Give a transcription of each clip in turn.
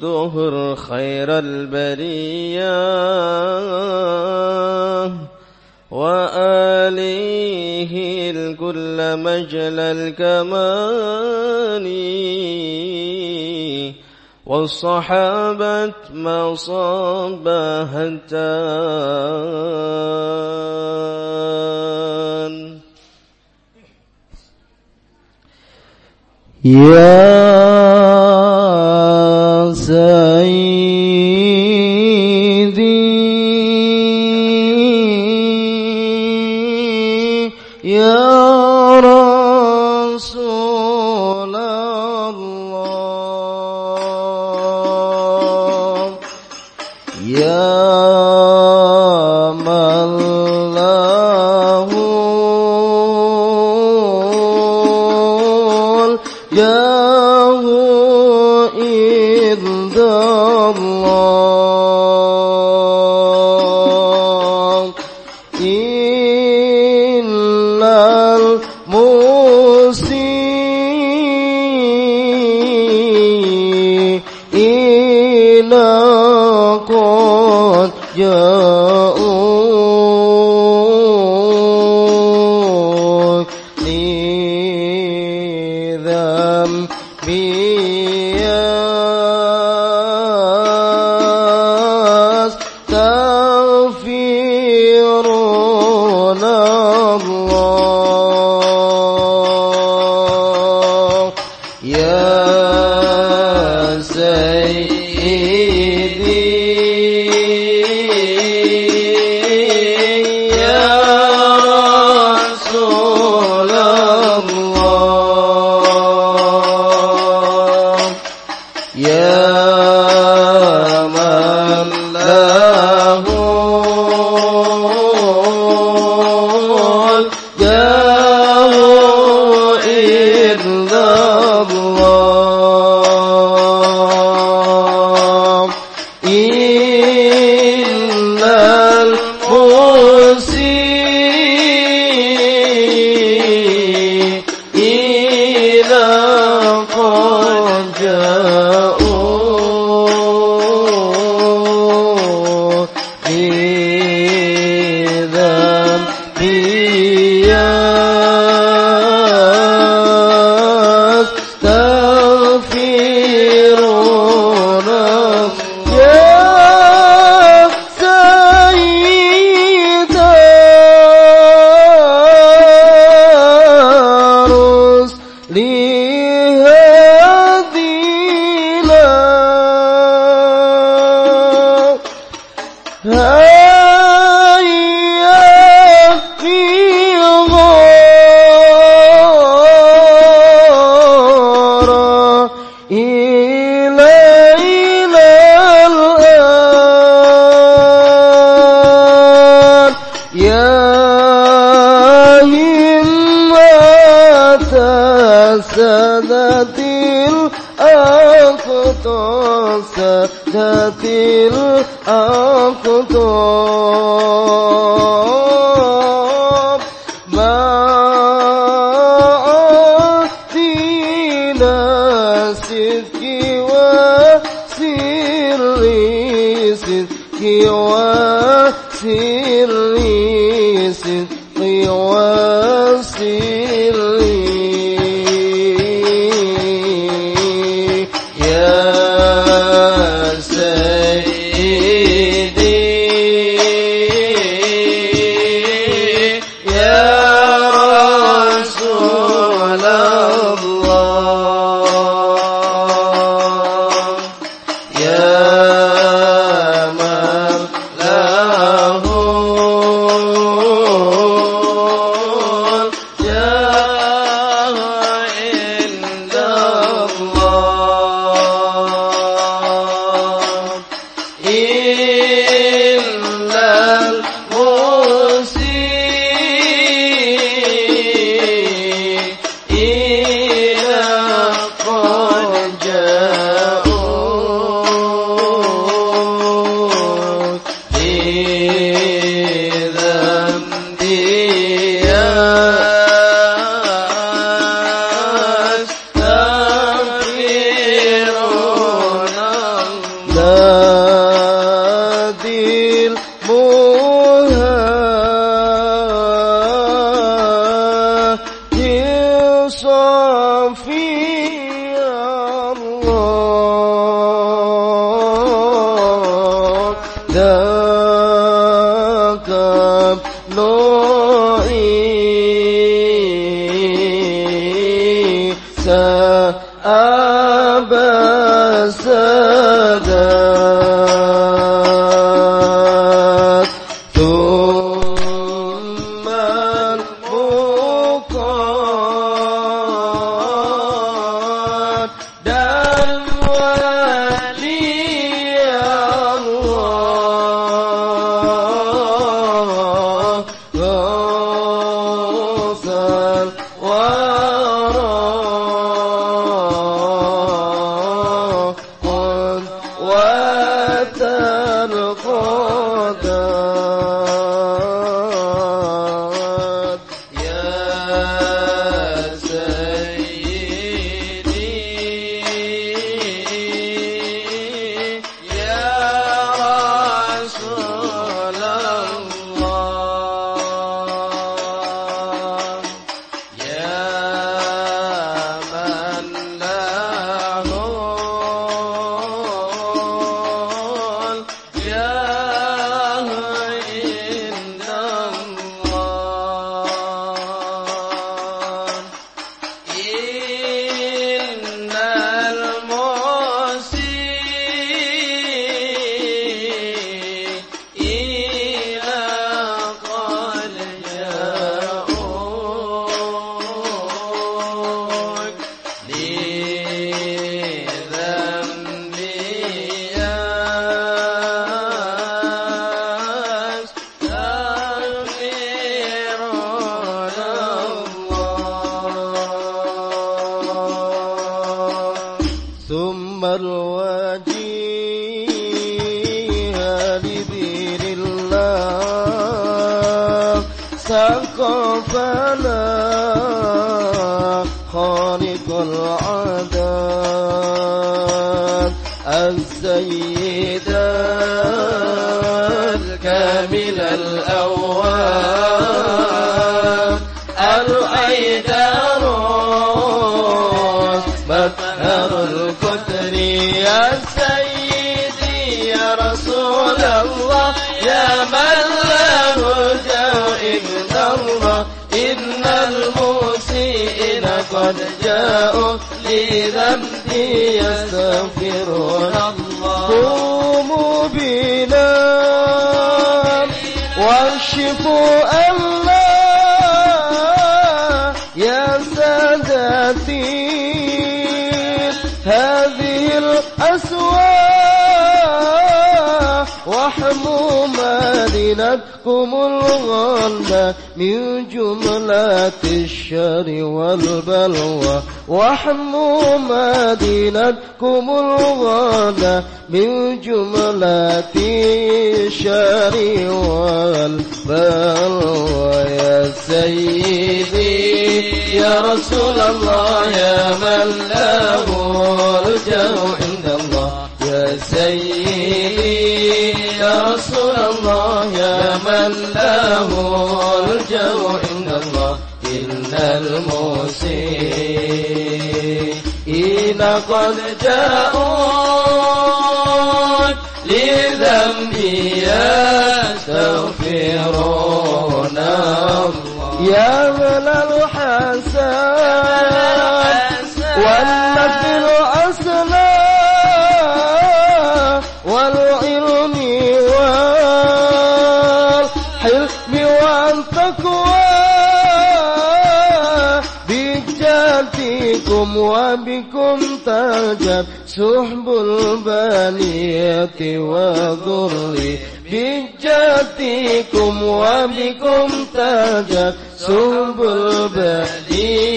ظهر خير البرية وآله الكل مجل الكمان والصحابة ما صابها التان يا سيد Oh. مدينتكم دينتكم من جملة الشر والبلوى. يا سيدي يا رسول الله يا من له فقد جاءوك لذنبي يستغفرون الله. يا ayati wa dhurli bijatikum wa bikum tajak subul badiyati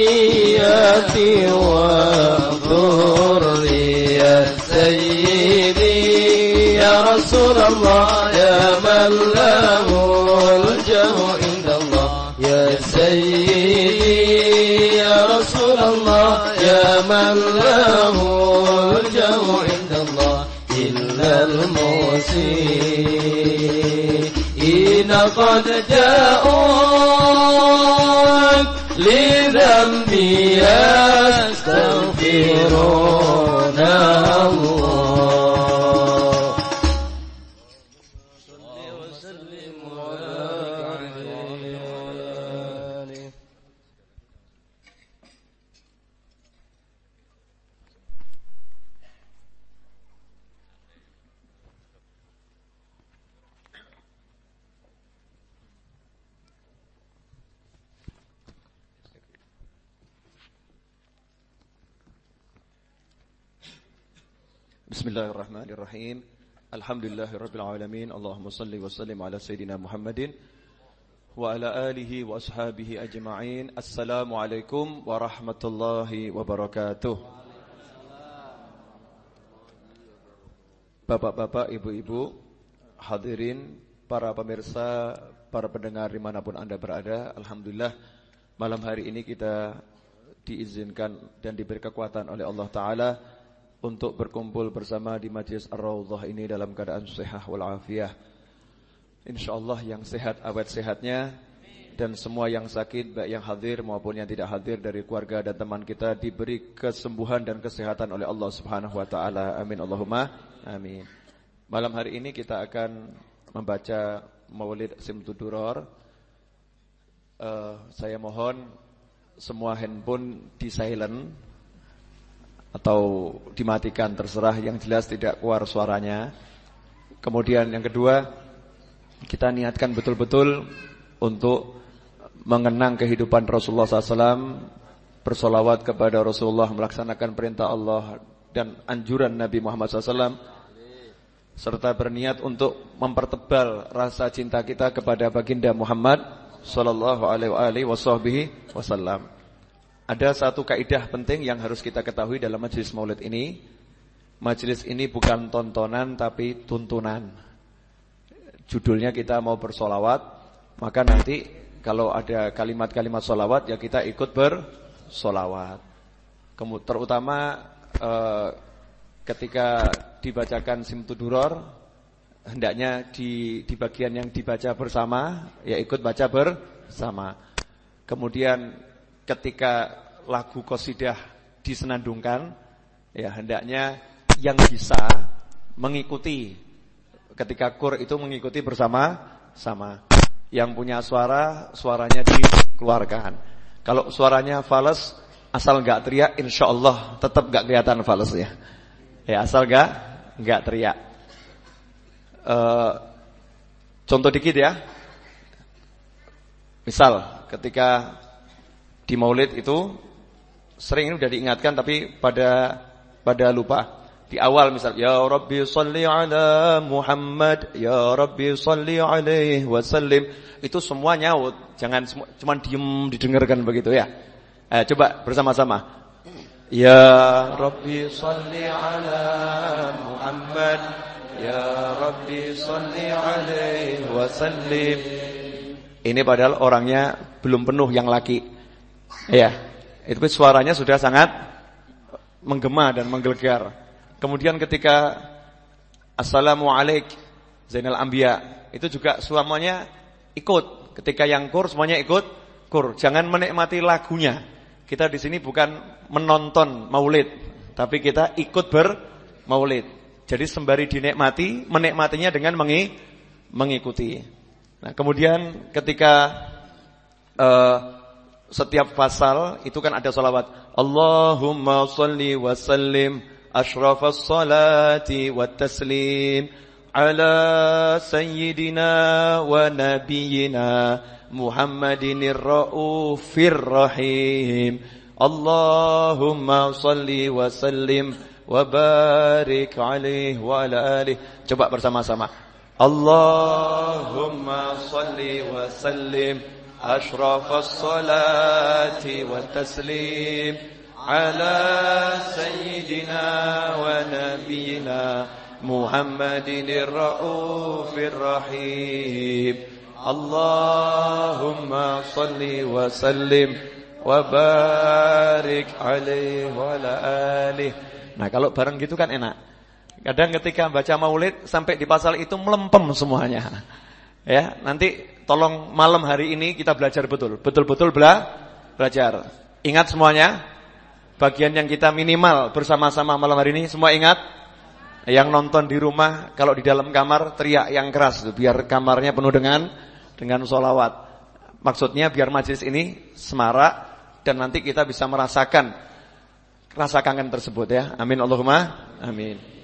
wa dhurli ya sayyidi ya rasulullah ya man لقد جاءوا بسم الله الرحمن الرحيم الحمد لله رب العالمين اللهم صل وسلم على سيدنا محمد وعلى آله وأصحابه أجمعين السلام عليكم ورحمة الله وبركاته Bapak-bapak, ibu-ibu, hadirin, para pemirsa, para pendengar di mana pun Anda berada Alhamdulillah malam hari ini kita diizinkan dan diberi kekuatan oleh Allah Ta'ala untuk berkumpul bersama di Majlis Ar-Raudhah ini dalam keadaan sehat walafiat. Insyaallah yang sehat awet sehatnya dan semua yang sakit baik yang hadir maupun yang tidak hadir dari keluarga dan teman kita diberi kesembuhan dan kesehatan oleh Allah Subhanahu wa taala. Amin Allahumma amin. Malam hari ini kita akan membaca Maulid Simtuduror. Uh, saya mohon semua handphone di silent atau dimatikan terserah yang jelas tidak keluar suaranya. Kemudian yang kedua, kita niatkan betul-betul untuk mengenang kehidupan Rasulullah SAW, bersolawat kepada Rasulullah, melaksanakan perintah Allah dan anjuran Nabi Muhammad SAW, serta berniat untuk mempertebal rasa cinta kita kepada baginda Muhammad Sallallahu Alaihi Wasallam. Ada satu kaidah penting yang harus kita ketahui dalam majelis maulid ini. Majelis ini bukan tontonan tapi tuntunan. Judulnya kita mau bersolawat, maka nanti kalau ada kalimat-kalimat solawat ya kita ikut bersolawat. Terutama eh, ketika dibacakan simtuduror, hendaknya di, di bagian yang dibaca bersama ya ikut baca bersama. Kemudian ketika lagu kosidah disenandungkan ya hendaknya yang bisa mengikuti. Ketika kur itu mengikuti bersama sama. Yang punya suara suaranya dikeluarkan. Kalau suaranya fals asal nggak teriak insya Allah tetap nggak kelihatan fals ya. Ya asal nggak nggak teriak. Uh, contoh dikit ya. Misal ketika di Maulid itu sering ini sudah diingatkan tapi pada pada lupa. Di awal misal ya Rabbi salli ala Muhammad, ya Rabbi salli alaihi wasallim. Itu semua nyaut, jangan cuma diem didengarkan begitu ya. Eh, coba bersama-sama. Ya Rabbi salli ala Muhammad, ya Rabbi salli alaihi wasallim. Ini padahal orangnya belum penuh yang laki. Iya, itu suaranya sudah sangat menggema dan menggelegar. Kemudian ketika Assalamualaikum Zainal Ambia itu juga suamanya ikut. Ketika yang kur semuanya ikut kur. Jangan menikmati lagunya. Kita di sini bukan menonton maulid, tapi kita ikut bermaulid. Jadi sembari dinikmati, menikmatinya dengan mengi mengikuti. Nah, kemudian ketika uh, setiap pasal itu kan ada salawat. Allahumma salli wa sallim ashrafas salati wa taslim ala sayyidina wa nabiyyina Muhammadinir raufir rahim. Allahumma salli wa sallim wa barik alaihi wa ala alihi. Coba bersama-sama. Allahumma salli wa sallim أشرف الصلاة والتسليم على سيدنا ونبينا محمد الرؤوف الرحيم اللهم صل وسلم وبارك عليه وعلى آله Nah kalau bareng gitu kan enak Kadang ketika baca maulid Sampai di pasal itu melempem semuanya Ya nanti Tolong malam hari ini kita belajar betul. Betul-betul bela belajar. Ingat semuanya? Bagian yang kita minimal bersama-sama malam hari ini semua ingat yang nonton di rumah kalau di dalam kamar teriak yang keras biar kamarnya penuh dengan dengan solawat. Maksudnya biar majlis ini semarak dan nanti kita bisa merasakan rasa kangen tersebut ya. Amin Allahumma amin.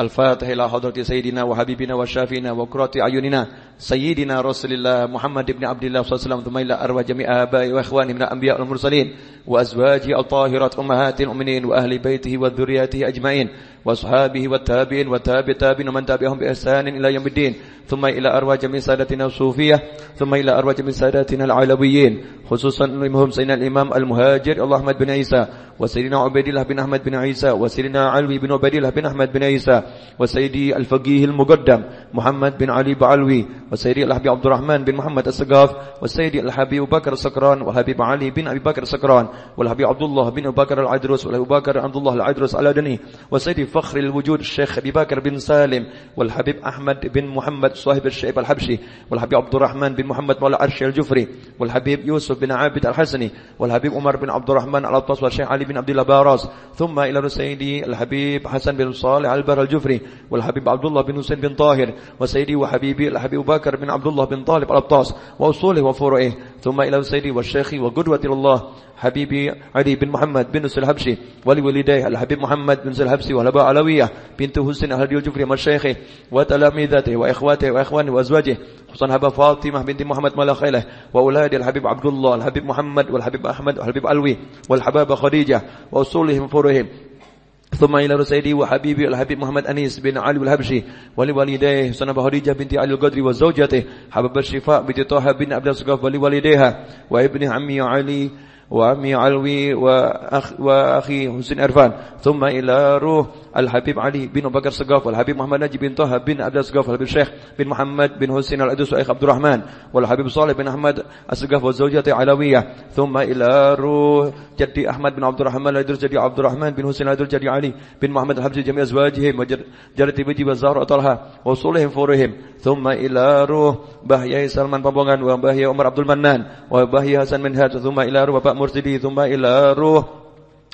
الفاتح إلى حضرة سيدنا وحبيبنا وشافينا وقرة أعيننا سيدنا رسول الله محمد بن عبد الله صلى الله عليه وسلم ثم إلى أرواح جميع آبائي وإخواني من الأنبياء والمرسلين وأزواجه الطاهرات أمهات المؤمنين وأهل بيته وذرياته أجمعين وأصحابه والتابعين والتابع تابعين ومن تابعهم بإحسان إلى يوم الدين. ثم إلى أرواح جميع سادتنا الصوفية. ثم إلى أرواح جميع سادتنا العلويين. خصوصا منهم سيدنا الإمام المهاجر الله أحمد بن عيسى وسيدنا عبيد الله بن أحمد بن عيسى وسيدنا علوي بن عبيد الله بن أحمد بن عيسى وسيدي الفقيه المقدم محمد بن علي بعلوي وسيدي الحبيب عبد الرحمن بن محمد السقاف وسيدي الحبيب بكر السكران والحبيب علي بن أبي بكر السكران والحبيب عبد الله بن أبي بكر العيدروس وأبي بكر بن عبد الله العيدروس العدني وسيدي فخر الوجود الشيخ أبي بكر بن سالم والحبيب أحمد بن محمد صاحب الشيب الحبشي والحبيب عبد الرحمن بن محمد مولى عرش الجفري والحبيب يوسف بن عابد الحسني والحبيب عمر بن عبد الرحمن العطاس والشيخ علي بن عبد الله باراس ثم إلى سيدي الحبيب حسن بن صالح البر الجفري والحبيب عبد الله بن حسين بن طاهر وسيدي وحبيبي الحبيب بكر بن عبد الله بن طالب الأبطاس وأصوله وفروعه. ثم إلى سيدي والشيخ وقدوة الله حبيبي علي بن محمد بن الحبشي ولوالديه الحبيب محمد بن الحبشي والأباء علوية بنت حسين أهل الجفري مشايخه وتلاميذته وإخواته وإخوانه وأزواجه خصوصا هبة فاطمة بنت محمد ملا خيله وأولاد الحبيب عبد الله الحبيب محمد والحبيب أحمد والحبيب علوي والحبابة خديجة وأصولهم فروعهم ثم إلى رسيدي وحبيبي الحبيب محمد أنيس بن علي الهبشي ولوالديه سنة خديجة بنت علي القدري وزوجته حبب الشفاء بنت طه بن عبد الصقاف ولوالديها وابن عمي علي وعمي علوي وأخ وأخي حسين عرفان ثم إلى روح الحبيب علي بن بكر السقاف والحبيب محمد نجي بن طه بن عبد السقاف والحبيب الشيخ بن محمد بن حسين الأدوس وأخ عبد الرحمن والحبيب صالح بن أحمد السقاف وزوجة علوية ثم إلى روح جدي أحمد بن عبد الرحمن الأدوس جدي عبد الرحمن بن حسين الأدوس جدي علي بن محمد الحبشي جميع أزواجهم وجدتي بجي والزهر طلحة وصولهم فورهم ثم إلى روح بهيا سلمان بابونgan وبهيا عمر عبد المنان وبهيا حسن منهاج ثم إلى روح Bapak Murtidi ثم إلى روح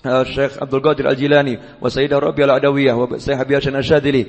الشيخ عبد القادر الجيلاني وسيدة ربيع العدوية وسيد حبيب حسن الشاذلي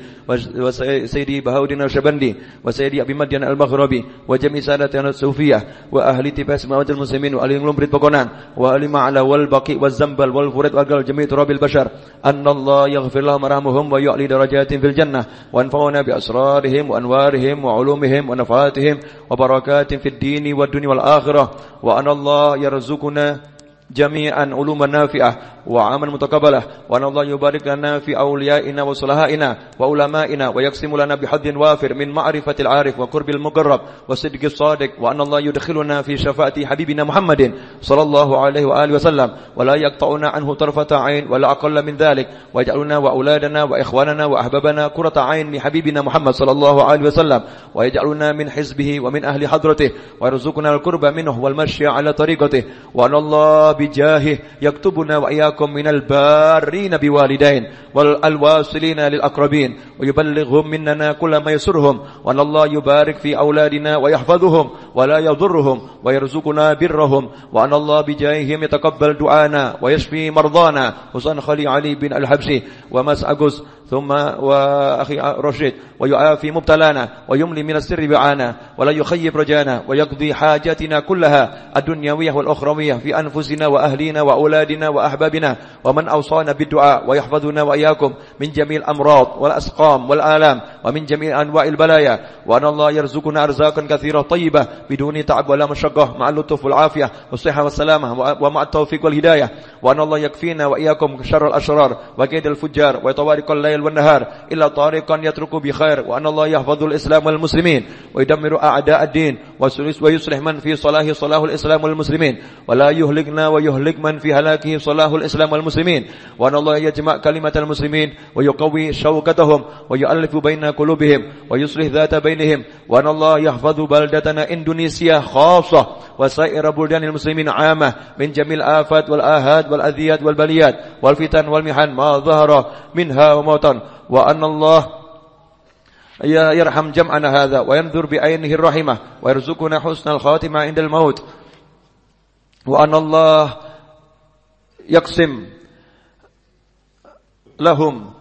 وسيدي بهاودين الشبندي وسيدي أبي مدين المغربي وجميع سادتنا الصوفية وأهل تباس مواد المسلمين وأهل المبرد بقنان وأهل معلى والبقي والزنبل والفرد والقل جميع تراب البشر أن الله يغفر لهم ورحمهم ويعلي درجات في الجنة وانفعنا بأسرارهم وأنوارهم وعلومهم ونفعاتهم وبركات في الدين والدنيا والآخرة وأن الله يرزقنا جميعا علوما نافعة وعمل متقبلة وأن الله يبارك لنا في أوليائنا وصلهائنا وعلمائنا ويقسم لنا بحظ وافر من معرفة العارف وقرب المقرب وصدق الصادق وأن الله يدخلنا في شفاعة حبيبنا محمد صلى الله عليه وآله وسلم ولا يقطعنا عنه طرفة عين ولا أقل من ذلك ويجعلنا وأولادنا وإخواننا وأحبابنا كرة عين لحبيبنا محمد صلى الله عليه وسلم ويجعلنا من حزبه ومن أهل حضرته ويرزقنا القرب منه والمشي على طريقته وأن الله بجاهه يكتبنا وإياكم من البارين بوالدين والواصلين للأقربين ويبلغهم مننا كل ما يسرهم وأن الله يبارك في أولادنا ويحفظهم ولا يضرهم ويرزقنا برهم وأن الله بجاههم يتقبل دعانا ويشفي مرضانا حسن خلي علي بن الحبشي ومسعقس ثم وأخي رشيد ويعافي مبتلانا ويملي من السر بعانا ولا يخيب رجانا ويقضي حاجاتنا كلها الدنيوية والأخروية في أنفسنا وأهلنا وأولادنا وأحبابنا ومن أوصانا بالدعاء ويحفظنا وإياكم من جميع الأمراض والأسقام والآلام ومن جميع أنواع البلايا وأن الله يرزقنا أرزاقا كثيرة طيبة بدون تعب ولا مشقة مع اللطف والعافية والصحة والسلامة ومع التوفيق والهداية وأن الله يكفينا وإياكم شر الأشرار وكيد الفجار ويطوارق الليل والنهار إلا طارقا يترك بخير وأن الله يحفظ الإسلام والمسلمين ويدمر أعداء الدين ويصلح من في صلاح صلاح الإسلام والمسلمين ولا يهلكنا ويهلك من في هلاكه صلاح الإسلام والمسلمين وأن الله يجمع كلمة المسلمين ويقوي شوكتهم ويؤلف بين قلوبهم ويصلح ذات بينهم وأن الله يحفظ بلدتنا إندونيسيا خاصة وسائر بلدان المسلمين عامة من جميع الآفات والآهات والأذيات والبليات والفتن والمحن ما ظهر منها وموتا وأن الله يرحم جمعنا هذا وينظر بعينه الرحمة ويرزقنا حسن الخاتمة عند الموت. وأن الله يقسم لهم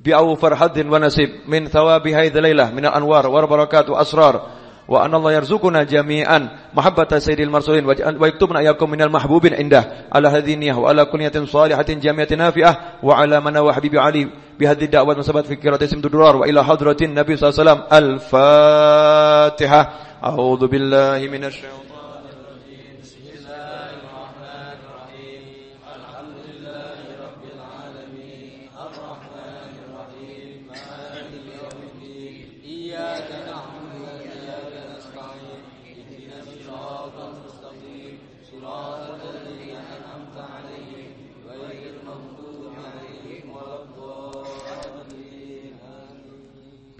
بأوفر حد ونسب من ثواب هذه الليلة من الأنوار والبركات وأسرار وأن الله يرزقنا جميعا محبة سيد المرسولين ويكتبنا إياكم من المحبوبين عنده على هذه النية وعلى كنية صالحة جامعة نافئة وعلى من وحبيب علي بهذه الدعوة المثبت في كرة اسم درار وإلى حضرة النبي صلى الله عليه وسلم الفاتحة أعوذ بالله من الشيطان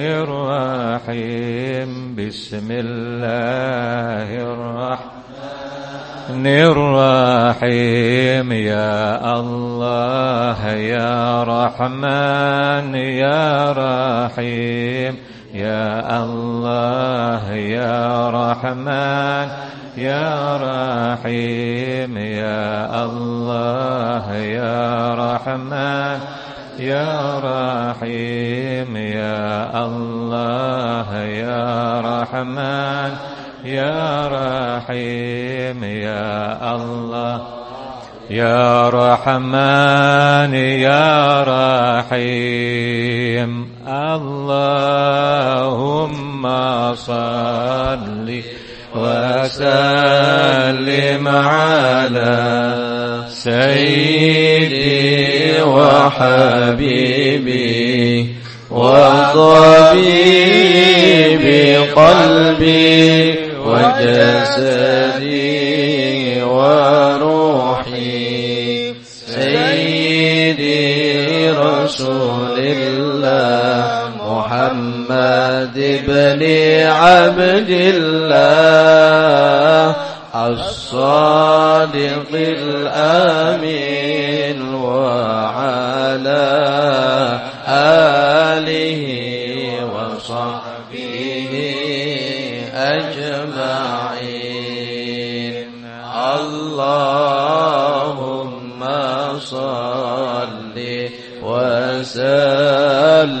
الرحيم بسم الله الرحمن. الرحيم يا الله يا رحمن يا رحيم. يا الله يا رحمن يا رحيم. يا الله يا رحمن. يا رحيم يا الله يا رحمن يا رحيم يا الله. يا رحمن يا رحيم. اللهم صلِّ وسلم على سيدي وحبيبي وطبيبي قلبي وجسدي. بن عبد الله الصادق الأمين وعلى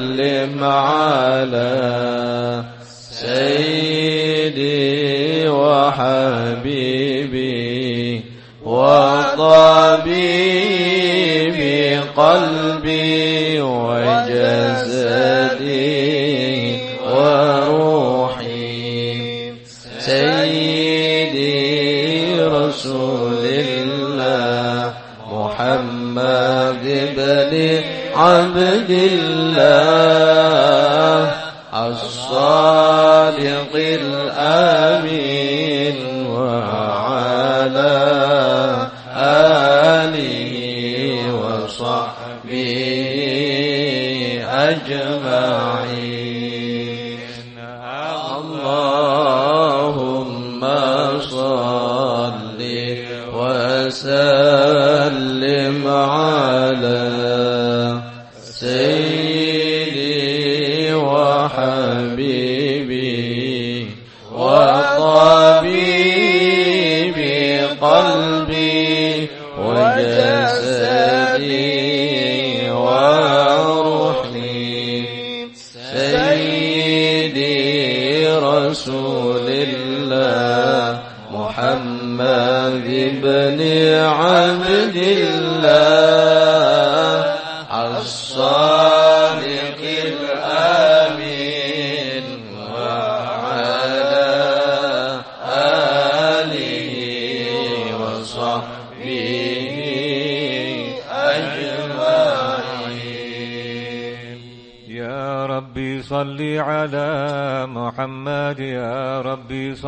وسلم على سيدي وحبيبي وطبيبي قلبي وجسدي عبد الله الصادق الأمين وعلى آله وصحبه أجمعين.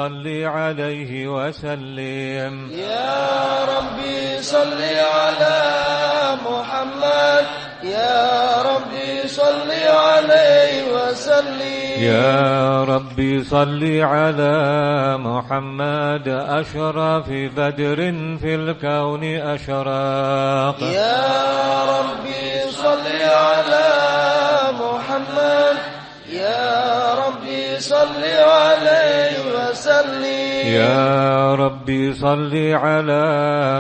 صل عليه وسلم. يا ربي صل على محمد. يا ربي صل عليه وسلم. يا ربي صل على محمد. أشرف بدر في الكون أشراق. يا ربي صل على محمد. يا ربي صل عليه وسلم. يا ربي صل على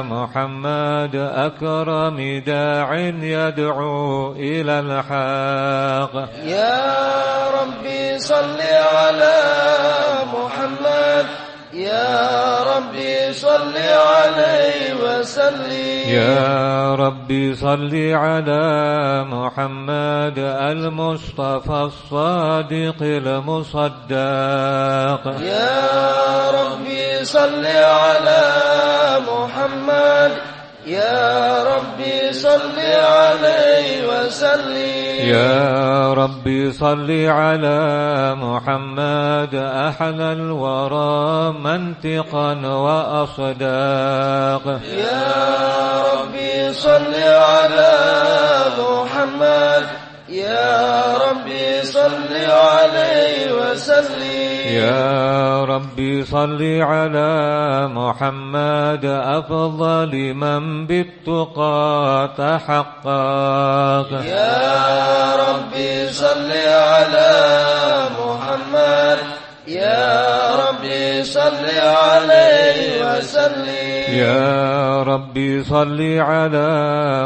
محمد أكرم داع يدعو إلى الحق يا ربي صل على محمد. يا ربي صل عليه وسلم. يا ربي صل على محمد المصطفى الصادق المصدق. يا ربي صل على محمد يا ربي صل عليه وسلم. يا ربي صل على محمد أحلى الورى منطقا وأصداق. يا ربي صل على محمد. يا ربي صل عليه وسلم. يا ربي صل على محمد أفضل من بالتقى تحقق. يا ربي صل على محمد يا ربي صل عليه وسلم. يا ربي صل على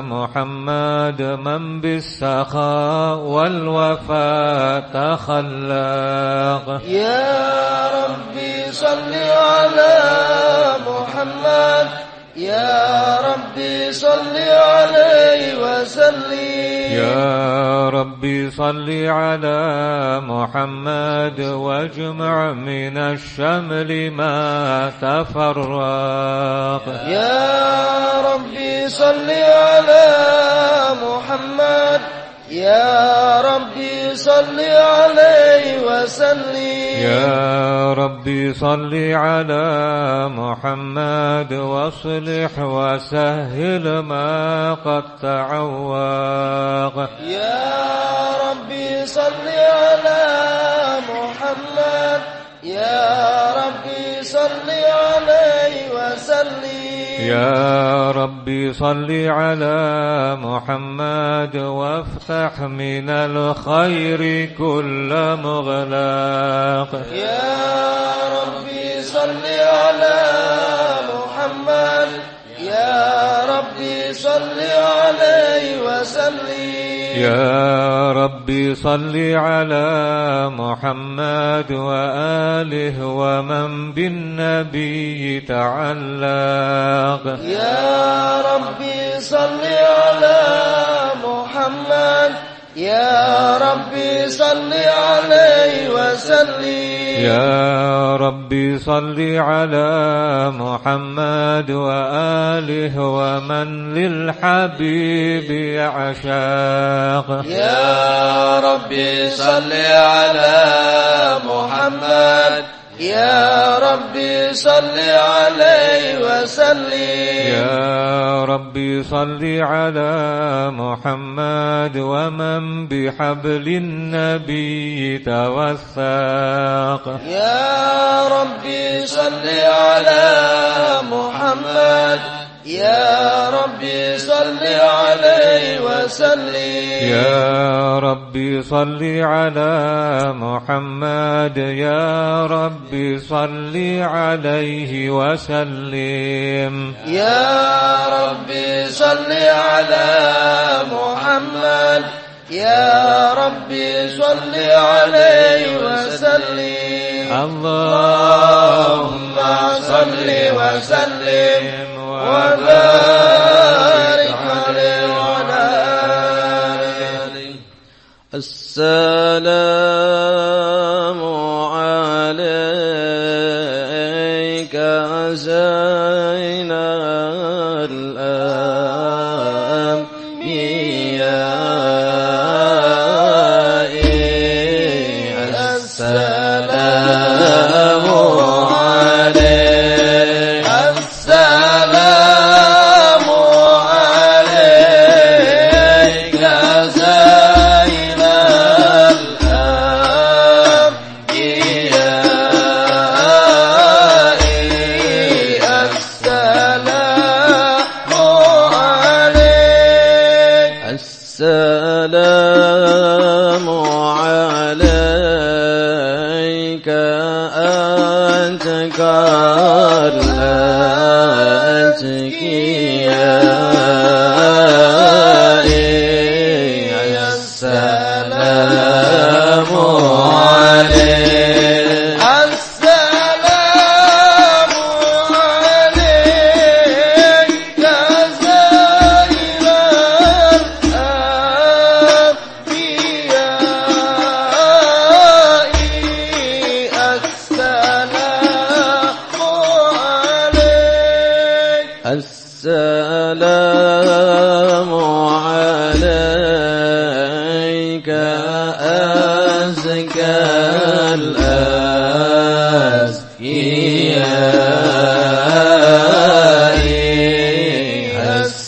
محمد من بالسخاء والوفاء تخلق. يا ربي صل على محمد يا ربي صل عليه وسلم. يا ربي صل على محمد واجمع من الشمل ما تفرق. يا ربي صل على محمد يا ربي صل عليه وسلم. يا ربي صل على محمد واصلح وسهل ما قد تعوق يا ربي صل على محمد. يا ربي صل عليه وسلم. يا ربي صل على محمد وافتح من الخير كل مغلاق. يا ربي صل على محمد. يا ربي صل عليه وسلم. يا ربي صل على محمد وآله ومن بالنبي تعلق. يا ربي صل على محمد يا ربي صل عليه وسلم. يا ربي صل على محمد وآله ومن للحبيب يعشاق يا ربي صل على محمد يا ربي صل عليه وسلم. يا ربي صل على محمد ومن بحبل النبي توثاق. يا ربي صل على محمد يا ربي صل عليه وسلم. يا ربي صل على محمد. يا ربي صل عليه وسلم. يا ربي صل على محمد. يا ربي صل عليه وسلم. اللهم صل وسلم. وبارك عليه وعلى آله. السلام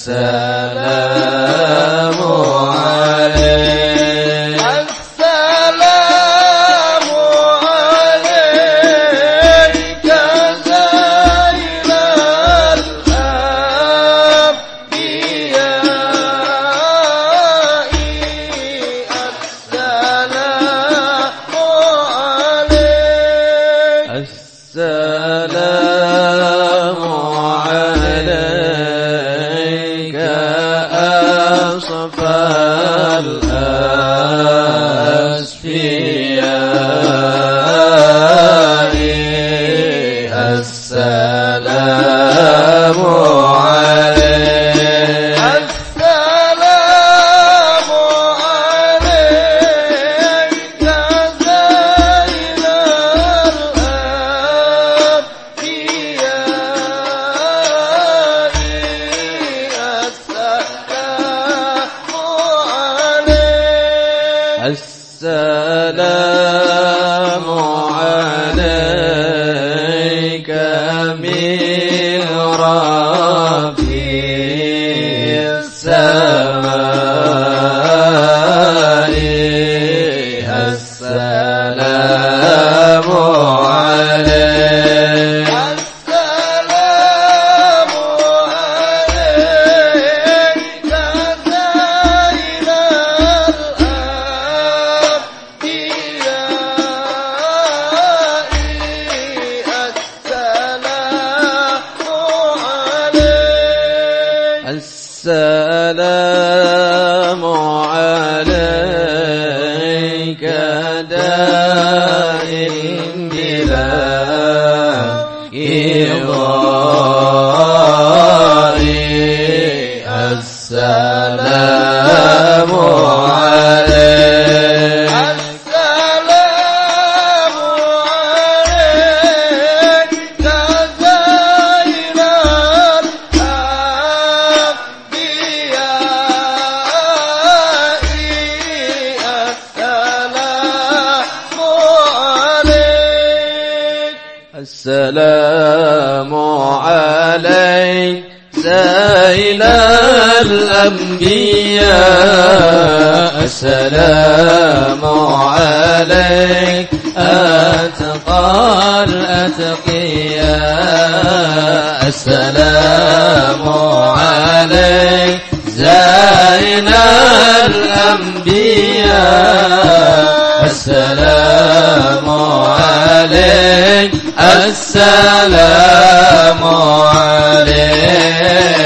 الساعة تقيا السلام عليك زين الأنبياء. السلام عليك. السلام عليك.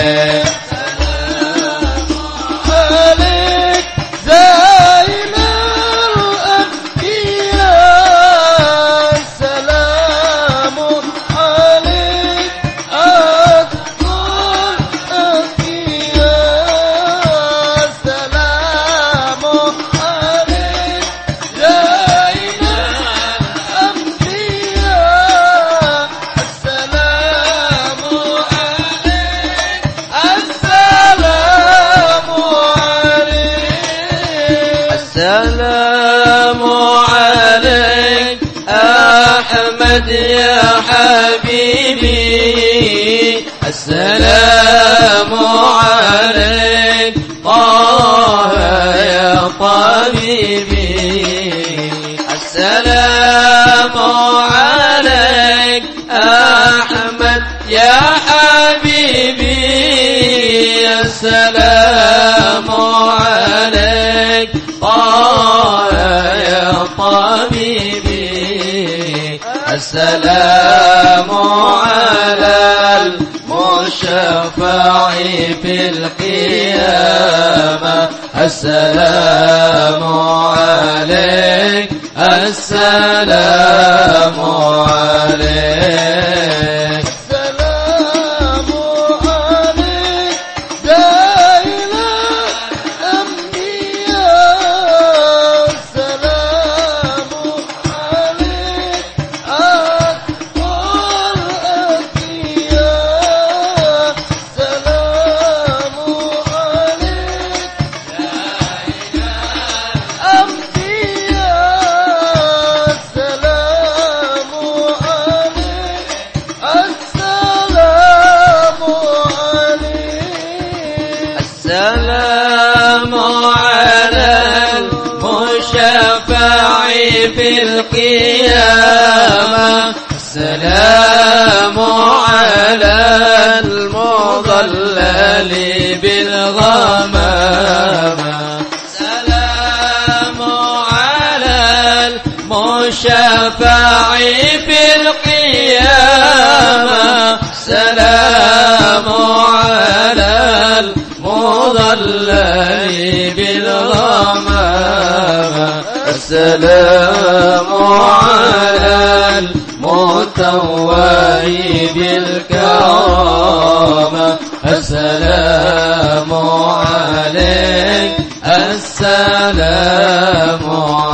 السلام على المشفع في القيامة. السلام عليك. السلام بالغمامة. سلام على المشفع في القيامة. سلام على المضلل بالغمامة. السلام على المتوي بالكرامة. السلام عليك. السلام عليك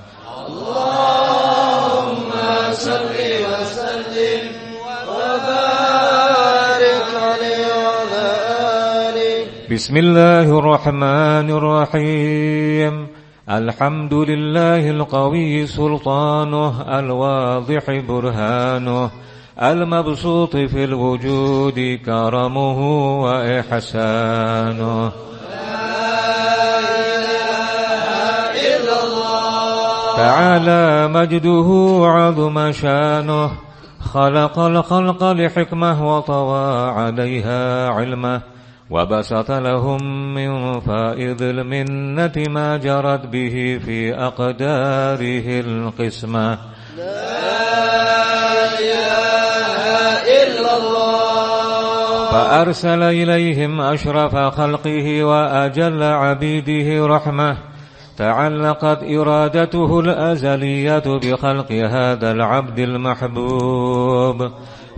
بسم الله الرحمن الرحيم الحمد لله القوي سلطانه الواضح برهانه المبسوط في الوجود كرمه وإحسانه تعالى مجده عظم شانه خلق الخلق لحكمه وطوى عليها علمه وبسط لهم من فائض المنة ما جرت به في أقداره القسمة. لا إله إلا الله فأرسل إليهم أشرف خلقه وأجل عبيده رحمة. تعلقت إرادته الأزلية بخلق هذا العبد المحبوب.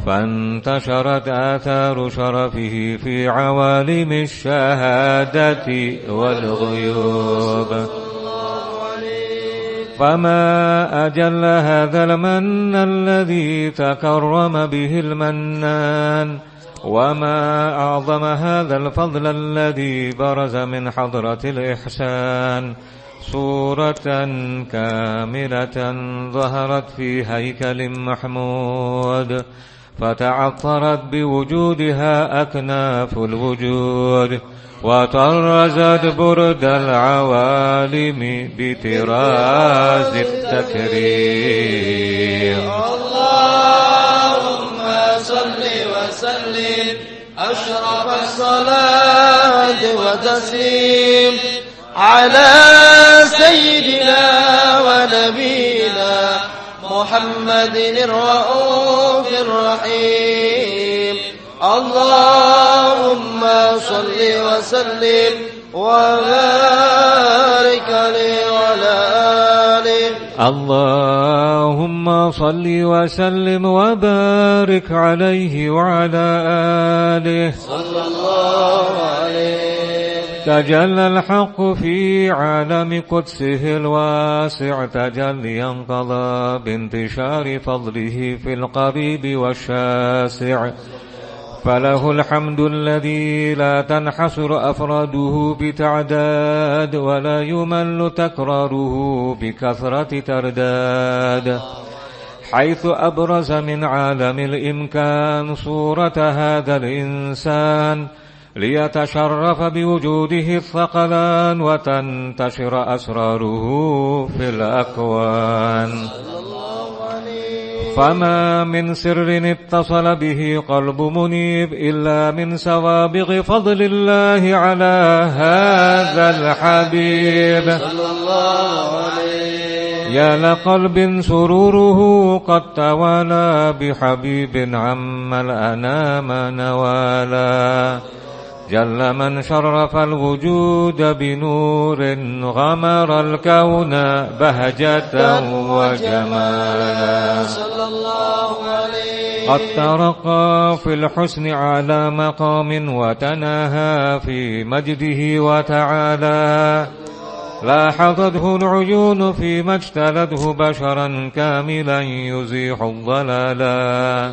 فانتشرت آثار شرفه في عوالم الشهادة والغيوب. فما أجل هذا المن الذي تكرم به المنان؟ وما أعظم هذا الفضل الذي برز من حضرة الإحسان؟ صورة كاملة ظهرت في هيكل محمود. فتعطرت بوجودها أكناف الوجود وطرزت برد العوالم بتراز التكريم. اللهم صل وسلم أشرف الصلاة وتسليم على سيدنا ونبينا محمد الرؤوف الرحيم. اللهم صل وسلم وبارك عليه وعلى آله. اللهم صل وسلم وبارك عليه وعلى آله. صلى الله عليه. تجلى الحق في عالم قدسه الواسع تجليا قضى بانتشار فضله في القريب والشاسع. فله الحمد الذي لا تنحصر أفراده بتعداد ولا يمل تكراره بكثرة ترداد. حيث أبرز من عالم الإمكان صورة هذا الإنسان ليتشرف بوجوده الثقلان وتنتشر أسراره في الأكوان. فما من سر اتصل به قلب منيب إلا من سوابغ فضل الله على هذا الحبيب. صلى الله عليه يا لقلب سروره قد توالى بحبيب عم الأنام نوالا. جل من شرف الوجود بنور غمر الكون بهجة وجمالا. صلى الله عليه قد ترقى في الحسن على مقام وتناهى في مجده وتعالى. لاحظته العيون فيما اجتلته بشرا كاملا يزيح الضلالا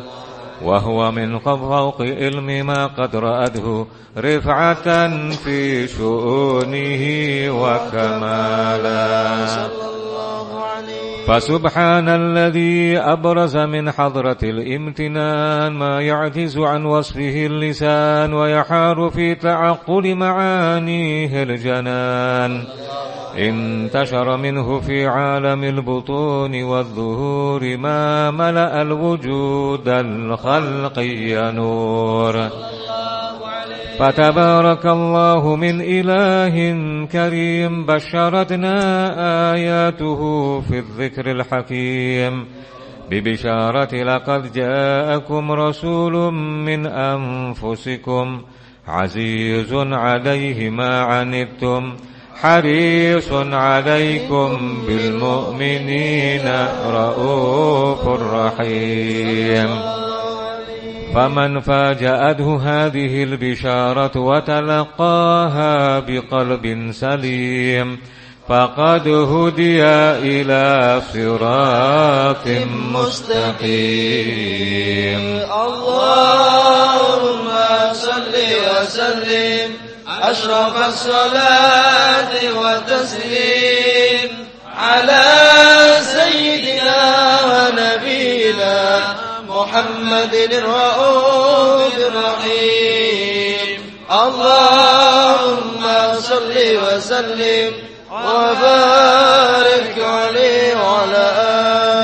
وهو من فوق علم ما قد رأته رفعة في شؤونه وكمالا. فسبحان الذي أبرز من حضرة الامتنان ما يعجز عن وصفه اللسان ويحار في تعقل معانيه الجنان. انتشر منه في عالم البطون والظهور ما ملأ الوجود الخلقي نور فتبارك الله من إله كريم بشرتنا آياته في الذكر الحكيم ببشارة لقد جاءكم رسول من أنفسكم عزيز عليه ما عنتم حريص عليكم بالمؤمنين رؤوف رحيم فمن فاجأته هذه البشارة وتلقاها بقلب سليم فقد هدي إلى صراط مستقيم. اللهم صل وسلم أشرف الصلاة والتسليم على سيدنا ونبينا محمد الرؤوف الرحيم. اللهم صل وسلم وبارك عليه وعلى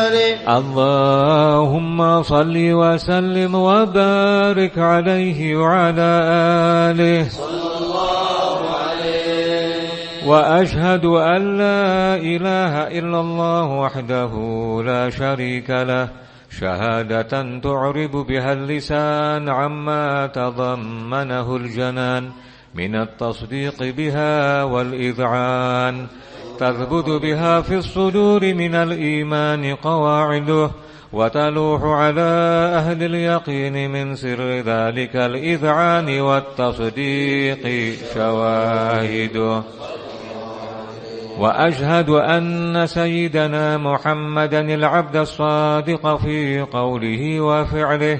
آله. اللهم صل وسلم وبارك عليه وعلى آله. وأشهد أن لا إله إلا الله وحده لا شريك له. شهادة تعرب بها اللسان عما تضمنه الجنان. من التصديق بها والإذعان تثبت بها في الصدور من الإيمان قواعده وتلوح على أهل اليقين من سر ذلك الإذعان والتصديق شواهده. وأشهد أن سيدنا محمدا العبد الصادق في قوله وفعله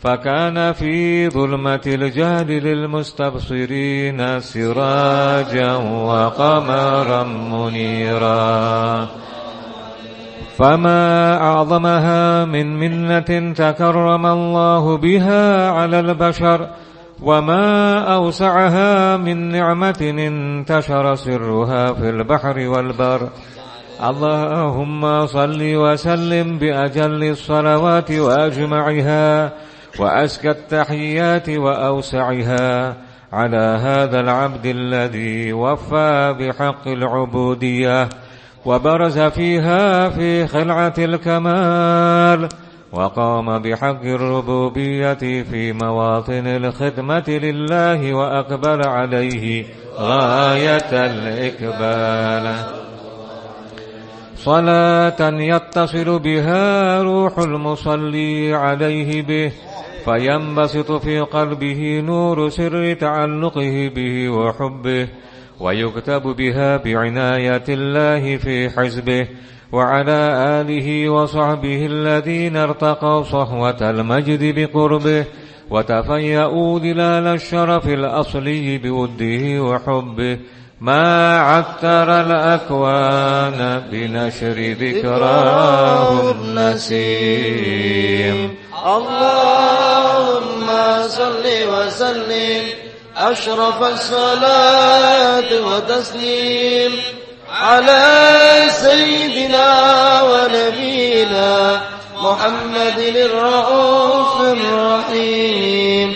فكان في ظلمة الجهل للمستبصرين سراجا وقمرا منيرا. فما أعظمها من منة تكرم الله بها على البشر وما أوسعها من نعمة انتشر سرها في البحر والبر. اللهم صل وسلم بأجل الصلوات وأجمعها. وأزكى التحيات وأوسعها على هذا العبد الذي وفى بحق العبودية وبرز فيها في خلعة الكمال وقام بحق الربوبية في مواطن الخدمة لله وأقبل عليه غاية الإقبال. صلاة يتصل بها روح المصلي عليه به فينبسط في قلبه نور سر تعلقه به وحبه ويكتب بها بعناية الله في حزبه وعلى آله وصحبه الذين ارتقوا صهوة المجد بقربه وتفيأوا ظلال الشرف الأصلي بوده وحبه ما عتر الأكوان بنشر ذكراه النسيم اللهم صل وسلم أشرف الصلاة وتسليم على سيدنا ونبينا محمد الرؤوف الرحيم.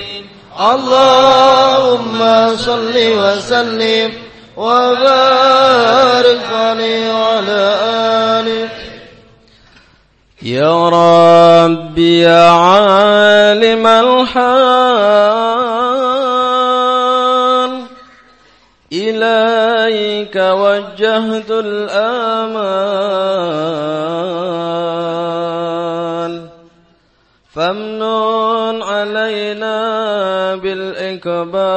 اللهم صل وسلم وبارك عليه وعلى آله يا ربي يا عالم الحال إليك وجهت الآمال. فامنن علينا بالإقبال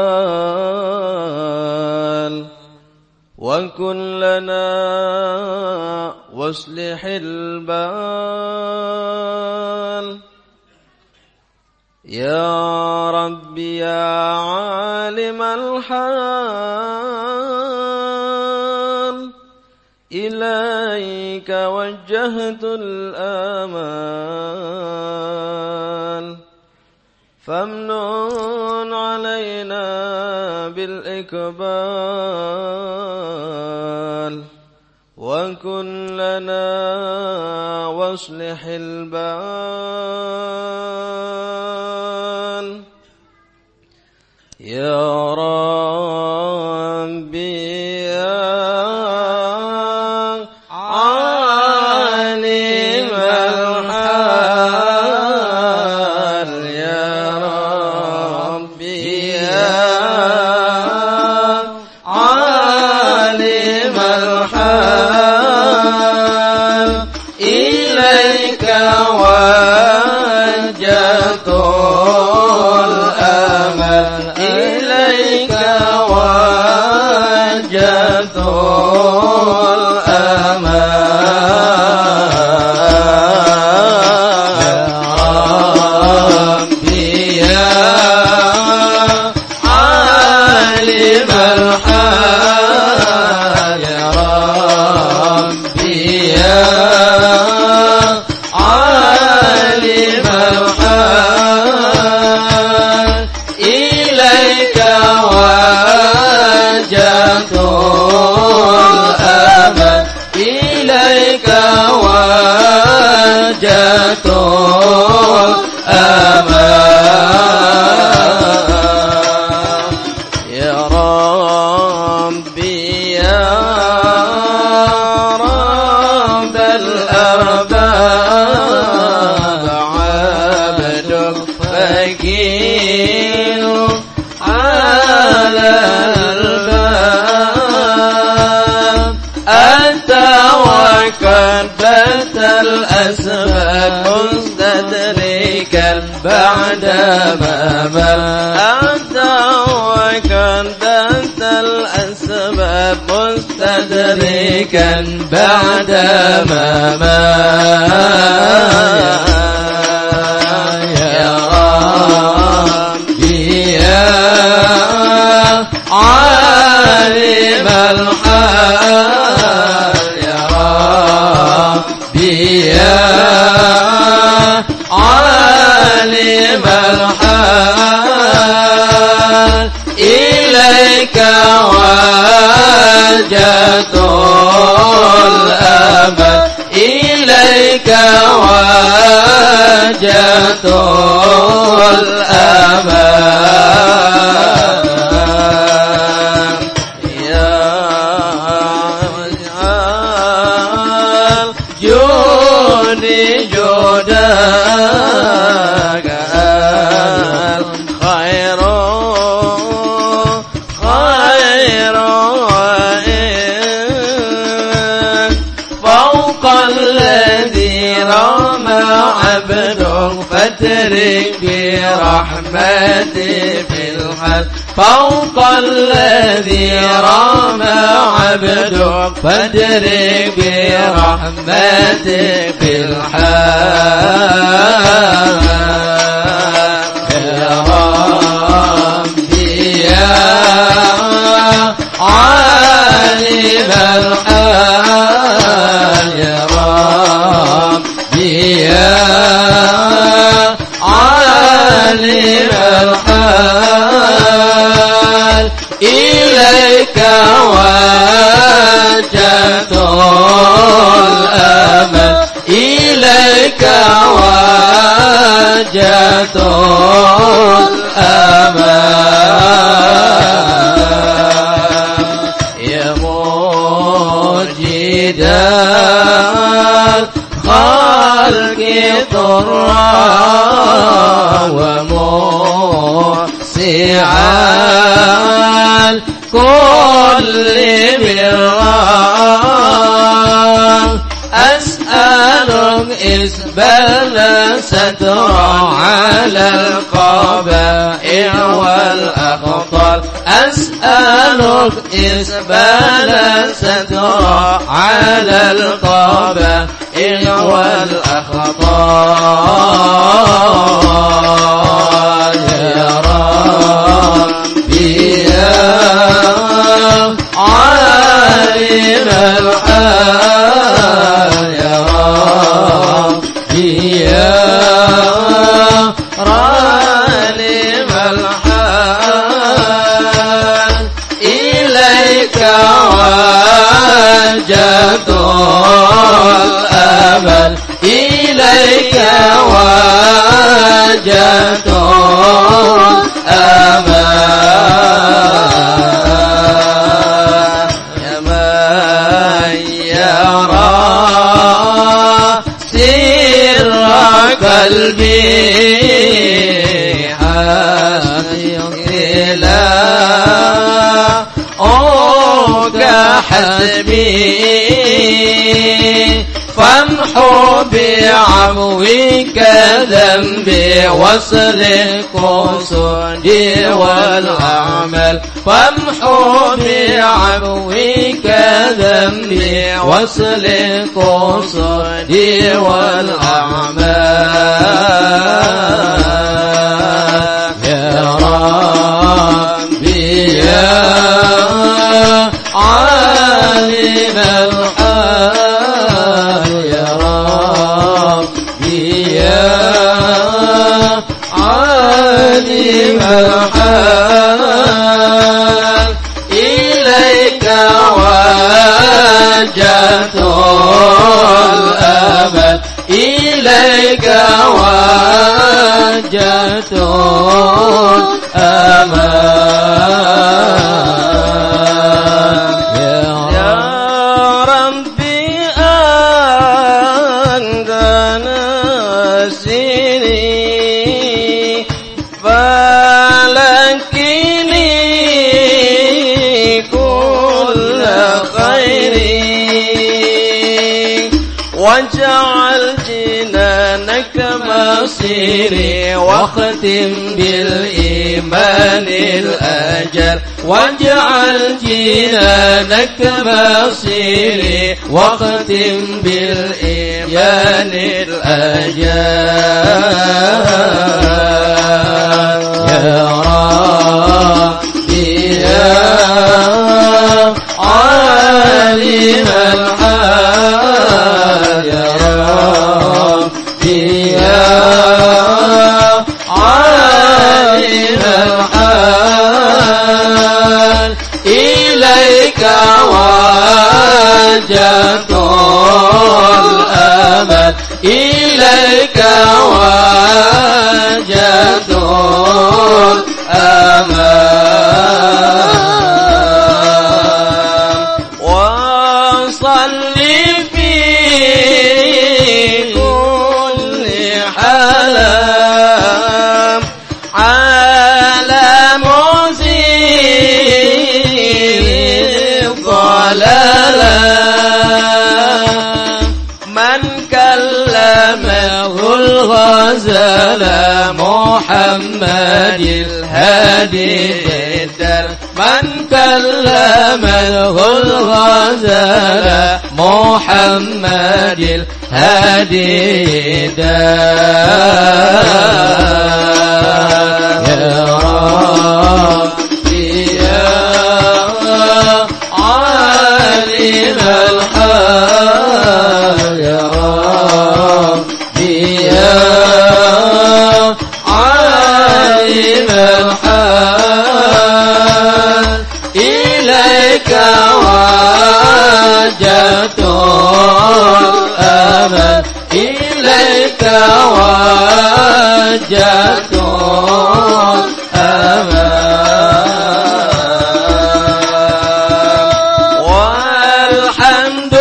وكن لنا واصلح البال. يا ربي يا عالم الحال إليك وجهت الآمال. فامنن علينا بالإقبال. وكن لنا واصلح البال بعد ما مر أنت وكنت الأسباب مستدركا بعد ما مر عالم الحال إليك وجهت الأمل. إليك وجهت الأمل. فترك برحمتي في الحال فوق الذي رمى عبدك فادرك برحمتي في الحال يا ربي يا عالم الحال يا ربي الحال. إليك وجهت الأمل. إليك وجهت الأمل. الخلق طرا وموسعا الكل مرام أسألك إسبال سترا على والأخطار أسألك إسبال سترا على القبائع والأخطار يا ربي يا عالم الحال وجهت الأمل إليك وجهت الأمل يا من يرى سر قلبي حسبي فامحو بعفوك ذنبي واصلح قصدي والأعمال فامحو بعفوك ذنبي واصلح قصدي والأعمال عالم الحال يا ربي يا عالم الحال إليك وجهت الأمل. إليك وجهت الأمل. مصيري واختم بالإيمان الأجل. واجعل جنانك مصيري واختم بالإيمان الأجل. يا ربي يا عالم الحال. وجهت الأمل إليك وجهت غزل محمد الهادي الدر من كلمه الغزل محمد الهادي الدر يا ربي إليك وجهت الأمل والحمد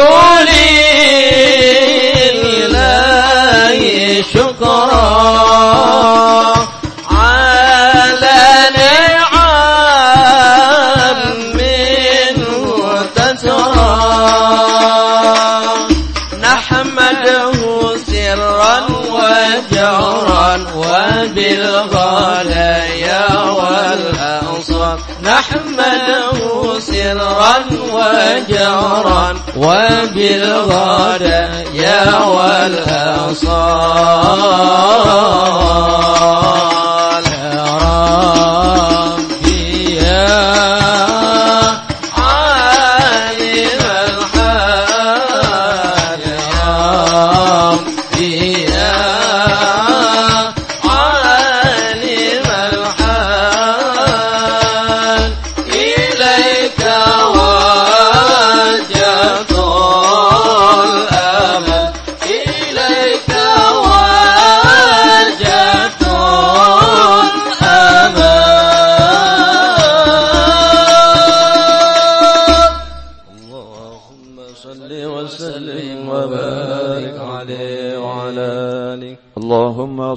شكرا. وبالغلايا والأنصار. نحمده سرا وجهرا وبالغلايا والأنصار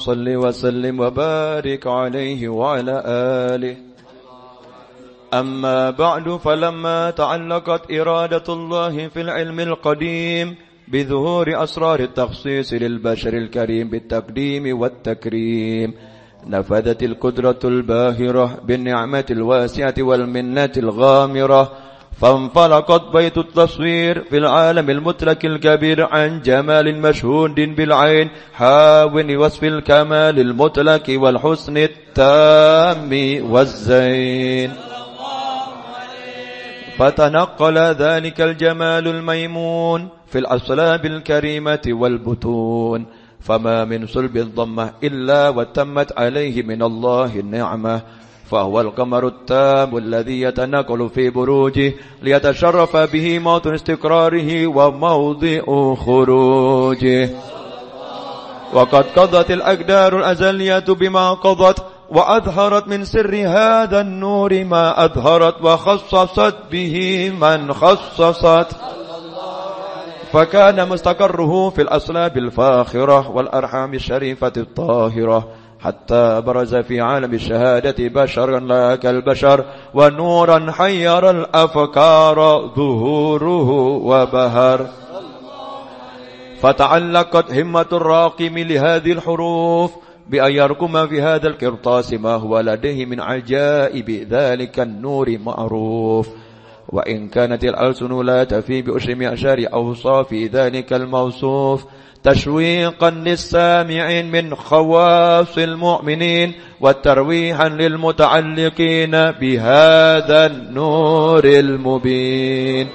صل وسلم وبارك عليه وعلى آله. أما بعد فلما تعلقت إرادة الله في العلم القديم بظهور أسرار التخصيص للبشر الكريم بالتقديم والتكريم نفذت القدرة الباهرة بالنعمة الواسعة والمنة الغامرة فانفلقت بيت التصوير في العالم المترك الكبير عن جمال مشهود بالعين حاول وصف الكمال المتلك والحسن التام والزين. فتنقل ذلك الجمال الميمون في الأصلاب الكريمة والبطون. فما من صلب الضمة إلا وتمت عليه من الله النعمة. فهو القمر التام الذي يتنقل في بروجه ليتشرف به موطن استقراره وموضع خروجه. وقد قضت الأقدار الأزلية بما قضت وأظهرت من سر هذا النور ما أظهرت وخصصت به من خصصت. فكان مستقره في الأصلاب الفاخرة والأرحام الشريفة الطاهرة. حتى برز في عالم الشهادة بشرا لا كالبشر ونورا حير الأفكار ظهوره وبهر. فتعلقت همة الراقم لهذه الحروف بأن يرقم في هذا القرطاس ما هو لديه من عجائب ذلك النور معروف. وإن كانت الألسن لا تفي بأشر معشار أوصاف ذلك الموصوف تشويقا للسامعين من خواص المؤمنين وترويحا للمتعلقين بهذا النور المبين.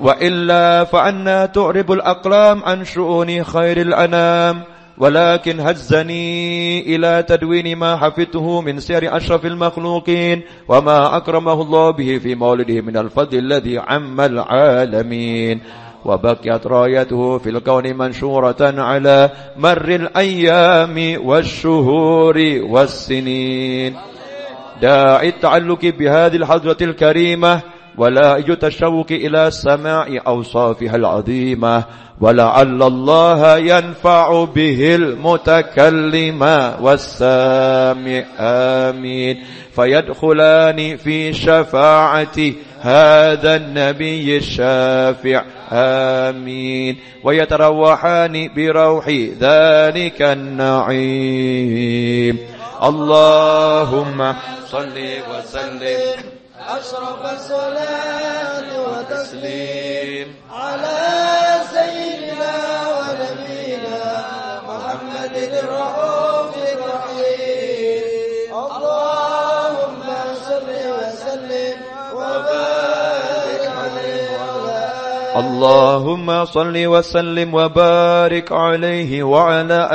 وإلا فأنا تعرب الأقلام عن شؤون خير الأنام ولكن هزني إلى تدوين ما حفظته من سير أشرف المخلوقين وما أكرمه الله به في مولده من الفضل الذي عم العالمين. وبقيت رايته في الكون منشورة على مر الأيام والشهور والسنين. داعي التعلق بهذه الحضرة الكريمة ولا التشوق إلى سماع أوصافها العظيمة ولعل الله ينفع به المتكلم والسامع. آمين. فيدخلان في شفاعة هذا النبي الشافع آمين. ويتروحان بروح ذلك النعيم. اللهم صل وسلم. أشرف الصلاة وتسليم على سيدنا اللهم صل وسلم وبارك عليه وعلى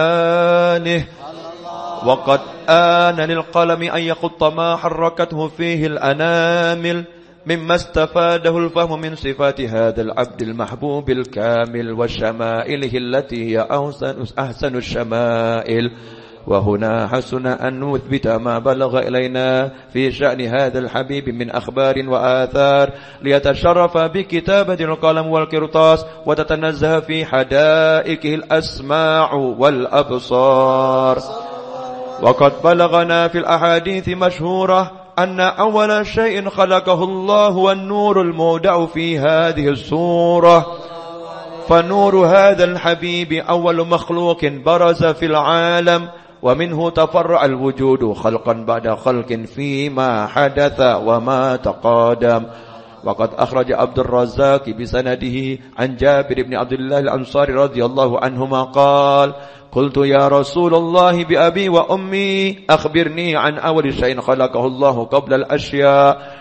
آله. وقد آن للقلم أن يخط ما حركته فيه الأنامل مما استفاده الفهم من صفات هذا العبد المحبوب الكامل وشمائله التي هي أحسن الشمائل. وهنا حسن أن نثبت ما بلغ إلينا في شأن هذا الحبيب من أخبار وآثار ليتشرف بكتابة القلم والقرطاس وتتنزه في حدائقه الأسماع والأبصار. وقد بلغنا في الأحاديث مشهورة أن أول شيء خلقه الله والنور المودع في هذه السورة فنور هذا الحبيب أول مخلوق برز في العالم ومنه تفرع الوجود خلقا بعد خلق فيما حدث وما تقادم. وقد أخرج عبد الرزاق بسنده عن جابر بن عبد الله الأنصاري رضي الله عنهما قال قلت يا رسول الله بأبي وأمي أخبرني عن أول شيء خلقه الله قبل الأشياء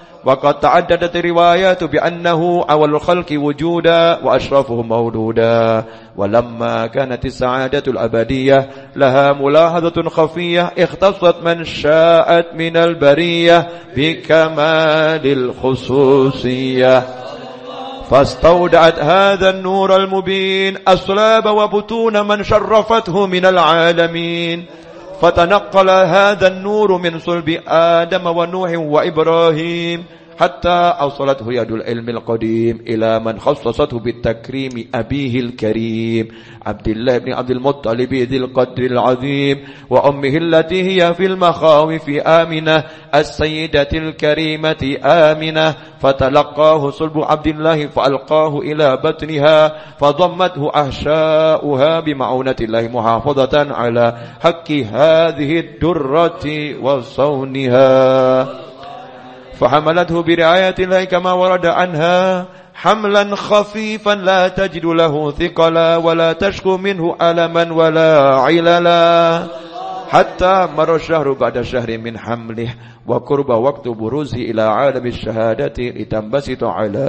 وقد تعددت الروايات بأنه أول الخلق وجودا وأشرفهم مولودا. ولما كانت السعادة الأبدية لها ملاحظة خفية اختصت من شاءت من البرية بكمال الخصوصية. فاستودعت هذا النور المبين أصلاب وبطون من شرفته من العالمين. فتنقل هذا النور من صلب آدم ونوح وإبراهيم حتى أوصلته يد العلم القديم إلى من خصصته بالتكريم أبيه الكريم عبد الله بن عبد المطلب ذي القدر العظيم وأمه التي هي في المخاوف آمنة السيدة الكريمة آمنة فتلقاه صلب عبد الله فألقاه إلى بطنها فضمته أحشاؤها بمعونة الله محافظة على حق هذه الدرة وصونها. فحملته برعاية الله كما ورد عنها حملا خفيفا لا تجد له ثقلا ولا تشكو منه ألما ولا عللا. حتى مر الشهر بعد شهر من حمله وقرب وقت بروزه إلى عالم الشهادة لتنبسط على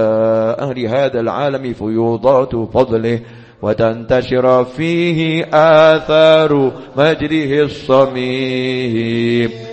أهل هذا العالم فيوضات فضله وتنتشر فيه آثار مجده الصميم.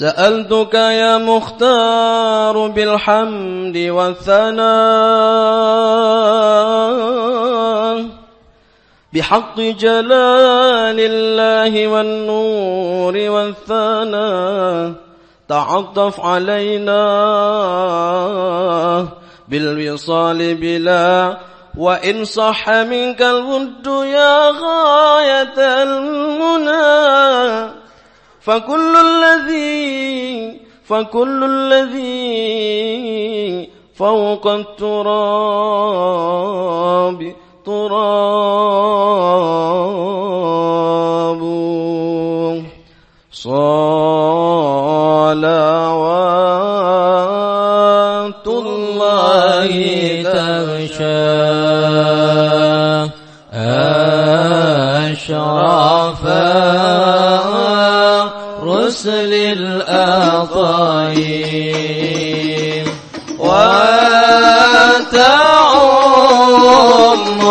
سألتك يا مختار بالحمد والثناء بحق جلال الله والنور والثناء تعطف علينا بالوصال بلا وإن صح منك الود يا غاية المنى فكل الذي فكل الذي فوق التراب تراب. صلوات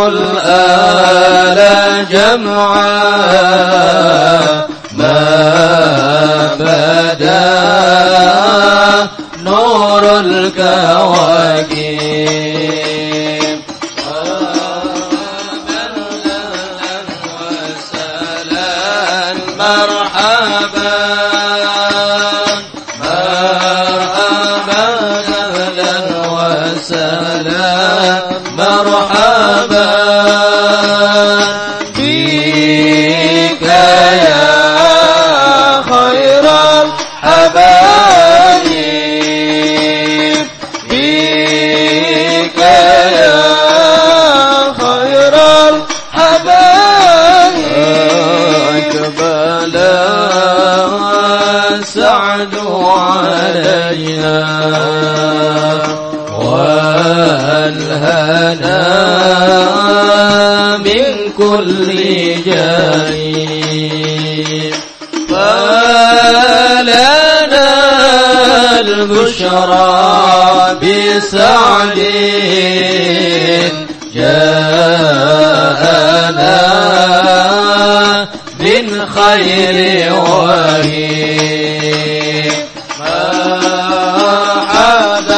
الآل جمعا. ما بدا نور الكواكب سعد علينا وألهنا من كل جانب. فلنا البشرى بسعد. جاءنا من خير وهيب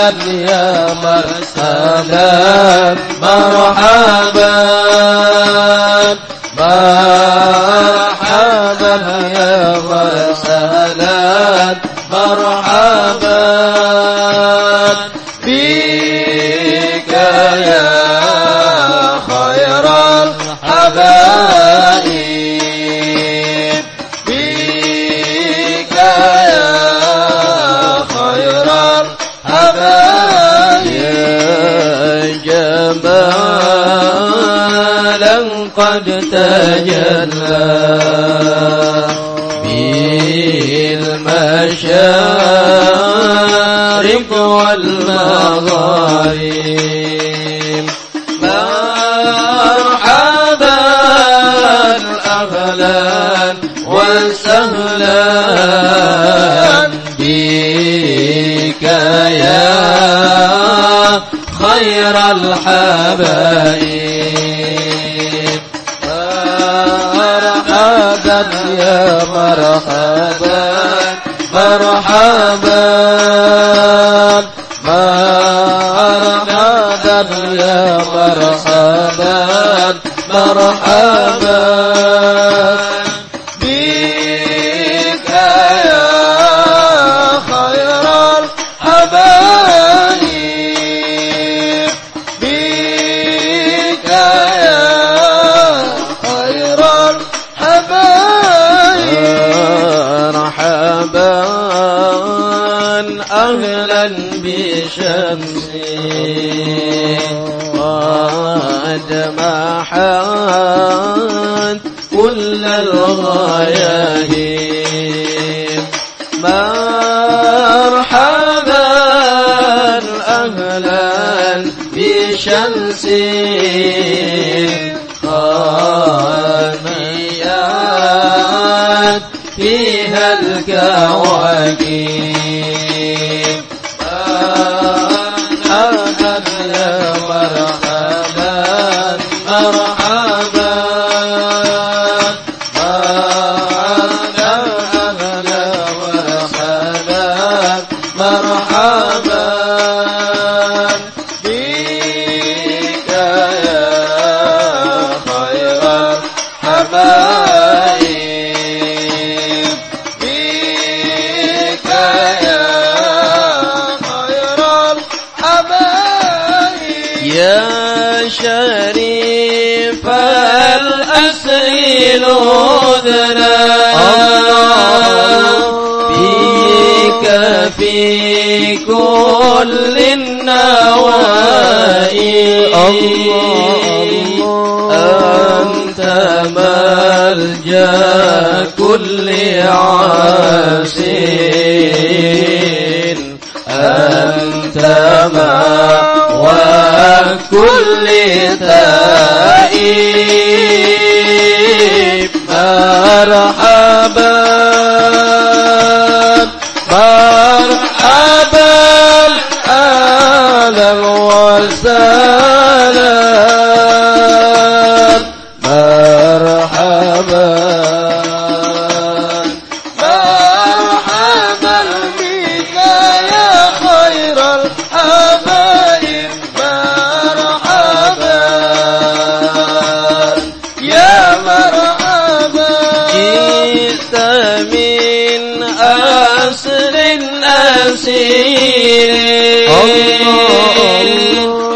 مرحبا يا مرسلا مرحبا مرحبا قد تجلى بالمشارق والمغارب. مرحبا أهلا وسهلا بك يا خير الحبائب مرحبا مرحبا مرحبا يا مرحبا مرحبا. بشمسي قد محات كل الغياهب مرحبا أهلا بشمسي فيها الكواكب الهدنى بك في كل النوائي أنت ملجأ كل عاسين أنت مأوى كل تائب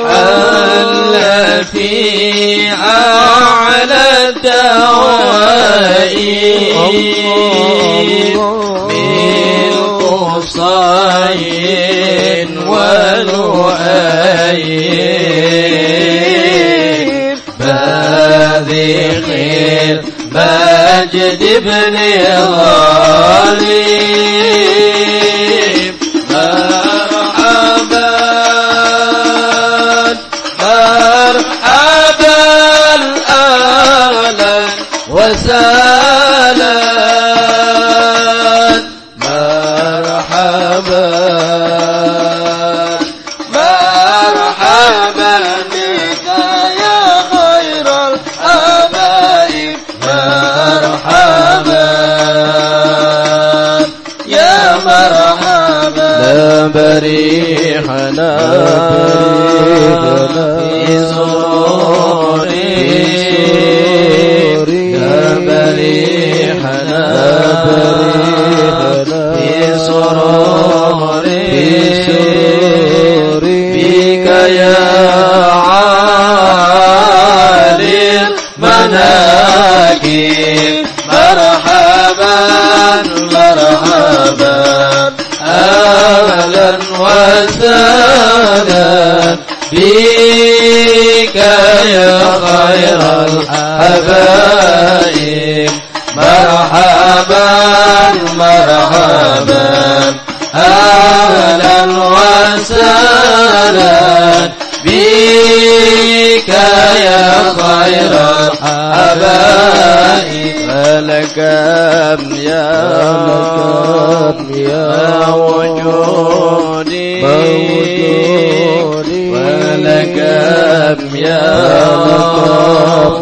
حل في أعلى الدوائر من قصي ولؤي باذخ المجد بن غالب لا بريحنا. في زوري. وسهلا بك يا خير الحبايب. مرحبا مرحبا. أهلا وسهلا بك يا خير الحبايب. فلك يا يا وجودي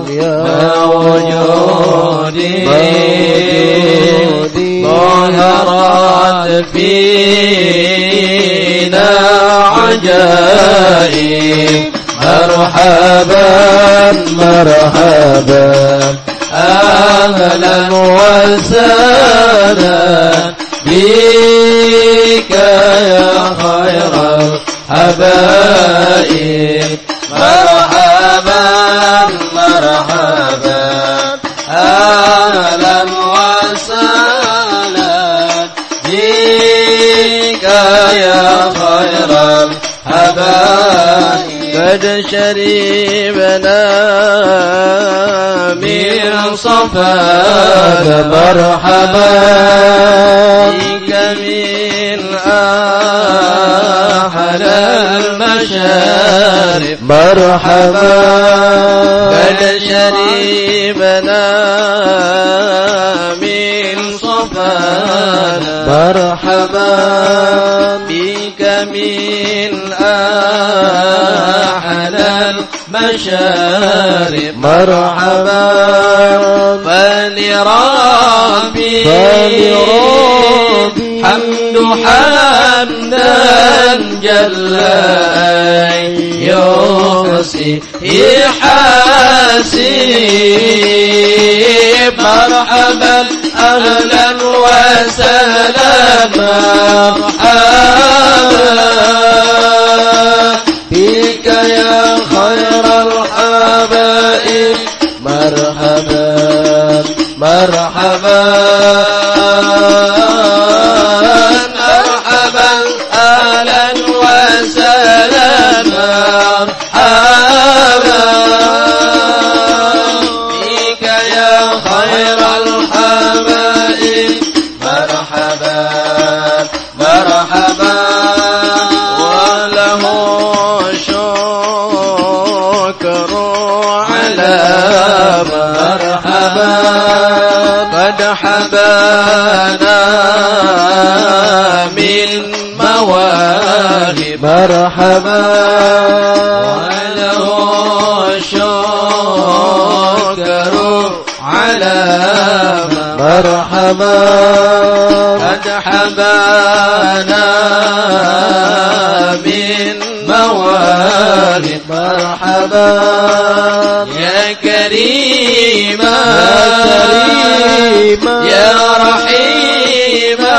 يا وجودي ظهرت فينا عجائب مرحبا مرحبا أهلا وسهلا بك يا خير الحبائب قد شربنا من صفاك مرحبا. بك من أحلى المشارب مرحبا. قد شربنا من صفانا مرحبا. بك من أحلى المشارب مرحبا. فلربي. حمد حمدا جل يحصي حاسب مرحبا أهلا وسهلا. مرحبا. يا خير الحبائب. مرحبا مرحبا. قد حبانا من مواهب. مرحبا. وله شكر على مرحبا. قد حبانا من مواهب مرحبا. يا كريما. كريما. يا رحيما.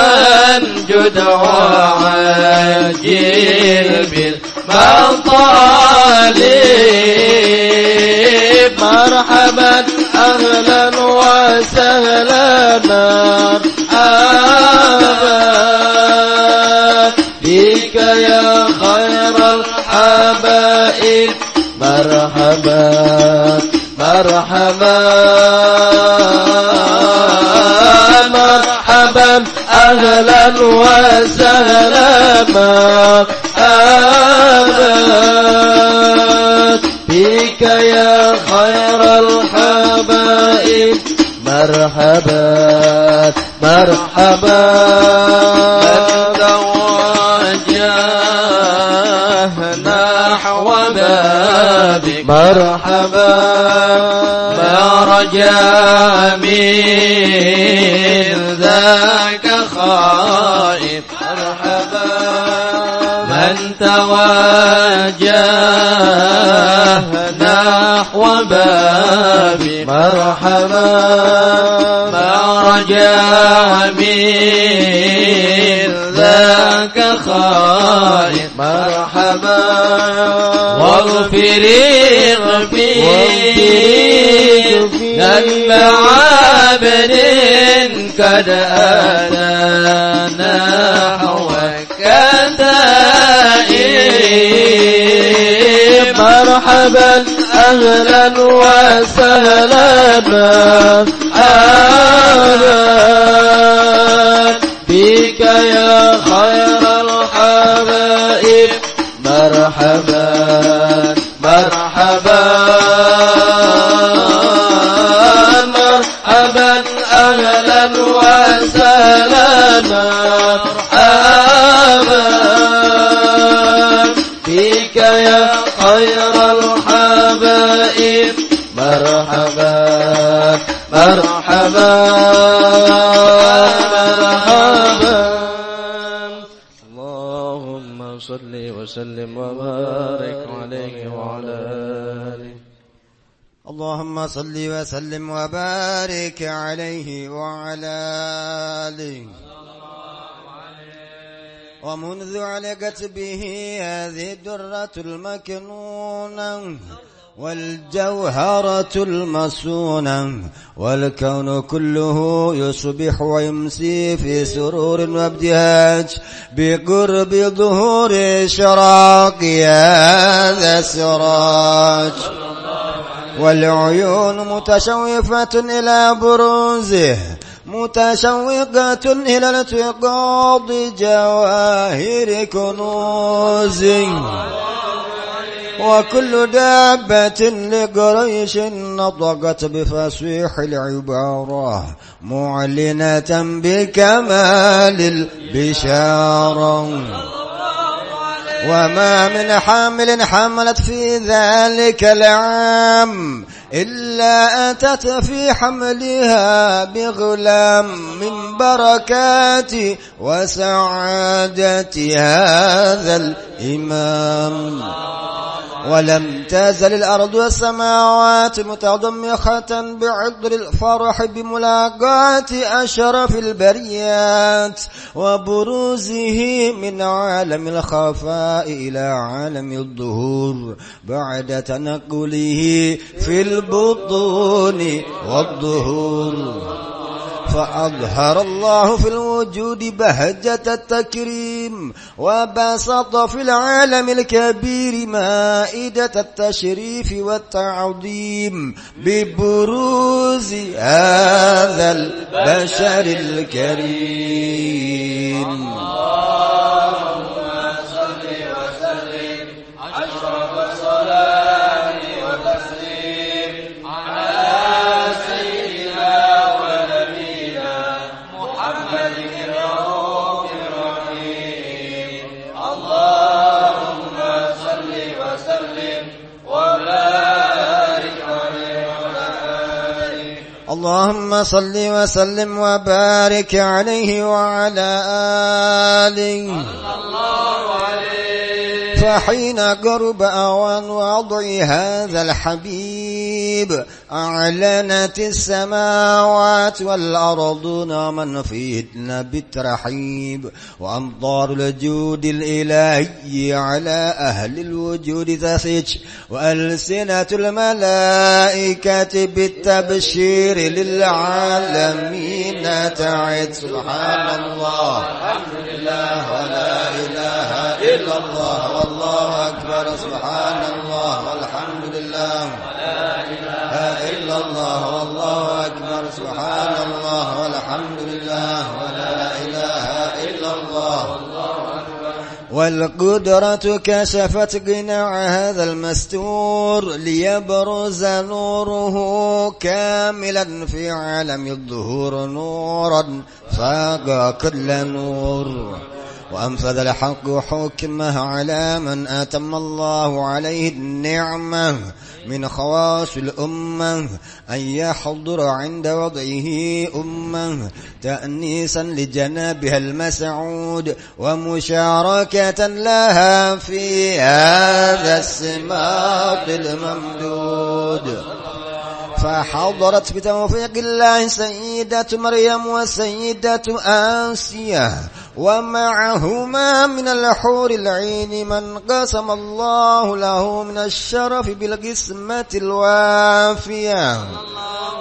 جد وعجل بالمطالب. مرحبا أهلا وسهلا. مرحبا. بك يا خير الحبائب مرحبا مرحبا مرحبا أهلا وسهلا مرحبا. بك يا خير الحبائب مرحبا مرحبا. بابك مرحبا. ما رجا من ذاك خائف. مرحبا. من توجه نحو بابك. مرحبا. ما رجا من خائف مرحبا. واغفر اغفر ذنب عبد قد أتانا نحوك تائب مرحبا أهلا وسهلا. مرحبا بك يا خير. مرحبا مرحبا مرحبا أهلا وسهلا مرحبا. بك يا خير الحبائب مرحبا. وسلم وبارك عليه وعلى آله. اللهم صل وسلم وبارك عليه وعلى آله. ومنذ علقت به هذه الدرة المكنونة والجوهرة المصونة والكون كله يصبح ويمسي في سرور وابتهاج بقرب ظهور إشراق هذا السراج. والعيون متشوفة إلى بروزه متشوقة إلى التقاض جواهر كنوزه وكل دابة لقريش نطقت بفصيح العبارة معلنة بكمال البشارة. وما من حامل حملت في ذلك العام إلا أتت في حملها بغلام من بركات وسعادة هذا الإمام. ولم تزل الأرض والسماوات متضمخة بعذر الفرح بملاقاة أشرف البريات وبروزه من عالم الخفاء إلى عالم الظهور بعد تنقله في البطون والظهور فأظهر الله في الوجود بهجة التكريم وبسط في العالم الكبير مائدة التشريف والتعظيم ببروز هذا البشر الكريم. اللهم صل وسلم وبارك عليه وعلى آله. الله عليه فحين قرب أوان وضع هذا الحبيب أعلنت السماوات والأرضون من فيهن بالترحيب وأمطار الجود الإلهي على أهل الوجود تسج وألسنة الملائكة بالتبشير للعالمين تعد. سبحان الله. الحمد لله ولا إله إلا الله. والله أكبر سبحان الله والحمد لله. ولا إله إلا الله والله أكبر سبحان الله والحمد لله. ولا إله إلا الله. والقدرة كشفت قناع هذا المستور ليبرز نوره كاملا في عالم الظهور نورا فاق كل نور. وأنفذ الحق حكمه على من أتم الله عليه النعمة من خواص الأمة أن يحضر عند وضعه أمة تأنيسا لجنابها المسعود ومشاركة لها في هذا السماط الممدود. فحضرت بتوفيق الله سيدة مريم وسيدة آسيا ومعهما من الحور العين من قسم الله له من الشرف بالقسمة الوافية.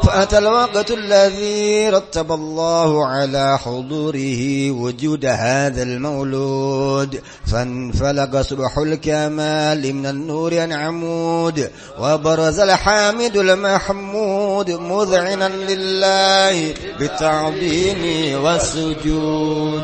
فأتى الوقت الذي رتب الله على حضوره وجود هذا المولود. فانفلق صبح الكمال من النور عن عمود وبرز الحامد المحمود مذعنا لله بالتعظيم والسجود.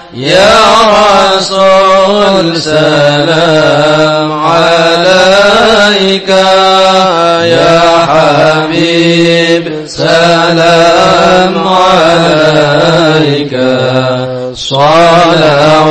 يا رسول سلام عليك. يا حبيب سلام عليك. صلوات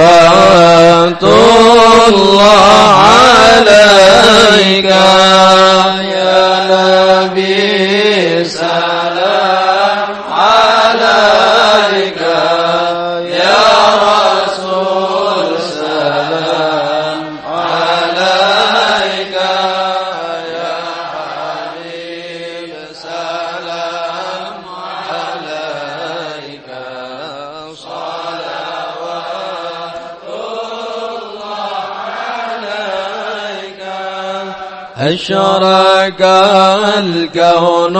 الكون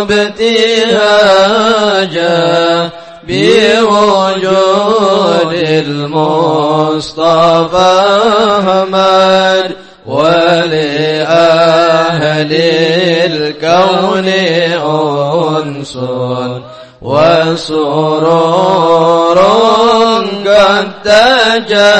ابتهاجا بوجود المصطفى أحمد ولأهل الكون أنس وسرور قد تجدد.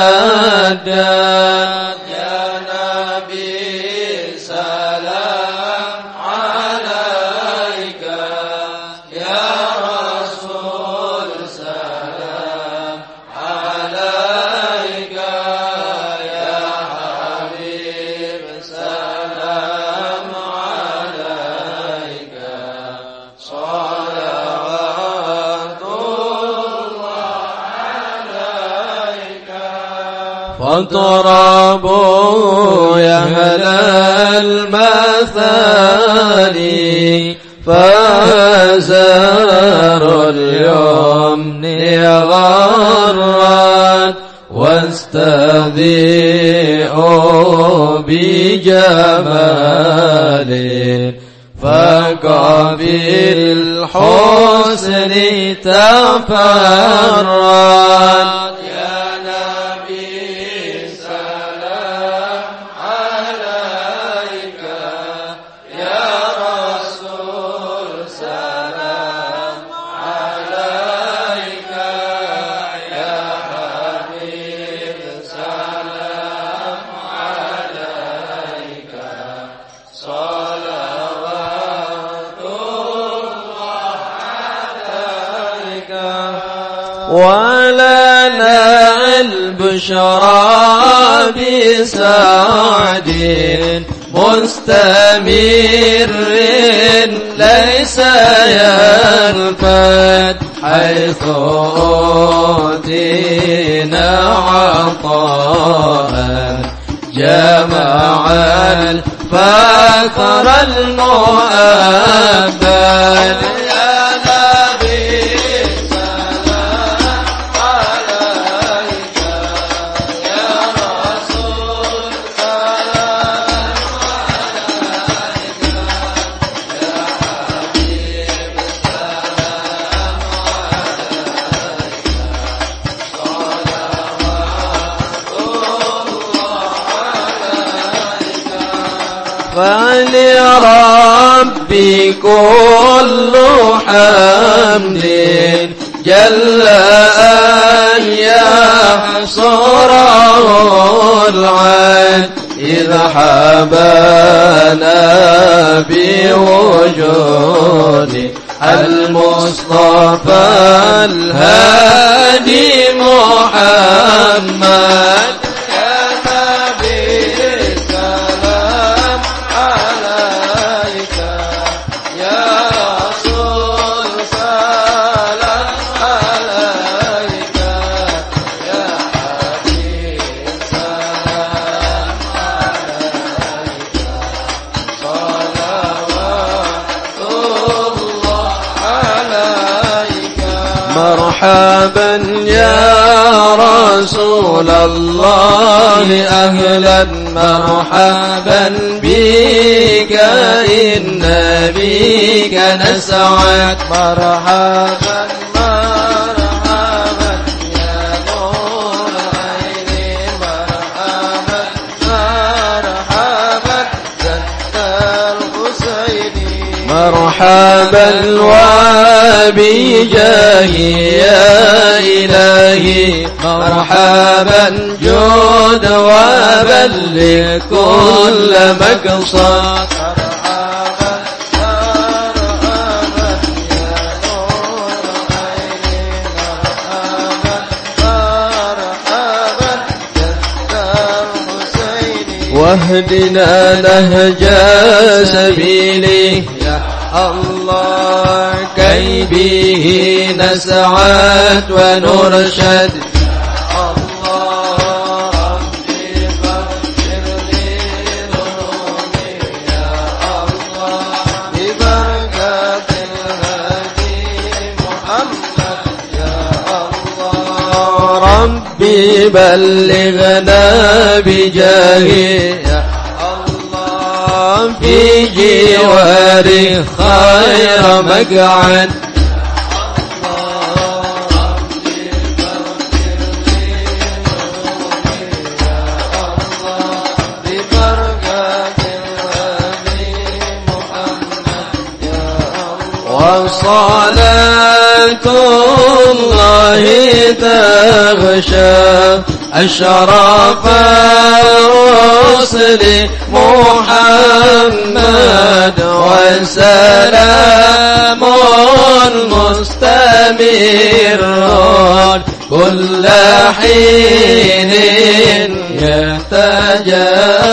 فاضربوا يا أهل المثاني فازار اليمن غرات واستذيئوا بجمال فكفي الحسن تفرد. ولنا البشرى بسعد مستمر ليس يلفت حيث أوتينا عطاء جمع الفقر المؤبد. فلربي كل حمد جل أن يحصره العين. إذا حبانا بوجود المصطفى الهادي محمد. مرحبا يا رسول الله أهلا مرحبا بك إن بك نسعد. مرحبا. مرحبا وبجاهي يا إلهي. مرحبا جود وبلغ كل مقصد. واهدنا نهج سبيلي. يا الله كي به نسعد ونرشد ربي بلغنا بجاهه. جواره خير مقعد. وصلاة الله تغشى. أشرف الرسل محمد وسلام مستمر كل حين يتجدد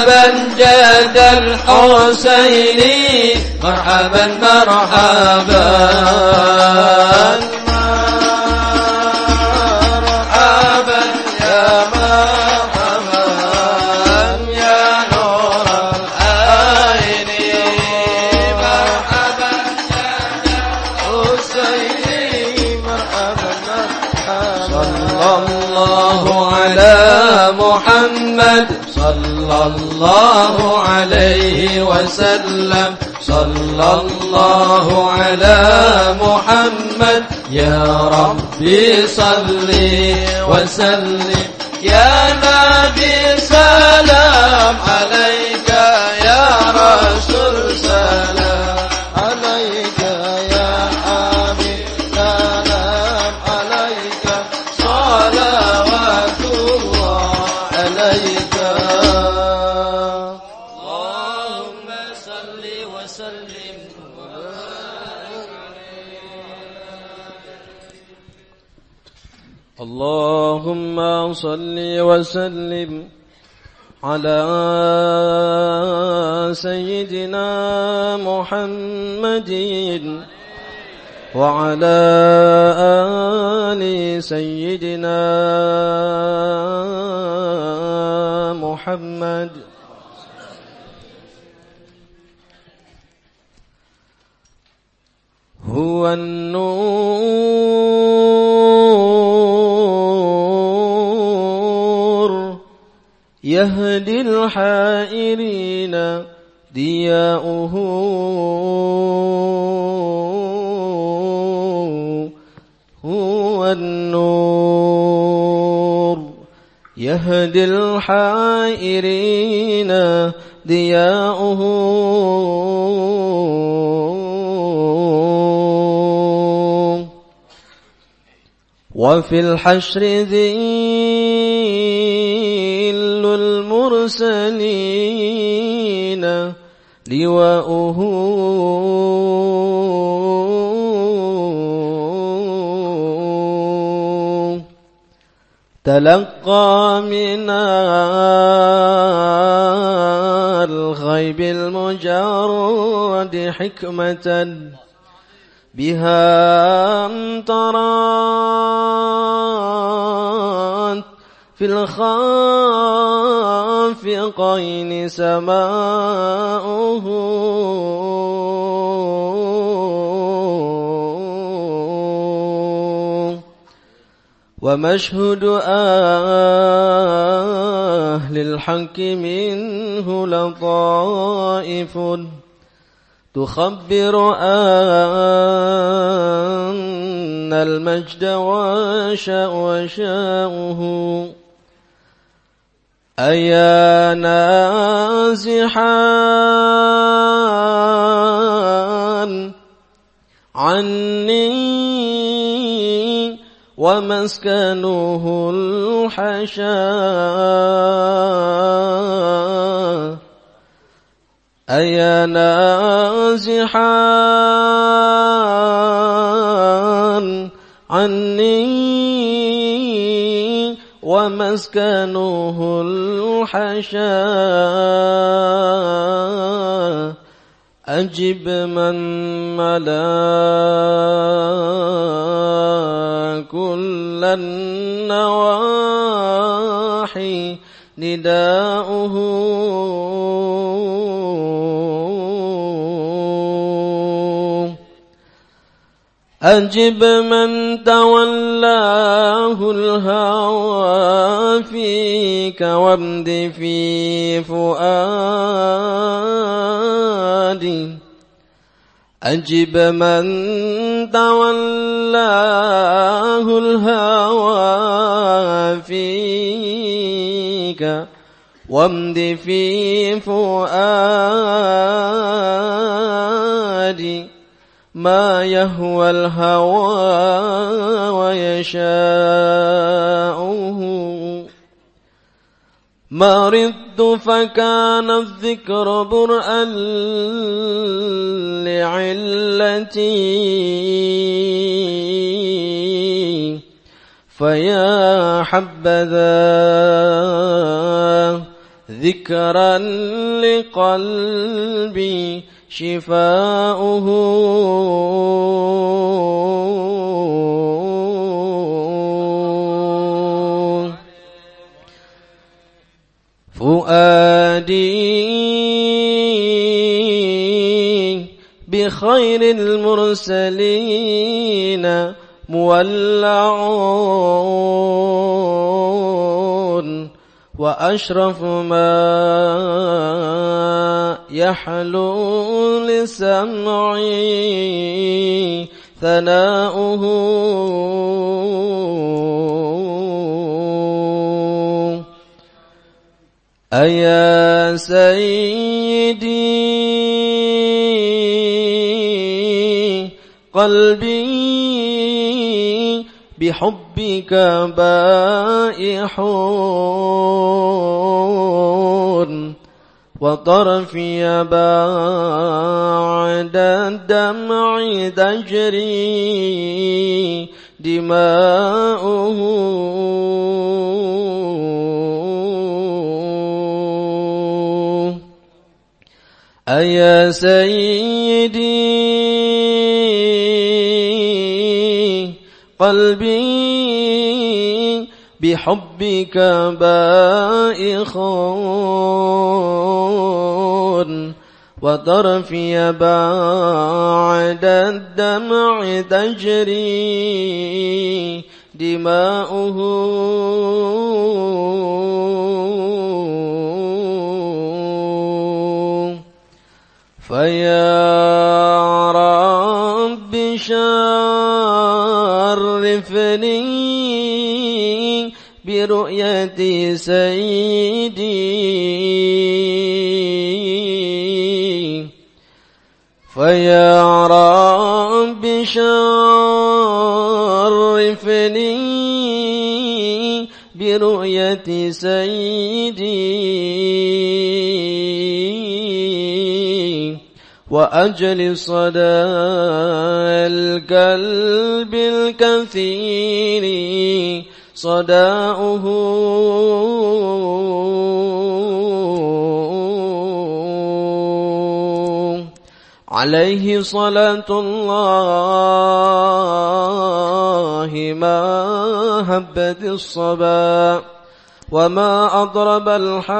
مرحبا جد الحسين مرحبا مرحبا. محمد. صلى الله عليه وسلم. صلى الله على محمد. يا ربي صل وسلم. يا نبي سلام عليك. صل وسلم على سيدنا محمد وعلى آل سيدنا محمد. هو النور يهدي الحائرين ضياؤه. هو النور. يهدي الحائرين ضياؤه. وفي الحشر ذيل المرسلين لواؤه. تلقى من الغيب المجرد حكمة بها امطرت في الخافقين سماؤه. ومشهد أهل الحق منه لطائف تخبر أن المجد وشاء وشاؤه أيا نازحا عني ومسكنه الحشا أيا نازحا عني ومسكنه الحشا أجب من ملا كل النواحي. نداؤه أجب من تولاه الهوى فيك وامد في فؤادي. أجب من تولاه الهوى فيك وامد في فؤادي. ما يهوى الهوى ويشاؤه. مرضت فكان الذكر برءا لعلتي. فيا حبذا ذكرا لقلبي. شفاؤه. فؤادي بخير المرسلين مولعون. وأشرف ما يحلو لسمعي ثناؤه. أيا سيدي قلبي بحبك بائح وطرفي بعد الدمع تجري دماؤه. أيا سيدي قلبي بحبك بائخ. وطرفي بعد الدمع تجري دماؤه. فيا برؤية سيدي. فيا رب شرفني برؤية سيدي. وأجل صدى القلب الكثير صداؤه. عليه صلاة الله ما هبت الصبا وما أضرب الحاجي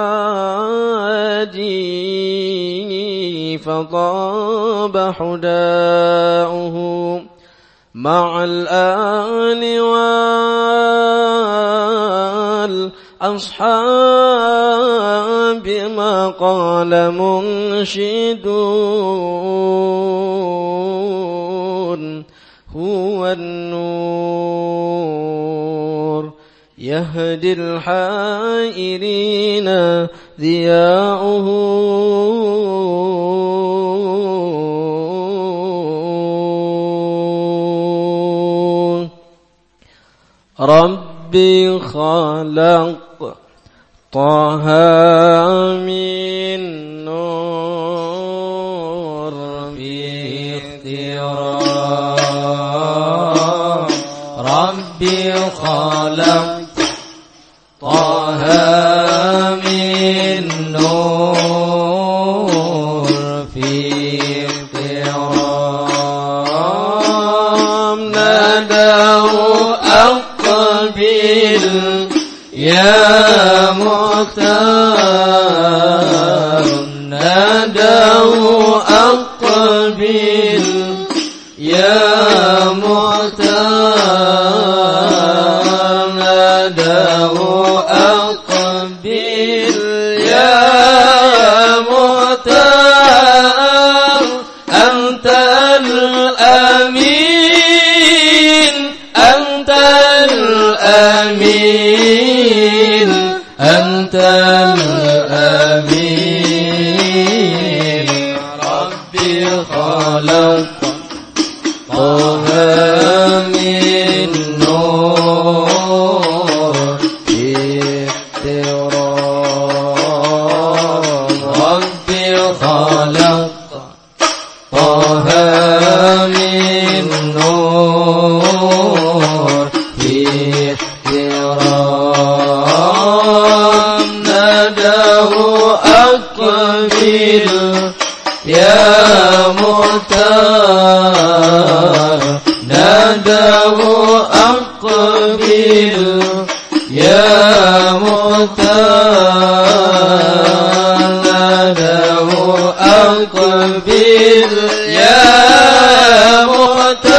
فطاب حداؤه. مع الآل والأصحاب ما قال منشدون هو النور يهدي الحائرين ضياؤه. ربي خلق طه من نور في اختيار ربي خلق يا مختار. أنت يا مختار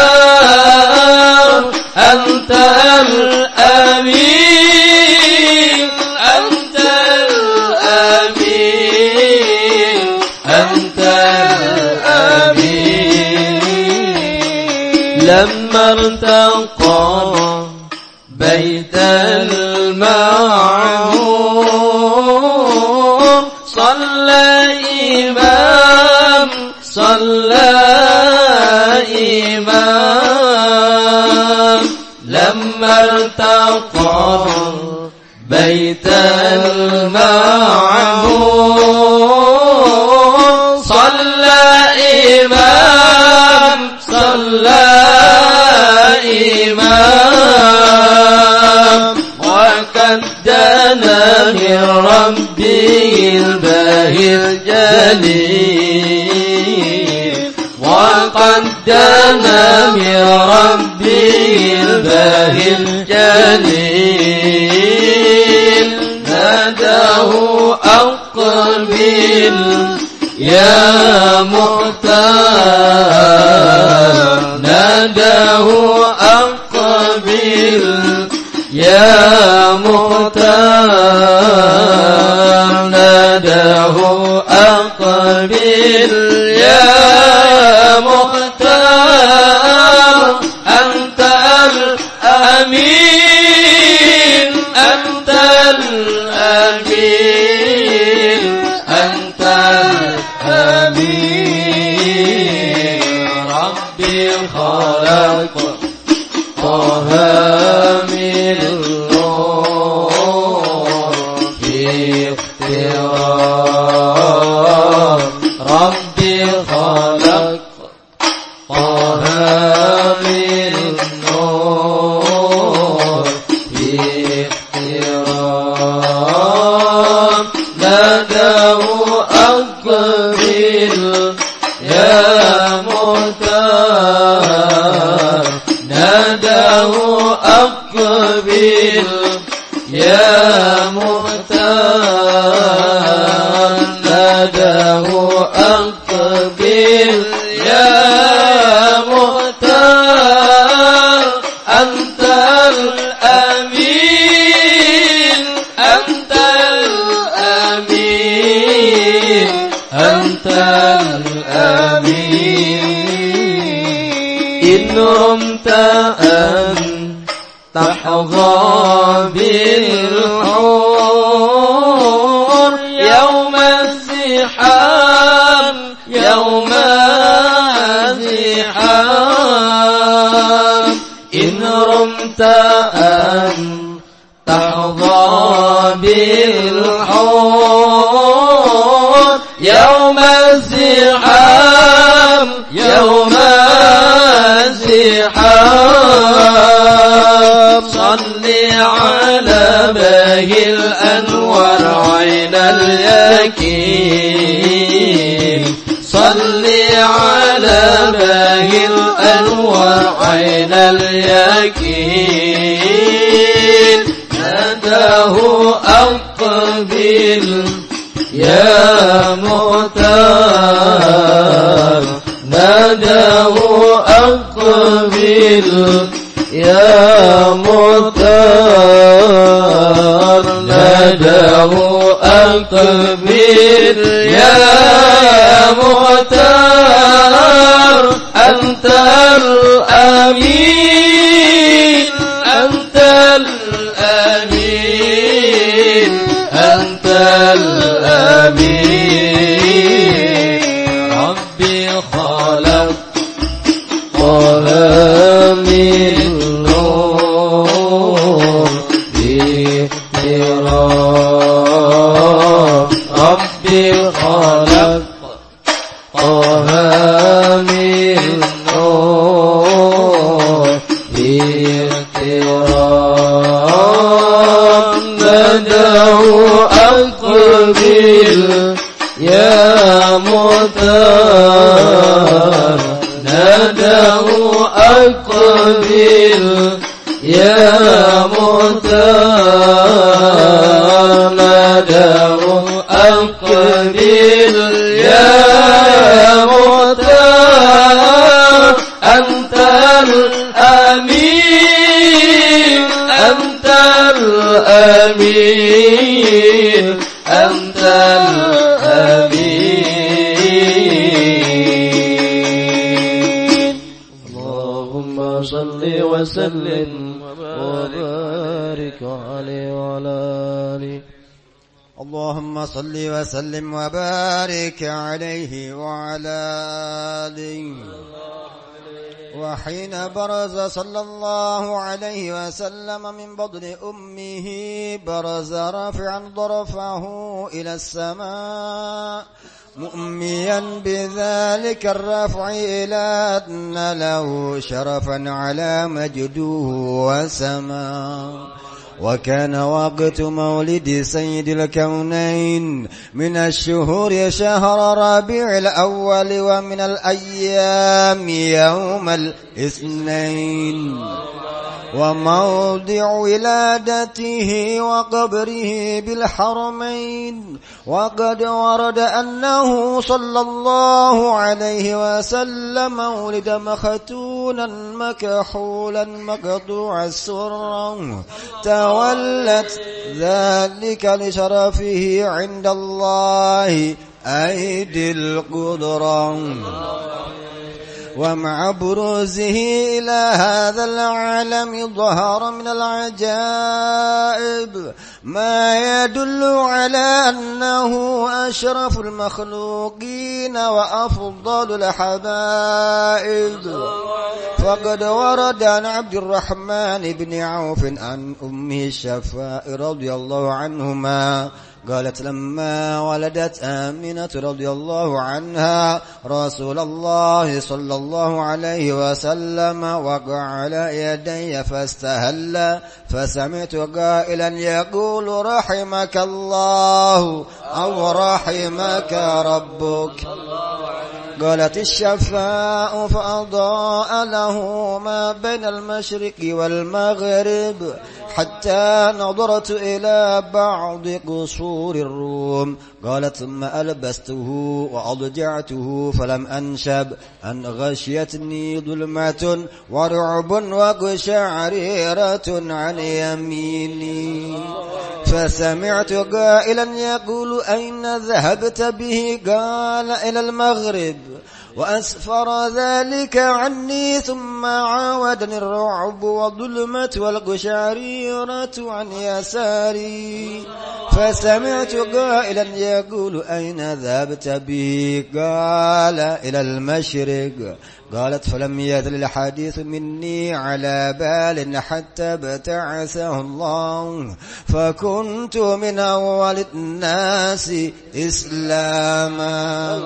أنت الأمين أنت الأمين. أنت الأمين لما ارتقى بيت ارتقى بيت المعمور صلى إمام صلى إمام. وقد دنا من ربه الباهي الجليل. دنا من ربه الباهي الجليل. ناداه أقبل يا مختار. ناداه أقبل يا مختار. ناداه أقبل يا مختار. يا مختار ناداه تحظى بالحور يوم الزحام يوم الزحام. إن رمت أن تحظى بالحور اليقين صل على باهي الأنوار عين اليقين. ناداه أقبل يا مختار ناداه أقبل يا مختار ناداه أقبل وسلم وبارك عليه وعلى آله. وحين برز صلى الله عليه وسلم من بطن أمه برز رافعا ضرفه إلى السماء مؤميا بذلك الرفع إلى أن له شرفا على مجده وسماه وكان وقت مولد سيد الكونين من الشهور شهر ربيع الأول ومن الأيام يوم الاثنين. وموضع ولادته وقبره بالحرمين. وقد ورد أنه صلى الله عليه وسلم ولد مختونا مكحولا مقطوع السر تولت ذلك لشرفه عند الله أيدي القدرة. ومع بروزه إلى هذا العالم ظهر من العجائب. ما يدل على أنه أشرف المخلوقين وأفضل الحبائب. فقد ورد عن عبد الرحمن بن عوف عن أمه الشفاء رضي الله عنهما قالت لما ولدت آمنة رضي الله عنها رسول الله صلى الله عليه وسلم وقع على يدي فاستهل فسمعت قائلا يقول رحمك الله أو رحمك ربك. قالت الشفاء فأضاء له ما بين المشرق والمغرب حتى نظرت إلى بعض قصور. الروم. قالت ثم ألبسته وأضجعته فلم أنشب. أن غشيتني ظلمة ورعب وقشعريرة عن يميني. فسمعت قائلا يقول أين ذهبت به؟ قال إلى المغرب. وأسفر ذلك عني ثم عاودني الرعب والظلمة والقشعريرة عن يساري. فسمعت قائلا يقول أين ذهبت به قال إلى المشرق. قالت فلم يزل الحديث مني على بال حتى ابتعثه الله. فكنت من أول الناس إسلاما.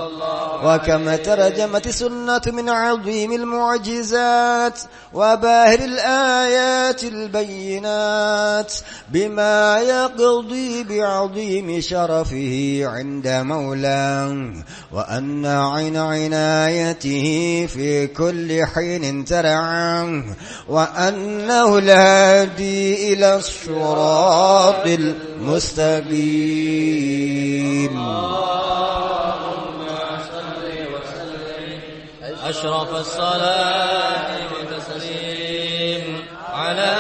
وكما ترجمت السنة من عظيم المعجزات وباهر الآيات البينات بما يقضي بعظيم شرفه عند مولاه. وأن عين عنايته في كل حين ترعى وأنه الهادي إلى الصراط المستقيم. أشرف الصلاة والتسليم على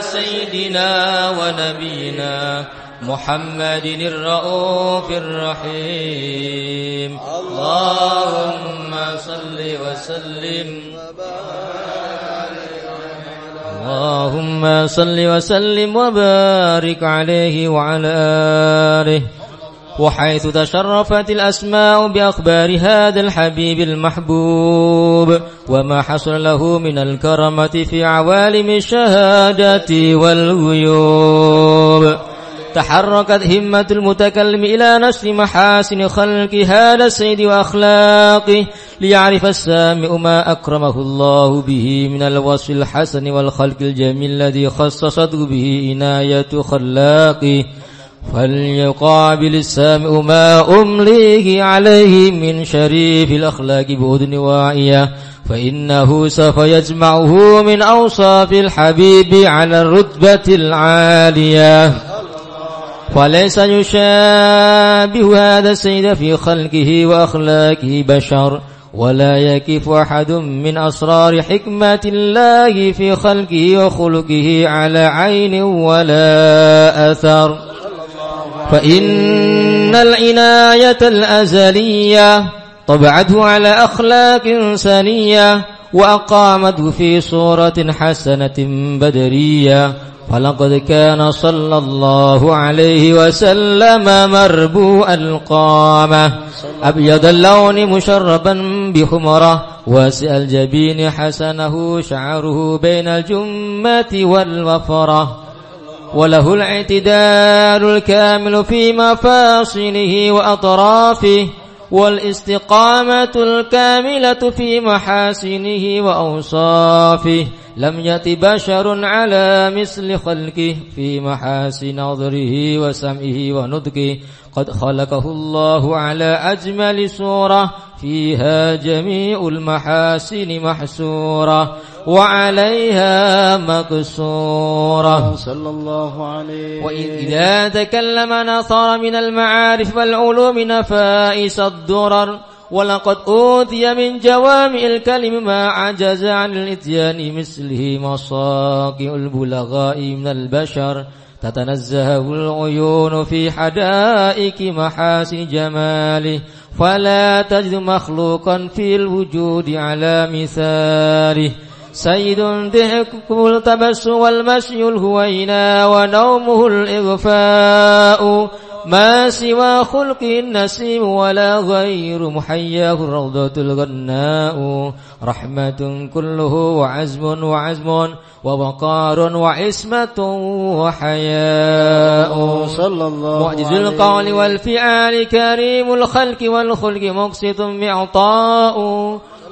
سيدنا ونبينا محمد الرؤوف الرحيم. اللهم صل وسلم. اللهم صل وسلم وبارك عليه وعلى آله. وحيث تشرفت الأسماء بأخبار هذا الحبيب المحبوب. وما حصل له من الكرمة في عوالم الشهادة والغيوب. تحركت همة المتكلم إلى نشر محاسن خلق هذا السيد وأخلاقه ليعرف السامع ما أكرمه الله به من الوصف الحسن والخلق الجميل الذي خصصته به عناية خلاقه. فليقابل السامع ما أمليه عليه من شريف الأخلاق بأذن واعية. فإنه سوف يجمعه من أوصاف الحبيب على الرتبة العالية. وليس يشابه هذا السيد في خلقه وأخلاقه بشر ولا يكف أحد من أسرار حكمة الله في خلقه وخلقه على عين ولا أثر. فإن العناية الأزلية طبعته على أخلاق سنية وأقامته في صورة حسنة بدرية. فلقد كان صلى الله عليه وسلم مربوء القامة. أبيض اللون مشربا بحمرة واسع الجبين حسنه شعره بين الجمة والوفرة. وله الاعتدال الكامل في مفاصله وأطرافه. والاستقامة الكاملة في محاسنه وأوصافه. لم يأت بشر على مثل خلقه في محاسن نظره وسمعه ونطقه. قد خلقه الله على أجمل صورة فيها جميع المحاسن محسورة. وعليها مكسورة. صلى الله عليه وإذا تكلم نصر من المعارف والعلوم نفائس الدرر. ولقد أوتي من جوامع الكلم ما عجز عن الإتيان مثله مصاقع البلغاء من البشر. تتنزه العيون في حدائق محاسن جماله. فلا تجد مخلوقا في الوجود على مثاله. سيد ضحكه التبس والمشي الهوينا ونومه الإغفاء. ما سوى خلق النسيم ولا غير محياه الروضة الغناء. رحمة كله وعزم وعزم ووقار وعصمة وحياء. صلى الله معجز القول والفعال كريم الخلق والخلق مقسط معطاء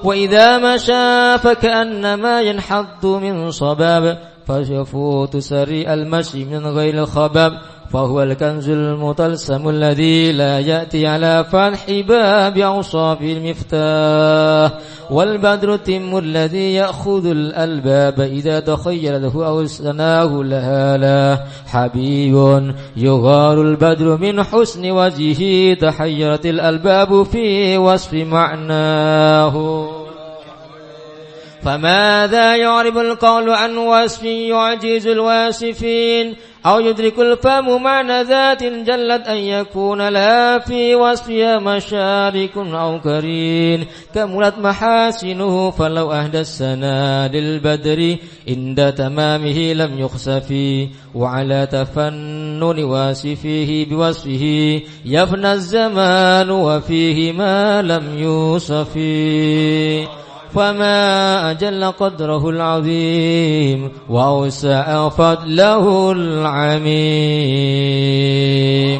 وإذا مشى فكأنما ينحط من صباب فيفوت سريع المشي من غير خباب. فهو الكنز المطلسم الذي لا يأتي على فتح باب أوصاف المفتاح والبدر التم الذي يأخذ الألباب إذا تخيل له أو سناه لها لا حبيب يغار البدر من حسن وجهه تحيرت الألباب في وصف معناه. فماذا يعرب القول عن وصف يعجز الواصفين أو يدرك الفم معنى ذات جلت أن يكون لها في وصفها مشارك أو كرين. كملت محاسنه فلو أهدى السنا للبدر عند تمامه لم يخسفي وعلى تفنن واسفيه بوصفه. يفنى الزمان وفيه ما لم يوصف. فما أجل قدره العظيم وأوسع فضله العميم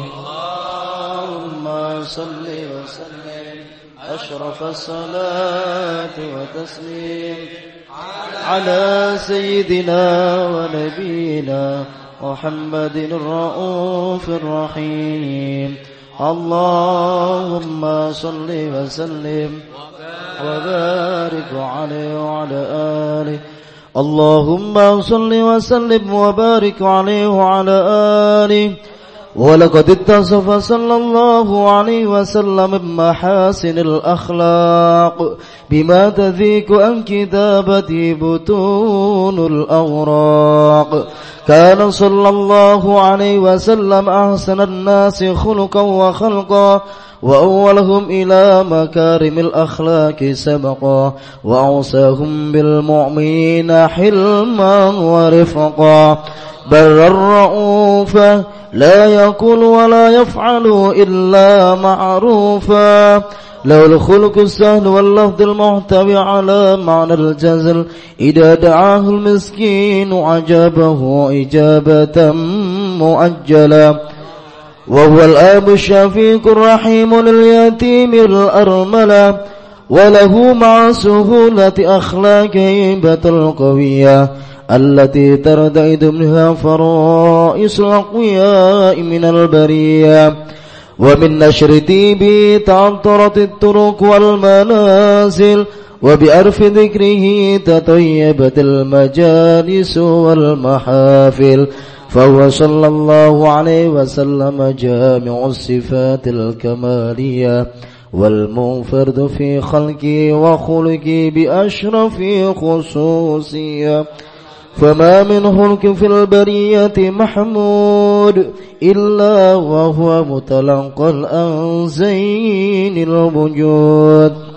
اللهم صل وسلم أشرف الصلاة وتسليم على سيدنا ونبينا محمد الرؤوف الرحيم اللهم صل وسلم وبارك عليه وعلى آله. اللهم صل وسلم وبارك عليه وعلى آله. ولقد اتصف صلى الله عليه وسلم بمحاسن الأخلاق. بما تذيك عن كتابة بطون الأوراق. كان صلى الله عليه وسلم أحسن الناس خلقا وخلقا. وأولهم إلى مكارم الأخلاق سبقا وأوصاهم بالمؤمنين حلما ورفقا. بر الرؤوفا لا يقول ولا يفعل إلا معروفا. لو الخلق السهل واللفظ المحتوي على معنى الجزل. إذا دعاه المسكين عجبه إجابة مؤجلا. وهو الآب الشفيق الرحيم لليتيم الأرملة وله مع سهولة أخلاق هيبة القوية التي تردد منها فرائس الأقوياء من البرية. ومن نشر تيبي تعطرت الطرق والمنازل وبأرف ذكره تطيبت المجالس والمحافل. فهو صلى الله عليه وسلم جامع الصفات الكمالية والمنفرد في خلقه وخلقه بأشرف خصوصية. فما من خلق في البرية محمود إلا وهو متلقى عن زين الوجود.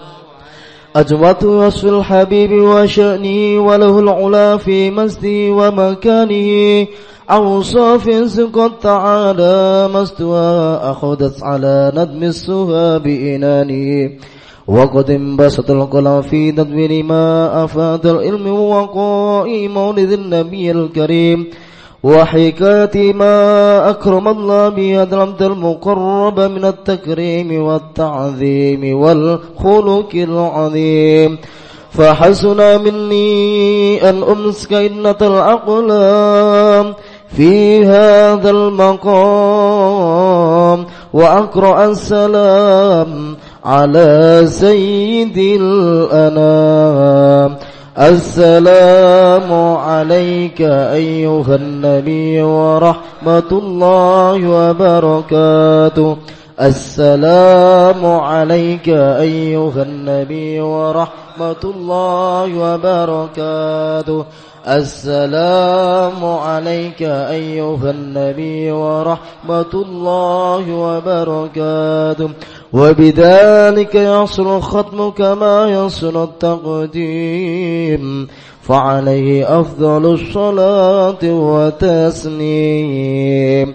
أجمت وصف الحبيب وشأنه وله العلا في مسته ومكانه. أوصاف سقط تعالى ما استوى أخذت على ندم السهى بإنانه وقد انبسط القلم في تدبير ما أفاد العلم وقاء مولد النبي الكريم. وحكاية ما أكرم الله به أدرمت المقرب من التكريم والتعظيم والخلق العظيم. فحسن مني أن أمسك إنة الأقلام في هذا المقام وأقرأ السلام على سيد الأنام. السلام عليك أيها النبي ورحمة الله وبركاته. السلام عليك أيها النبي ورحمة الله وبركاته. السلام عليك أيها النبي ورحمة الله وبركاته. وبذلك يصل الختم كما يصل التقديم. فعليه أفضل الصلاة وتسليم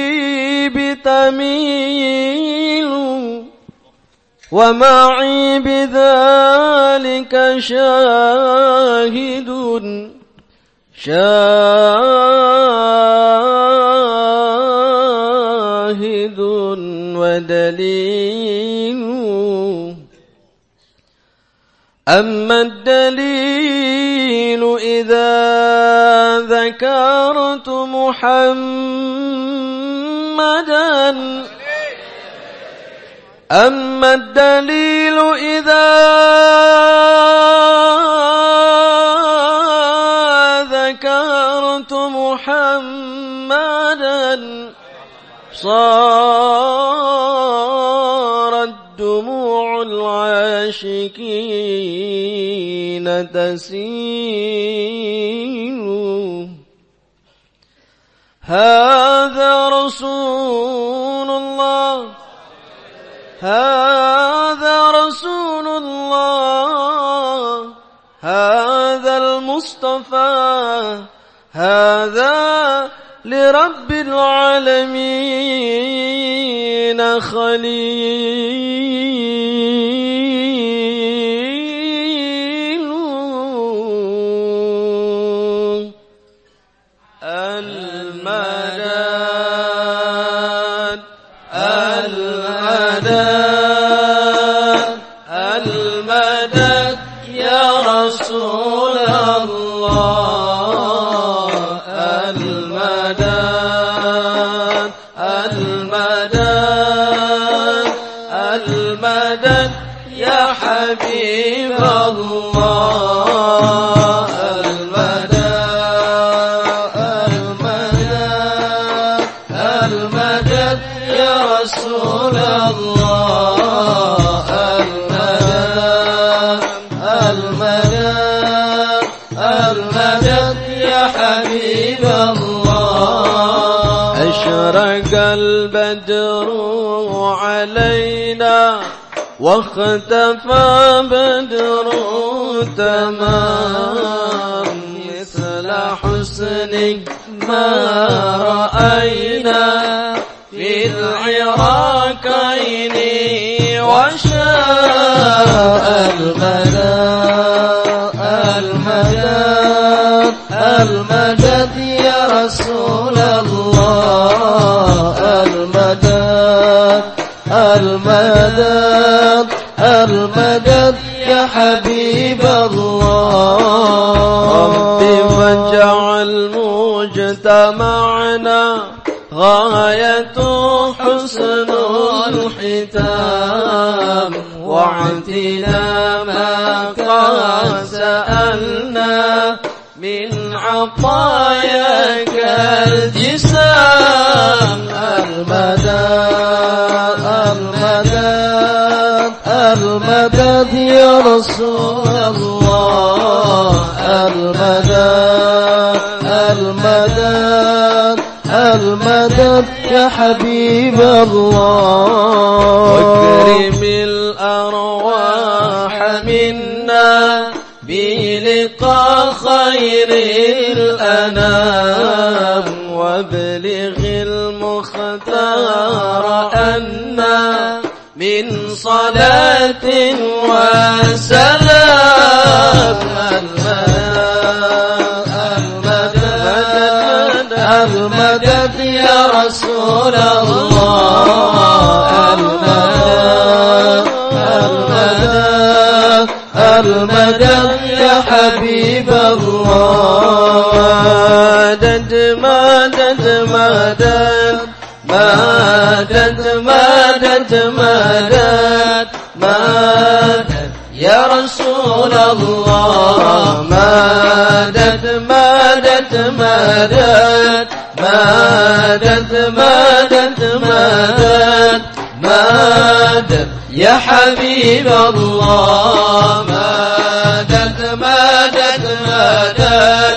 تميل ومعي بذلك شاهد شاهد ودليل. أما الدليل إذا ذكرت محمدا أما الدليل إذا ذكرت محمدا صارت دموع العاشقين تسيل هذا هذا رسول الله هذا المصطفى هذا لرب العالمين خليل. المدد يا حبيب الله. البدر علينا واختفى بدر تمام مثل حسنك ما رأينا في العراقين وشاء المدى المدد المدد يا رسول الله المدد المدد. المدد يا حبيب الله. ربي فاجعل مجتمعنا غاية حسن الختام. واعتنا ما قد سألنا من عطاياك الجسام. المدد المدد يا رسول الله المدد المدد المدد يا حبيب الله. واكرم الأرواح منا بلقاء خير الأنام وابلغ من صلاة وسلام. المدد المدد يا رسول الله. المدد المدد المدد يا حبيب الله. مدد مدد مدد مدد مدد مدد مدد يا رسول الله. مدد مدد مدد مدد مدد مدد مدد يا حبيب الله. مدد مدد مدد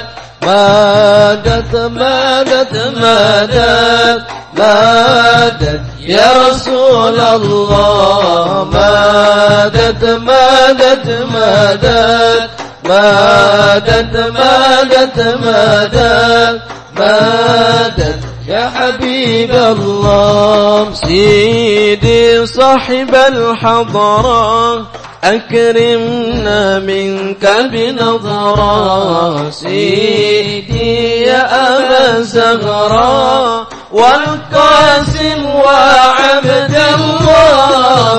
مدد مدد مدد مدد يا رسول الله مدد مدد مدد مدد مدد مدد مدد يا حبيب الله سيدي صاحب الحضرة. أكرمنا منك بنظرة سيدي يا أبا زهراء والقاسم وعبد الله.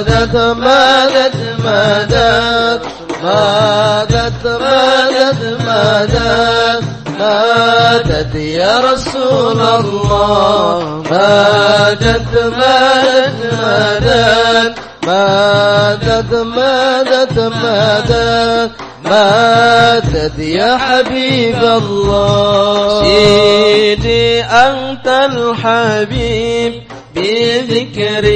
مدد مدد مدد مدد مدد مدد مدد يا رسول الله. مدد مدد مدد مدد مدد مدد مدد يا حبيب الله. سيدي أنت الحبيب بذكر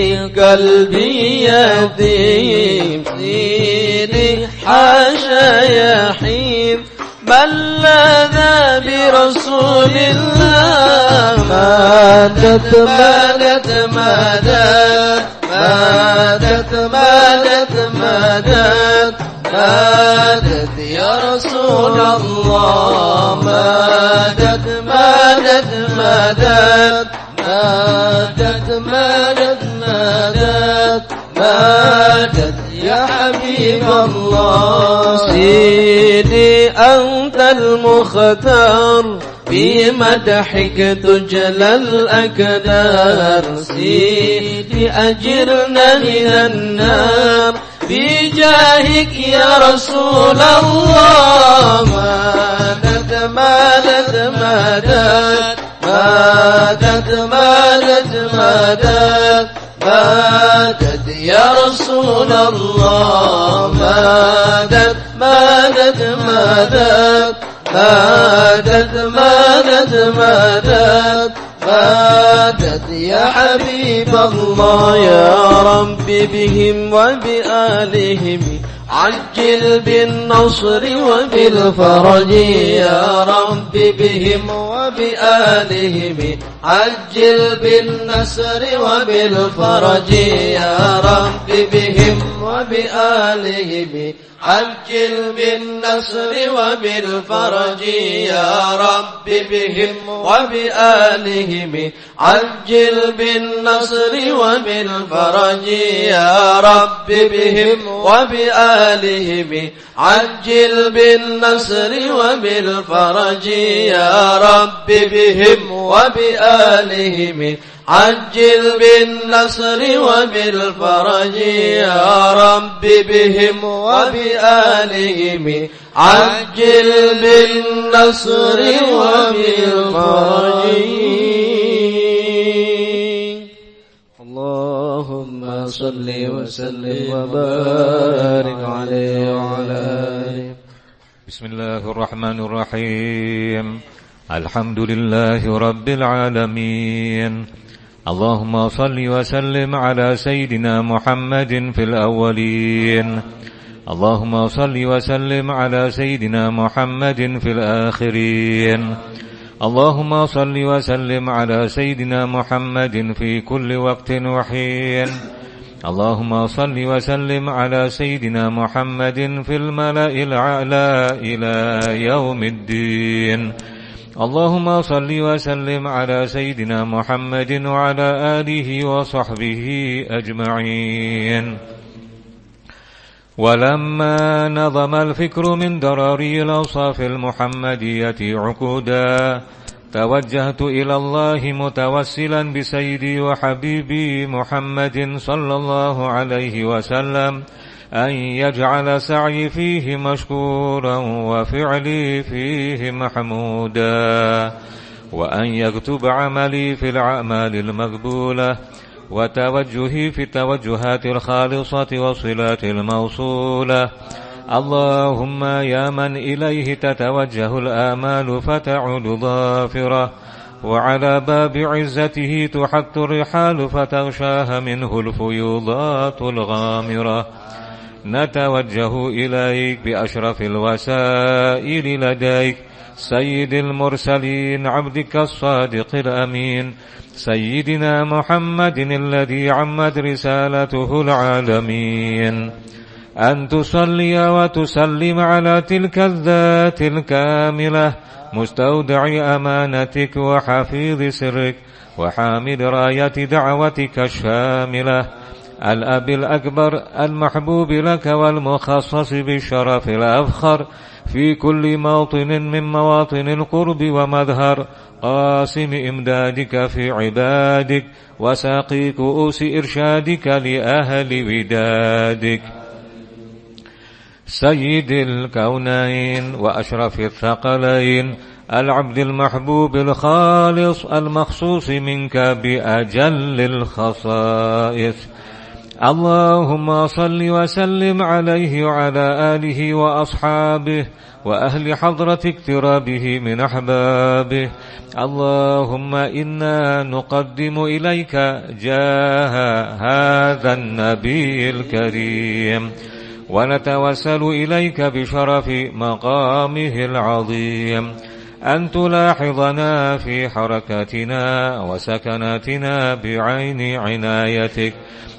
قلبي يديم سيدي حاشا يحيد بل لنا برسول الله. مدد مدد مدد مدد مدد مدد مدد يا رسول الله. مدد مدد مدد مدد مدد مدد مدد يا حبيب الله. سيدي أنت المختار. في مدحك تجلى الأكدار. سيدي أجرنا من النار. بجاهك يا رسول الله. مدد مدد مدد مدد مدد مدد مدد يا رسول الله. مدد مدد مدد مدد مدد مدد مدد يا حبيب الله. يا رب بهم وبآلهم عجل بالنصر وبالفرج. يا رب بهم وبآلهم عجل بالنصر وبالفرج. يا رب بهم وبآلهم عجل بالنصر وبالفرج يا رب بهم وبآلهم عجل بالنصر وبالفرج يا رب بهم وبآلهم عجل بالنصر وبالفرج يا رب بهم وبآلهم عجل بالنصر وبالفرج يا رب بهم وبآلهم. عجل بالنصر وبالفرج. اللهم صل وسلم وبارك عليه وعلى بسم الله الرحمن الرحيم. الحمد لله رب العالمين. اللهم صل وسلم على سيدنا محمد في الأولين. اللهم صل وسلم على سيدنا محمد في الآخرين. اللهم صل وسلم على سيدنا محمد في كل وقت وحين. اللهم صل وسلم على سيدنا محمد في الملأ الأعلى إلى يوم الدين. اللهم صل وسلم على سيدنا محمد وعلى آله وصحبه أجمعين. ولما نظم الفكر من دراري الأوصاف المحمدية عقودا توجهت إلى الله متوسلا بسيدي وحبيبي محمد صلى الله عليه وسلم أن يجعل سعي فيه مشكورا وفعلي فيه محمودا وأن يكتب عملي في الأعمال المقبولة وتوجهي في التوجهات الخالصة والصلات الموصولة. اللهم يا من إليه تتوجه الآمال فتعود ظافرة وعلى باب عزته تحت الرحال فتغشاها منه الفيوضات الغامرة. نتوجه إليك بأشرف الوسائل لديك سيد المرسلين عبدك الصادق الأمين سيدنا محمد الذي عمت رسالته العالمين. أن تصلي وتسلم على تلك الذات الكاملة مستودع أمانتك وحفيظ سرك وحامل راية دعوتك الشاملة. الأب الأكبر المحبوب لك والمخصص بالشرف الأفخر في كل موطن من مواطن القرب ومظهر قاسم إمدادك في عبادك وساقي كؤوس إرشادك لأهل ودادك. سيد الكونين وأشرف الثقلين العبد المحبوب الخالص المخصوص منك بأجل الخصائص. اللهم صل وسلم عليه وعلى آله وأصحابه وأهل حضرة اقترابه من أحبابه. اللهم إنا نقدم إليك جاه هذا النبي الكريم. ونتوسل إليك بشرف مقامه العظيم. أن تلاحظنا في حركاتنا وسكناتنا بعين عنايتك.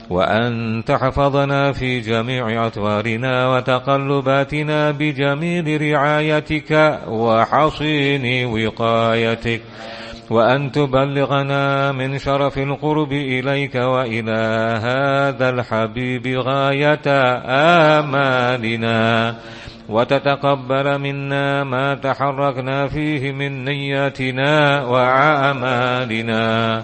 وأن تحفظنا في جميع أطوارنا وتقلباتنا بجميل رعايتك وحصين وقايتك وأن تبلغنا من شرف القرب إليك وإلى هذا الحبيب غاية آمالنا وتتقبل منا ما تحركنا فيه من نياتنا وأعمالنا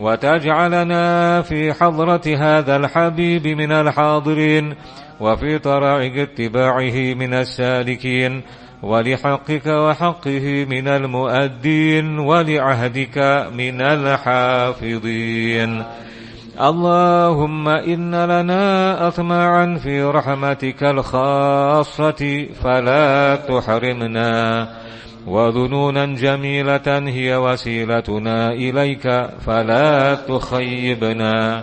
وتجعلنا في حضرة هذا الحبيب من الحاضرين وفي طرائق اتباعه من السالكين ولحقك وحقه من المؤدين ولعهدك من الحافظين. اللهم إن لنا أطماعا في رحمتك الخاصة فلا تحرمنا. وظنونا جميلة هي وسيلتنا إليك فلا تخيبنا.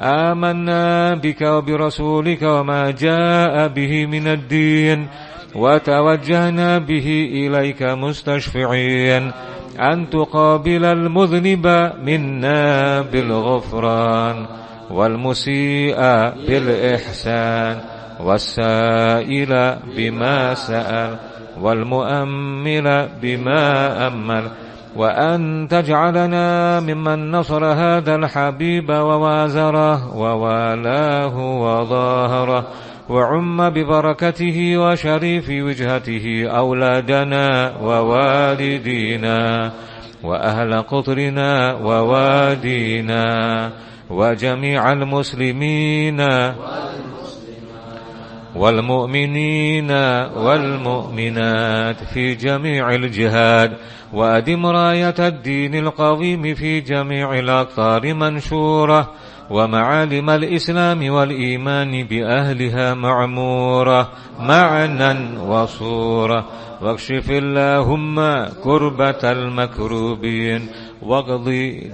آمنا بك وبرسولك وما جاء به من الدين وتوجهنا به إليك مستشفعين. أن تقابل المذنب منا بالغفران والمسيء بالإحسان. والسائل بما سأل والمؤمل بما أمل وأن تجعلنا ممن نصر هذا الحبيب ووازره ووالاه وظاهره وعم ببركته وشريف وجهته أولادنا ووالدينا وأهل قطرنا ووادينا وجميع المسلمين والمؤمنين والمؤمنات في جميع الجهاد وأدم راية الدين القويم في جميع الأقطار منشورة ومعالم الإسلام والإيمان بأهلها معمورة معنا وصورة. واكشف اللهم كربة المكروبين واقض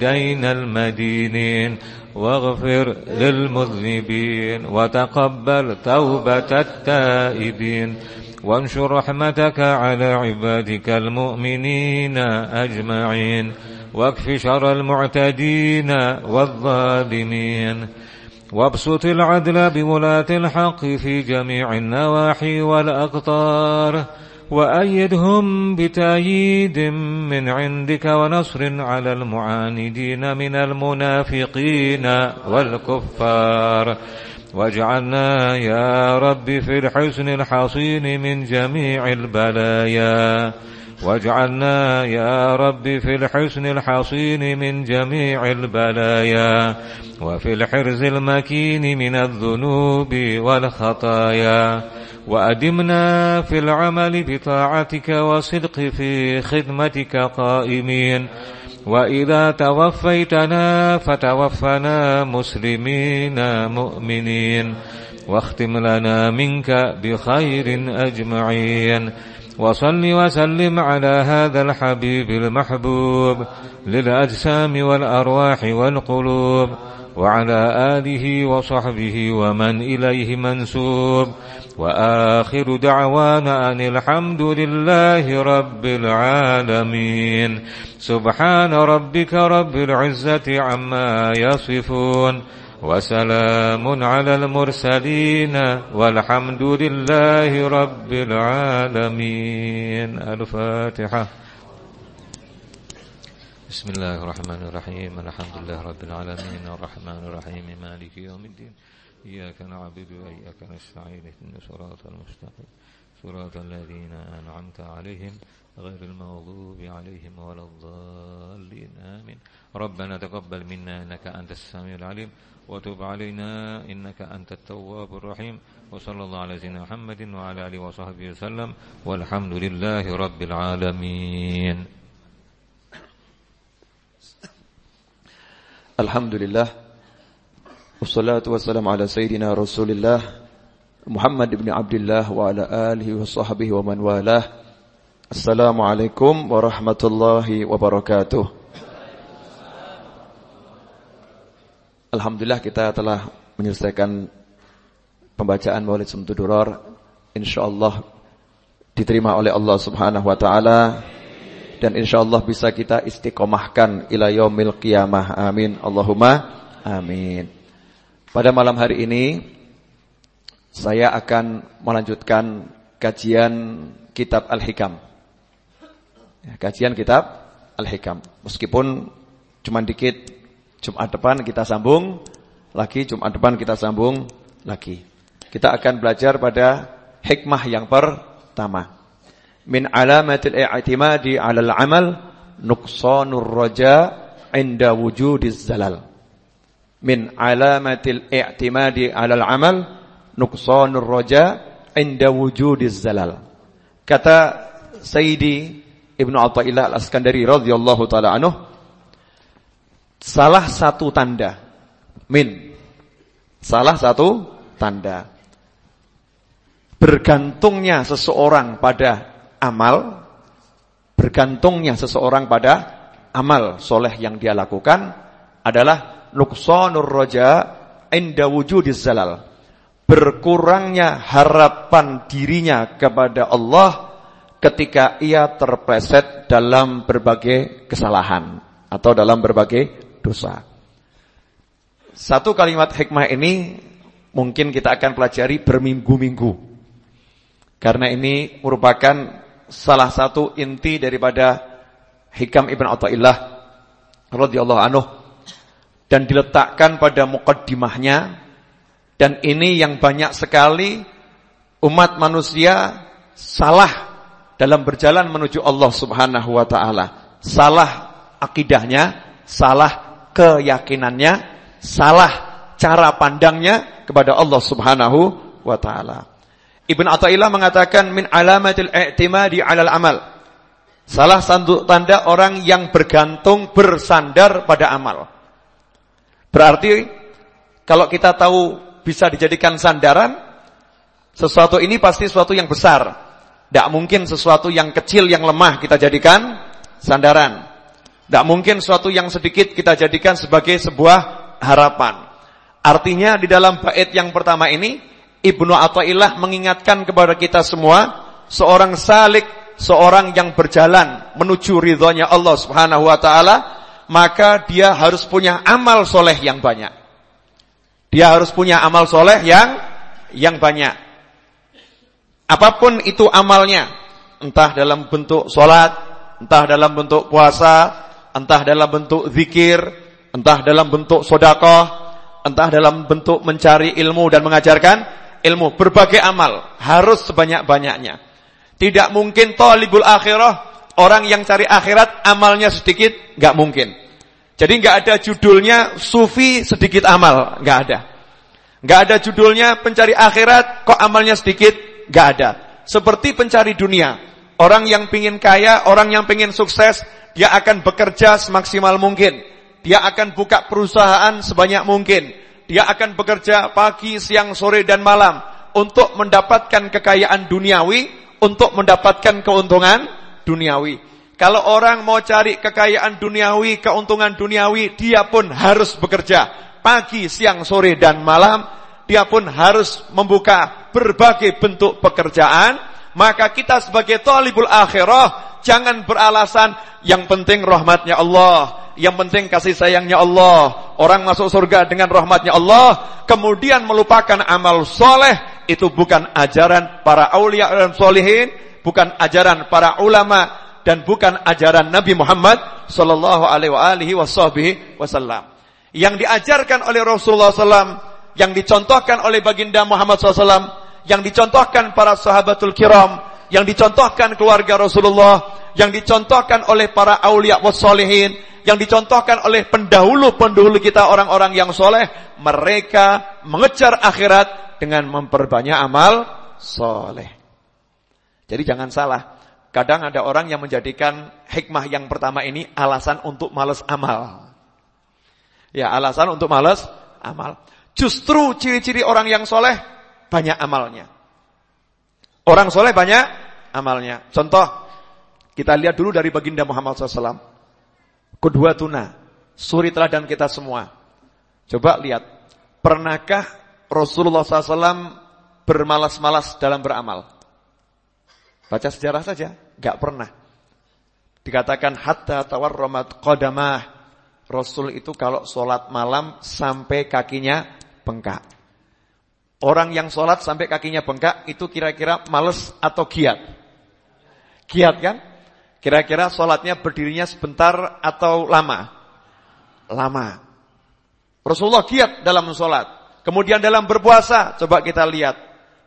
دين المدينين. واغفر للمذنبين وتقبل توبة التائبين وانشر رحمتك على عبادك المؤمنين أجمعين واكف شر المعتدين والظالمين وابسط العدل بولاة الحق في جميع النواحي والأقطار وأيدهم بتأييد من عندك ونصر على المعاندين من المنافقين والكفار. واجعلنا يا رب في الحسن الحصين من جميع البلايا. واجعلنا يا رب في الحسن الحصين من جميع البلايا. وفي الحرز المكين من الذنوب والخطايا. وأدمنا في العمل بطاعتك وصدق في خدمتك قائمين. وإذا توفيتنا فتوفنا مسلمين مؤمنين. واختم لنا منك بخير أجمعين. وصل وسلم على هذا الحبيب المحبوب للأجسام والأرواح والقلوب. وعلى آله وصحبه ومن إليه منسوب. وآخر دعوانا أن الحمد لله رب العالمين. سبحان ربك رب العزة عما يصفون. وسلام على المرسلين والحمد لله رب العالمين. الفاتحة. بسم الله الرحمن الرحيم الحمد لله رب العالمين الرحمن الرحيم مالك يوم الدين إياك نعبد وإياك نستعين اهدنا صراط المستقيم صراط الذين أنعمت عليهم غير المغضوب عليهم ولا الضالين آمين ربنا تقبل منا إنك أنت السميع العليم وتب علينا إنك أنت التواب الرحيم وصلى الله على سيدنا محمد وعلى آله وصحبه وسلم والحمد لله رب العالمين Alhamdulillah. Wassalatu wassalamu ala Sayyidina Rasulillah Muhammad ibn Abdullah Wa ala alihi wa sahbihi wa man walah. Assalamualaikum warahmatullahi wabarakatuh Alhamdulillah kita telah menyelesaikan Pembacaan Maulid Sumtuduror InsyaAllah Diterima oleh Allah subhanahu wa ta'ala dan insyaallah bisa kita istiqomahkan ila yaumil qiyamah. Amin. Allahumma amin. Pada malam hari ini saya akan melanjutkan kajian kitab Al-Hikam. Ya, kajian kitab Al-Hikam. Meskipun cuma dikit Jumat depan kita sambung lagi, Jumat depan kita sambung lagi. Kita akan belajar pada hikmah yang pertama min alamatil i'timadi 'alal 'amal nuqsanur raja 'inda wujudiz zalal. Min alamatil i'timadi 'alal 'amal nuqsanur raja 'inda wujudiz zalal. Kata Sayyidi Ibnu Athaillah Al-Askandari radhiyallahu taala anhu salah satu tanda min salah satu tanda. Bergantungnya seseorang pada amal, bergantungnya seseorang pada amal soleh yang dia lakukan adalah nuksanur roja inda wujudiz zalal. Berkurangnya harapan dirinya kepada Allah ketika ia terpleset dalam berbagai kesalahan atau dalam berbagai dosa. Satu kalimat hikmah ini mungkin kita akan pelajari berminggu-minggu. Karena ini merupakan salah satu inti daripada hikam Ibn Atta'illah radhiyallahu anhu dan diletakkan pada mukaddimahnya dan ini yang banyak sekali umat manusia salah dalam berjalan menuju Allah Subhanahu wa taala. Salah akidahnya, salah keyakinannya, salah cara pandangnya kepada Allah Subhanahu wa taala. Ibn Athaillah mengatakan min alamatil i'timadi 'alal amal. Salah satu tanda orang yang bergantung bersandar pada amal. Berarti kalau kita tahu bisa dijadikan sandaran, sesuatu ini pasti sesuatu yang besar. Tidak mungkin sesuatu yang kecil yang lemah kita jadikan sandaran. Tidak mungkin sesuatu yang sedikit kita jadikan sebagai sebuah harapan. Artinya di dalam bait yang pertama ini Ibnu Athaillah mengingatkan kepada kita semua seorang salik, seorang yang berjalan menuju ridhonya Allah Subhanahu wa taala maka dia harus punya amal soleh yang banyak. Dia harus punya amal soleh yang yang banyak. Apa pun itu amalnya, entah dalam bentuk solat, entah dalam bentuk puasa, entah dalam bentuk zikir, entah dalam bentuk sodakoh, entah dalam bentuk mencari ilmu dan mengajarkan ilmu. Berbagai amal harus sebanyak-banyaknya. Tidak mungkin tolibul akhirah orang yang cari akhirat amalnya sedikit, nggak mungkin. Jadi nggak ada judulnya sufi sedikit amal, nggak ada. Nggak ada judulnya pencari akhirat kok amalnya sedikit, nggak ada. Seperti pencari dunia, orang yang pingin kaya, orang yang pingin sukses, dia akan bekerja semaksimal mungkin. Dia akan buka perusahaan sebanyak mungkin. Dia akan bekerja pagi, siang, sore, dan malam untuk mendapatkan kekayaan duniawi, untuk mendapatkan keuntungan duniawi. Kalau orang mau cari kekayaan duniawi, keuntungan duniawi, dia pun harus bekerja. Pagi, siang, sore, dan malam. Dia pun harus membuka berbagai bentuk pekerjaan. Maka kita sebagai talibul akhirah, jangan beralasan yang penting rahmatnya Allah. Yang penting kasih sayangnya Allah. Orang masuk surga dengan rahmatnya Allah. Kemudian melupakan amal soleh. Itu bukan ajaran para awliya dan solihin. Bukan ajaran para ulama dan bukan ajaran Nabi Muhammad sallallahu alaihi wasallam. Yang diajarkan oleh Rasulullah SAW, yang dicontohkan oleh baginda Muhammad SAW, yang dicontohkan para sahabatul kiram, yang dicontohkan keluarga Rasulullah, yang dicontohkan oleh para aulia wassalihin, yang dicontohkan oleh pendahulu-pendahulu kita orang-orang yang soleh, mereka mengejar akhirat dengan memperbanyak amal soleh. Jadi jangan salah. Kadang ada orang yang menjadikan hikmah yang pertama ini alasan untuk males amal. Ya, alasan untuk males amal. Justru ciri-ciri orang yang soleh banyak amalnya. Orang soleh banyak amalnya. Contoh, kita lihat dulu dari baginda Muhammad SAW. Kedua tuna, suri teladan kita semua. Coba lihat, pernahkah Rasulullah SAW bermalas-malas dalam beramal? Baca sejarah saja, nggak pernah. Dikatakan hatta tawarramat qadamah. Rasul itu kalau sholat malam sampai kakinya bengkak. Orang yang sholat sampai kakinya bengkak itu kira-kira males atau giat? Giat kan? Kira-kira sholatnya berdirinya sebentar atau lama? Lama. Rasulullah giat dalam sholat. Kemudian dalam berpuasa, coba kita lihat.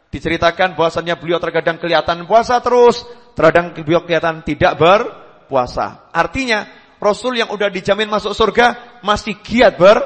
Diceritakan bahwasannya beliau terkadang kelihatan puasa terus, terkadang beliau kelihatan tidak berpuasa. Artinya, Rasul yang udah dijamin masuk surga masih giat ber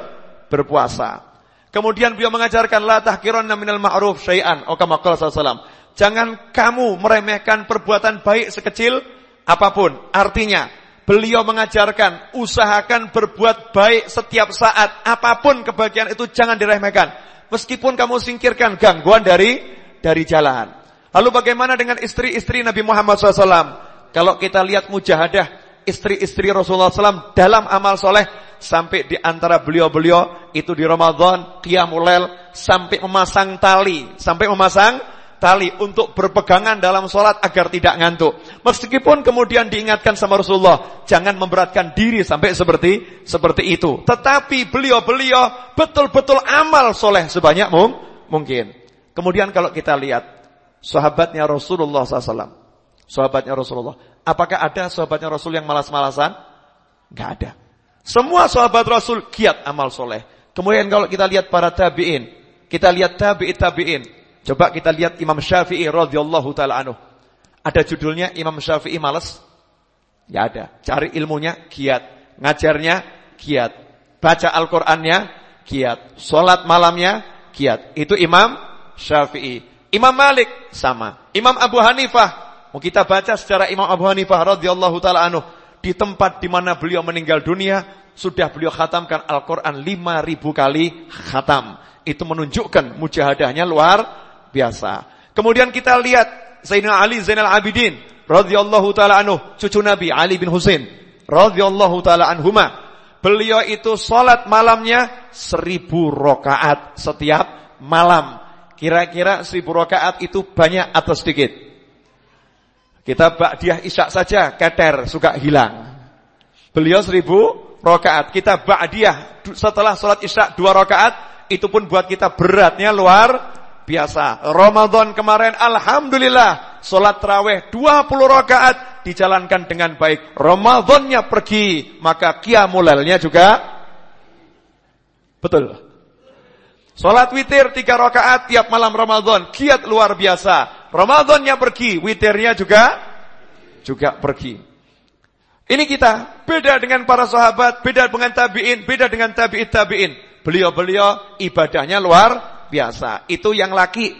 berpuasa. Kemudian beliau mengajarkan la tahkiranna minal ma'ruf syai'an. Oh kama sallallahu Jangan kamu meremehkan perbuatan baik sekecil apa pun. Artinya, beliau mengajarkan usahakan berbuat baik setiap saat. Apa pun kebahagiaan itu jangan diremehkan. Meskipun kamu singkirkan gangguan dari dari jalan. Lalu bagaimana dengan istri-istri Nabi Muhammad SAW? Kalau kita lihat mujahadah istri-istri Rasulullah SAW dalam amal soleh, sampai di antara beliau-beliau itu di Ramadan qiyamul sampai memasang tali, sampai memasang tali untuk berpegangan dalam sholat agar tidak ngantuk. Meskipun kemudian diingatkan sama Rasulullah, jangan memberatkan diri sampai seperti seperti itu. Tetapi beliau-beliau betul-betul amal soleh sebanyak mungkin. Kemudian kalau kita lihat sahabatnya Rasulullah SAW, sahabatnya Rasulullah, apakah ada sahabatnya Rasul yang malas-malasan? Gak ada. Semua sahabat Rasul giat amal soleh. Kemudian kalau kita lihat para tabi'in, kita lihat tabi'in tabi'in. Coba kita lihat Imam Syafi'i radhiyallahu taala anhu. Ada judulnya Imam Syafi'i malas? Ya ada. Cari ilmunya giat, ngajarnya giat, baca Al-Qur'annya giat, salat malamnya giat. Itu Imam Syafi'i. Imam Malik sama. Imam Abu Hanifah. Mau kita baca secara Imam Abu Hanifah radhiyallahu taala anhu di tempat di mana beliau meninggal dunia sudah beliau khatamkan Al-Qur'an 5000 kali khatam. Itu menunjukkan mujahadahnya luar biasa. Kemudian kita lihat Sayyidina Ali Zainal Abidin radhiyallahu taala anhu, cucu Nabi Ali bin Husain radhiyallahu taala anhuma. Beliau itu salat malamnya seribu rakaat setiap malam. Kira-kira seribu rakaat itu banyak atau sedikit? Kita ba'diyah isya saja, keter, suka hilang. Beliau seribu rakaat. Kita ba'diyah setelah sholat isya dua rakaat, itu pun buat kita beratnya luar biasa. Ramadan kemarin Alhamdulillah, sholat terawih 20 rakaat dijalankan dengan baik. Ramadannya pergi, maka kiamulalnya juga betul. Sholat witir tiga rakaat tiap malam Ramadan, kiat luar biasa. Ramadannya pergi, witirnya juga juga pergi. Ini kita beda dengan para sahabat, beda dengan tabiin, beda dengan tabiit tabiin. Beliau-beliau ibadahnya luar biasa. Itu yang laki,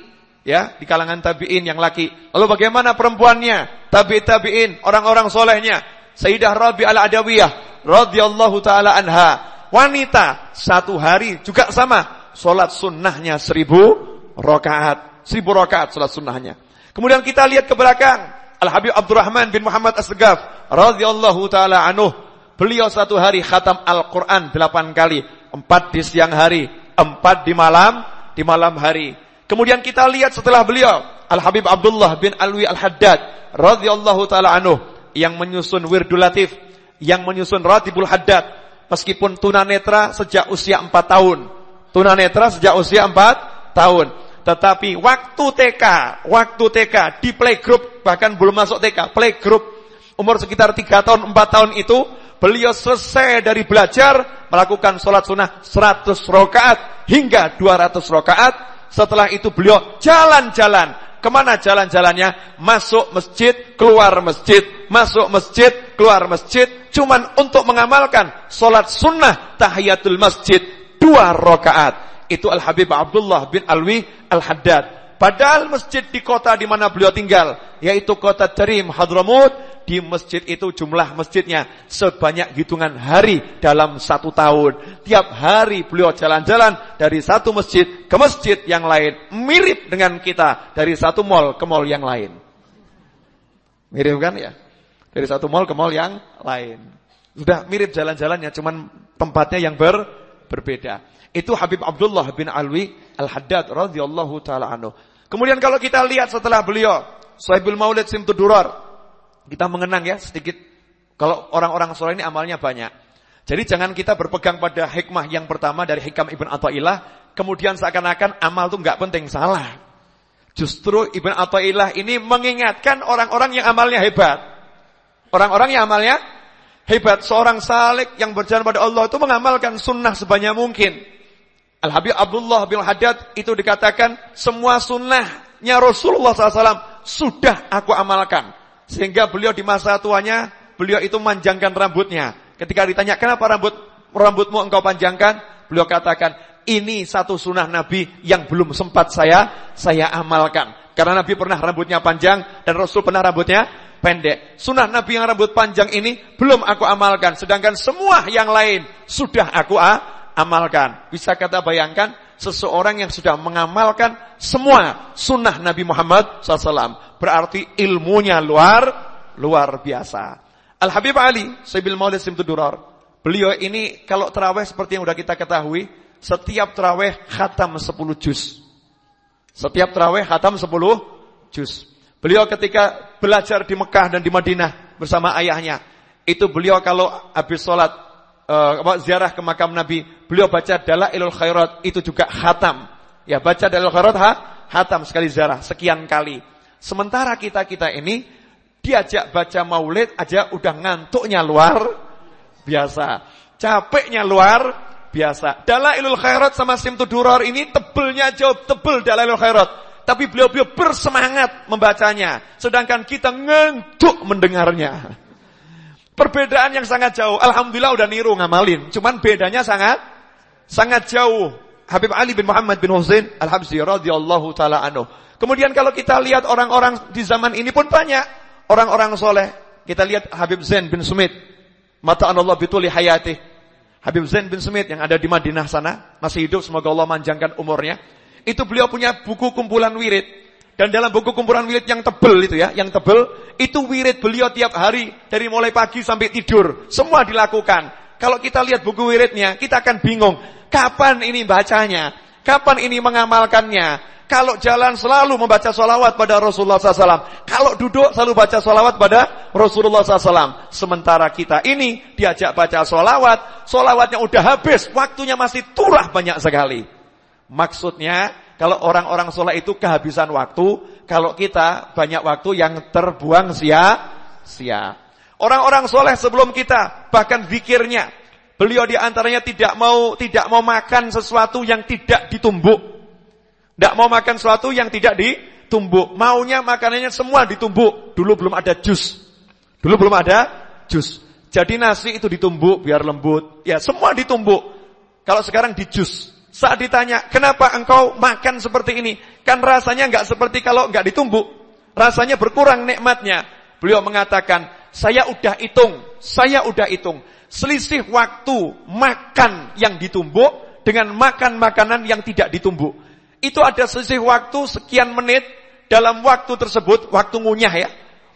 ya di kalangan tabiin yang laki. Lalu bagaimana perempuannya? Tabiit tabiin, orang-orang solehnya. Sayyidah Rabi al Adawiyah, radhiyallahu taala anha. Wanita satu hari juga sama, solat sunnahnya seribu rakaat. Seribu rakaat salat sunnahnya. Kemudian kita lihat ke belakang. Al-Habib Abdurrahman bin Muhammad As-Segaf. radhiyallahu ta'ala anhu. Beliau satu hari khatam Al-Quran delapan kali. Empat di siang hari. Empat di malam. Di malam hari. Kemudian kita lihat setelah beliau. Al-Habib Abdullah bin Alwi Al-Haddad. radhiyallahu ta'ala anhu. Yang menyusun Wirdul Latif. Yang menyusun Ratibul Haddad. Meskipun tunanetra sejak usia empat tahun. Tunanetra sejak usia empat tahun. Tetapi waktu TK, waktu TK di playgroup bahkan belum masuk TK, playgroup umur sekitar 3 tahun, 4 tahun itu beliau selesai dari belajar melakukan sholat sunnah 100 rakaat hingga 200 rakaat. Setelah itu beliau jalan-jalan. Ke mana jalan-jalannya? Masuk masjid, keluar masjid, masuk masjid, keluar masjid. Cuman untuk mengamalkan sholat sunnah tahiyatul masjid dua rakaat itu Al-Habib Abdullah bin Alwi Al-Haddad. Padahal masjid di kota di mana beliau tinggal, yaitu kota Tarim Hadramut, di masjid itu jumlah masjidnya sebanyak hitungan hari dalam satu tahun. Tiap hari beliau jalan-jalan dari satu masjid ke masjid yang lain. Mirip dengan kita dari satu mall ke mall yang lain. Mirip kan ya? Dari satu mall ke mall yang lain. Sudah mirip jalan-jalannya, cuman tempatnya yang ber, berbeda. Itu Habib Abdullah bin Alwi Al-Haddad radhiyallahu taala anhu. Kemudian kalau kita lihat setelah beliau Sahibul Maulid Simtud Durar, kita mengenang ya sedikit kalau orang-orang soleh ini amalnya banyak. Jadi jangan kita berpegang pada hikmah yang pertama dari hikam Ibn Atta'illah, kemudian seakan-akan amal itu nggak penting, salah. Justru Ibn Atta'illah ini mengingatkan orang-orang yang amalnya hebat. Orang-orang yang amalnya hebat. Seorang salik yang berjalan pada Allah itu mengamalkan sunnah sebanyak mungkin. Al-Habib Abdullah bin Haddad itu dikatakan semua sunnahnya Rasulullah SAW sudah aku amalkan. Sehingga beliau di masa tuanya, beliau itu manjangkan rambutnya. Ketika ditanya, kenapa rambut rambutmu engkau panjangkan? Beliau katakan, ini satu sunnah Nabi yang belum sempat saya saya amalkan. Karena Nabi pernah rambutnya panjang dan Rasul pernah rambutnya pendek. Sunnah Nabi yang rambut panjang ini belum aku amalkan. Sedangkan semua yang lain sudah aku amalkan amalkan. Bisa kita bayangkan seseorang yang sudah mengamalkan semua sunnah Nabi Muhammad SAW. Berarti ilmunya luar luar biasa. Al-Habib Ali, Sabil Maulid Simtudurar, Beliau ini kalau terawih seperti yang sudah kita ketahui, setiap terawih khatam 10 juz. Setiap terawih khatam 10 juz. Beliau ketika belajar di Mekah dan di Madinah bersama ayahnya, itu beliau kalau habis sholat uh, ziarah ke makam Nabi, beliau baca Dalailul Khairat itu juga khatam. Ya baca Dalailul Khairat ha, khatam sekali ziarah sekian kali. Sementara kita-kita ini diajak baca maulid aja udah ngantuknya luar biasa. Capeknya luar biasa. Dalailul khairat sama Simtu Duror ini tebelnya jauh tebel Dalailul khairat. Tapi beliau-beliau bersemangat membacanya. Sedangkan kita ngantuk mendengarnya. Perbedaan yang sangat jauh. Alhamdulillah udah niru ngamalin. Cuman bedanya sangat sangat jauh. Habib Ali bin Muhammad bin Husain Al-Habsyi radhiyallahu taala anhu. Kemudian kalau kita lihat orang-orang di zaman ini pun banyak orang-orang soleh. Kita lihat Habib Zain bin Sumit Mata Allah bituli hayati. Habib Zain bin Smith yang ada di Madinah sana, masih hidup, semoga Allah manjangkan umurnya. Itu beliau punya buku kumpulan wirid. Dan dalam buku kumpulan wirid yang tebel itu ya, yang tebel, itu wirid beliau tiap hari, dari mulai pagi sampai tidur. Semua dilakukan. Kalau kita lihat buku wiridnya, kita akan bingung. Kapan ini bacanya? Kapan ini mengamalkannya? Kalau jalan selalu membaca sholawat pada Rasulullah SAW. Kalau duduk selalu baca sholawat pada Rasulullah SAW. Sementara kita ini diajak baca sholawat. Sholawatnya udah habis. Waktunya masih turah banyak sekali. Maksudnya kalau orang-orang sholat itu kehabisan waktu. Kalau kita banyak waktu yang terbuang sia-sia. Orang-orang soleh sebelum kita bahkan zikirnya. Beliau di antaranya tidak mau tidak mau makan sesuatu yang tidak ditumbuk. Tidak mau makan sesuatu yang tidak ditumbuk. Maunya makanannya semua ditumbuk. Dulu belum ada jus. Dulu belum ada jus. Jadi nasi itu ditumbuk biar lembut. Ya semua ditumbuk. Kalau sekarang di jus. Saat ditanya, kenapa engkau makan seperti ini? Kan rasanya nggak seperti kalau nggak ditumbuk. Rasanya berkurang nikmatnya. Beliau mengatakan, saya udah hitung, saya udah hitung. Selisih waktu makan yang ditumbuk dengan makan makanan yang tidak ditumbuk itu ada selisih waktu sekian menit dalam waktu tersebut, waktu ngunyah ya.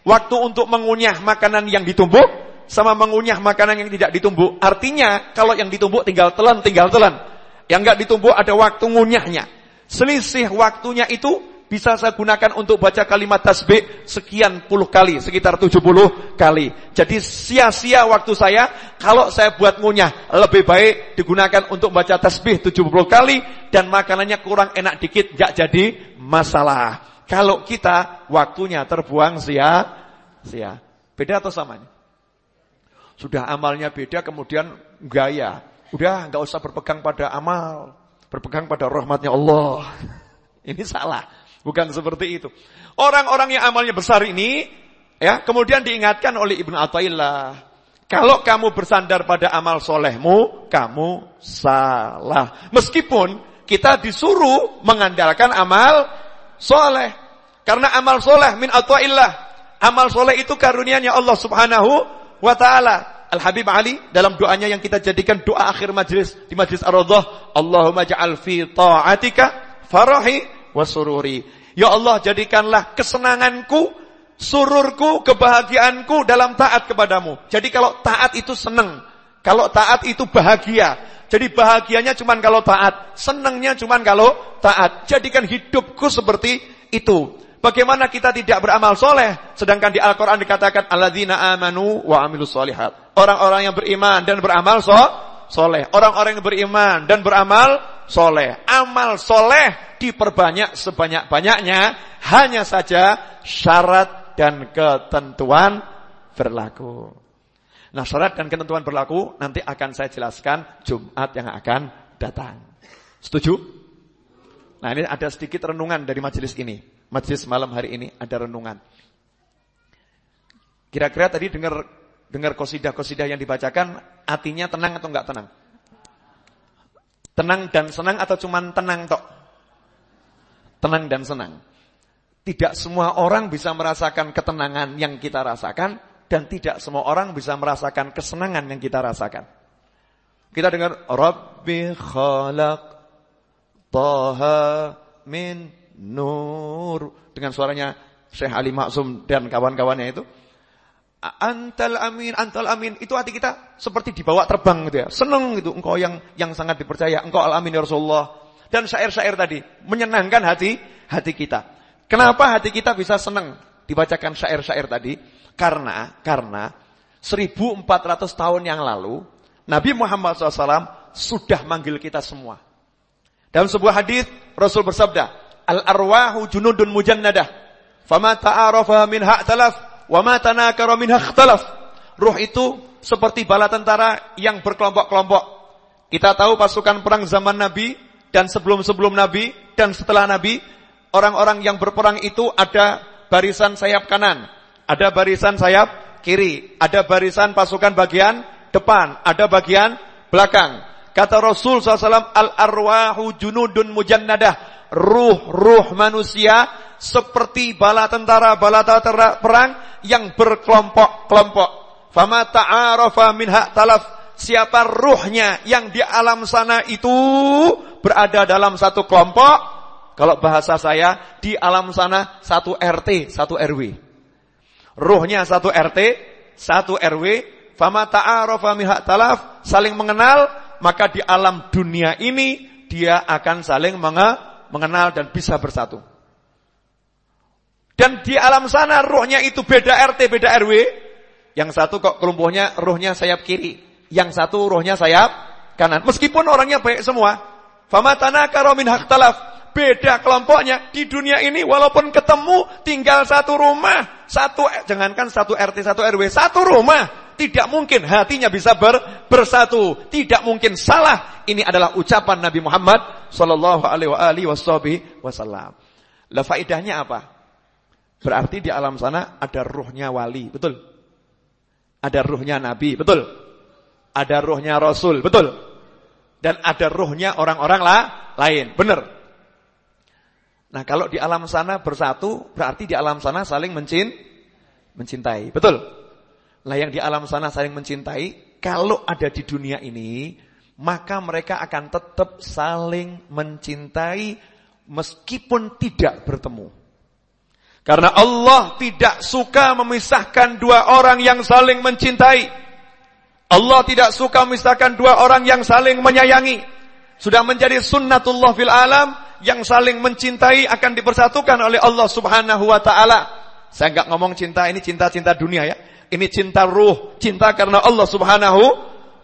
Waktu untuk mengunyah makanan yang ditumbuk sama mengunyah makanan yang tidak ditumbuk. Artinya kalau yang ditumbuk tinggal telan, tinggal telan. Yang enggak ditumbuk ada waktu ngunyahnya. Selisih waktunya itu bisa saya gunakan untuk baca kalimat tasbih sekian puluh kali, sekitar tujuh puluh kali. Jadi sia-sia waktu saya kalau saya buat ngunyah. Lebih baik digunakan untuk baca tasbih tujuh puluh kali dan makanannya kurang enak dikit gak jadi masalah. Kalau kita waktunya terbuang sia-sia. Beda atau sama? Sudah amalnya beda kemudian gaya. Udah nggak usah berpegang pada amal, berpegang pada rahmatnya Allah. Ini salah. Bukan seperti itu. Orang-orang yang amalnya besar ini, ya, kemudian diingatkan oleh Ibnu Athaillah. Kalau kamu bersandar pada amal solehmu, kamu salah. Meskipun kita disuruh mengandalkan amal soleh. Karena amal soleh min Athaillah. Amal soleh itu karunianya Allah subhanahu wa ta'ala. Al-Habib Ali dalam doanya yang kita jadikan doa akhir majlis di majlis Ar-Radhah, Allahumma ja'al fi ta'atika farahi wasururi. Ya Allah jadikanlah kesenanganku, sururku, kebahagiaanku dalam taat kepadamu. Jadi kalau taat itu senang, kalau taat itu bahagia. Jadi bahagianya cuma kalau taat, senangnya cuma kalau taat. Jadikan hidupku seperti itu. Bagaimana kita tidak beramal soleh, sedangkan di Al-Quran dikatakan alladzina amanu wa amilus solihat. Orang-orang yang beriman dan beramal so, soleh. Orang-orang yang beriman dan beramal soleh. Amal soleh diperbanyak sebanyak-banyaknya. Hanya saja syarat dan ketentuan berlaku. Nah syarat dan ketentuan berlaku nanti akan saya jelaskan Jumat yang akan datang. Setuju? Nah ini ada sedikit renungan dari majelis ini. Majelis malam hari ini ada renungan. Kira-kira tadi dengar dengar kosidah-kosidah yang dibacakan, artinya tenang atau enggak tenang? Tenang dan senang atau cuman tenang tok? Tenang dan senang. Tidak semua orang bisa merasakan ketenangan yang kita rasakan dan tidak semua orang bisa merasakan kesenangan yang kita rasakan. Kita dengar Rabbi khalaq taha min nur dengan suaranya Syekh Ali Maksum dan kawan-kawannya itu. Antal amin, antal amin. Itu hati kita seperti dibawa terbang gitu ya. Seneng gitu. Engkau yang yang sangat dipercaya. Engkau al-amin ya Rasulullah. Dan syair-syair tadi menyenangkan hati hati kita. Kenapa hati kita bisa senang dibacakan syair-syair tadi? Karena karena 1400 tahun yang lalu Nabi Muhammad SAW sudah manggil kita semua. Dalam sebuah hadis Rasul bersabda, "Al arwahu junudun mujannadah, fama ta'arafa min talaf." Wa ma tanakara minha ikhtalaf. Ruh itu seperti bala tentara yang berkelompok-kelompok. Kita tahu pasukan perang zaman Nabi dan sebelum-sebelum Nabi dan setelah Nabi, orang-orang yang berperang itu ada barisan sayap kanan, ada barisan sayap kiri, ada barisan pasukan bagian depan, ada bagian belakang. Kata Rasul SAW, al-arwahu junudun mujannadah. Ruh-ruh manusia seperti bala tentara, bala tentara perang yang berkelompok-kelompok. Fama ta'arafa minha talaf. Siapa ruhnya yang di alam sana itu berada dalam satu kelompok. Kalau bahasa saya, di alam sana satu RT, satu RW. Ruhnya satu RT, satu RW. Fama ta'arafa minha talaf. Saling mengenal, maka di alam dunia ini dia akan saling mengenal dan bisa bersatu. Dan di alam sana rohnya itu beda RT, beda RW. Yang satu kok kelumpuhnya rohnya sayap kiri. Yang satu rohnya sayap kanan. Meskipun orangnya baik semua. Famatana karomin hak talaf. Beda kelompoknya di dunia ini walaupun ketemu tinggal satu rumah, satu jangankan satu RT, satu RW, satu rumah. Tidak mungkin hatinya bisa ber, bersatu. Tidak mungkin salah. Ini adalah ucapan Nabi Muhammad sallallahu alaihi wasallam. Lah apa? Berarti di alam sana ada ruhnya wali, betul? Ada ruhnya nabi, betul? Ada ruhnya rasul, betul? Dan ada ruhnya orang-orang lah, lain, benar? Nah kalau di alam sana bersatu, berarti di alam sana saling mencin, mencintai, betul? Nah yang di alam sana saling mencintai, kalau ada di dunia ini, maka mereka akan tetap saling mencintai meskipun tidak bertemu. Karena Allah tidak suka memisahkan dua orang yang saling mencintai. Allah tidak suka memisahkan dua orang yang saling menyayangi. Sudah menjadi sunnatullah fil alam yang saling mencintai akan dipersatukan oleh Allah Subhanahu wa taala. Saya enggak ngomong cinta ini cinta-cinta dunia ya. Ini cinta ruh, cinta karena Allah Subhanahu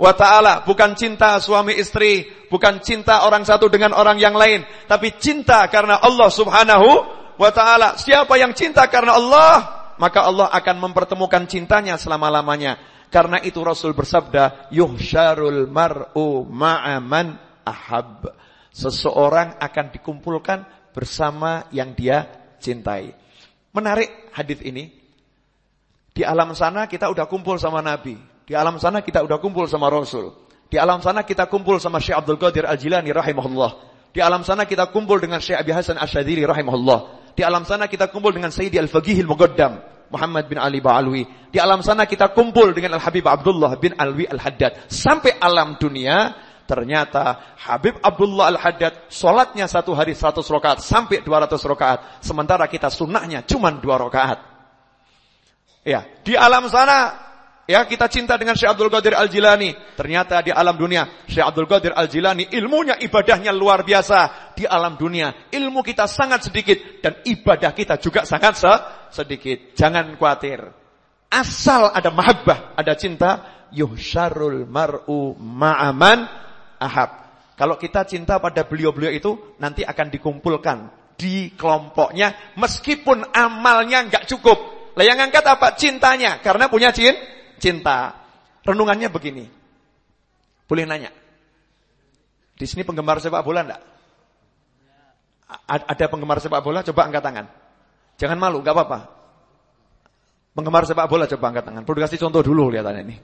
wa taala, bukan cinta suami istri, bukan cinta orang satu dengan orang yang lain, tapi cinta karena Allah Subhanahu wa taala. Siapa yang cinta karena Allah, maka Allah akan mempertemukan cintanya selama-lamanya. Karena itu Rasul bersabda, yuhsyarul mar'u ma'aman ahab. Seseorang akan dikumpulkan bersama yang dia cintai. Menarik hadis ini. Di alam sana kita udah kumpul sama Nabi. Di alam sana kita udah kumpul sama Rasul. Di alam sana kita kumpul sama Syekh Abdul Qadir Al-Jilani rahimahullah. Di alam sana kita kumpul dengan Syekh Abi Hasan Asyadiri rahimahullah. Di alam sana kita kumpul dengan Sayyidi Al-Faqihil Mugaddam. Muhammad bin Ali Ba'alwi. Di alam sana kita kumpul dengan Al-Habib Abdullah bin Alwi Al-Haddad. Sampai alam dunia, ternyata Habib Abdullah Al-Haddad sholatnya satu hari 100 rakaat sampai 200 rakaat. Sementara kita sunnahnya cuma 2 rakaat. Ya, di alam sana Ya, kita cinta dengan Syekh Abdul Qadir Al-Jilani. Ternyata di alam dunia, Syekh Abdul Qadir Al-Jilani ilmunya, ibadahnya luar biasa. Di alam dunia, ilmu kita sangat sedikit. Dan ibadah kita juga sangat sedikit. Jangan khawatir. Asal ada mahabbah, ada cinta, yuhsyarul mar'u ma'aman ahab. Kalau kita cinta pada beliau-beliau itu, nanti akan dikumpulkan di kelompoknya. Meskipun amalnya nggak cukup. Lah yang angkat apa? Cintanya. Karena punya cinta cinta. Renungannya begini. Boleh nanya. Di sini penggemar sepak bola enggak? Ada penggemar sepak bola? Coba angkat tangan. Jangan malu, enggak apa-apa. Penggemar sepak bola coba angkat tangan. Perlu kasih contoh dulu lihatannya ini.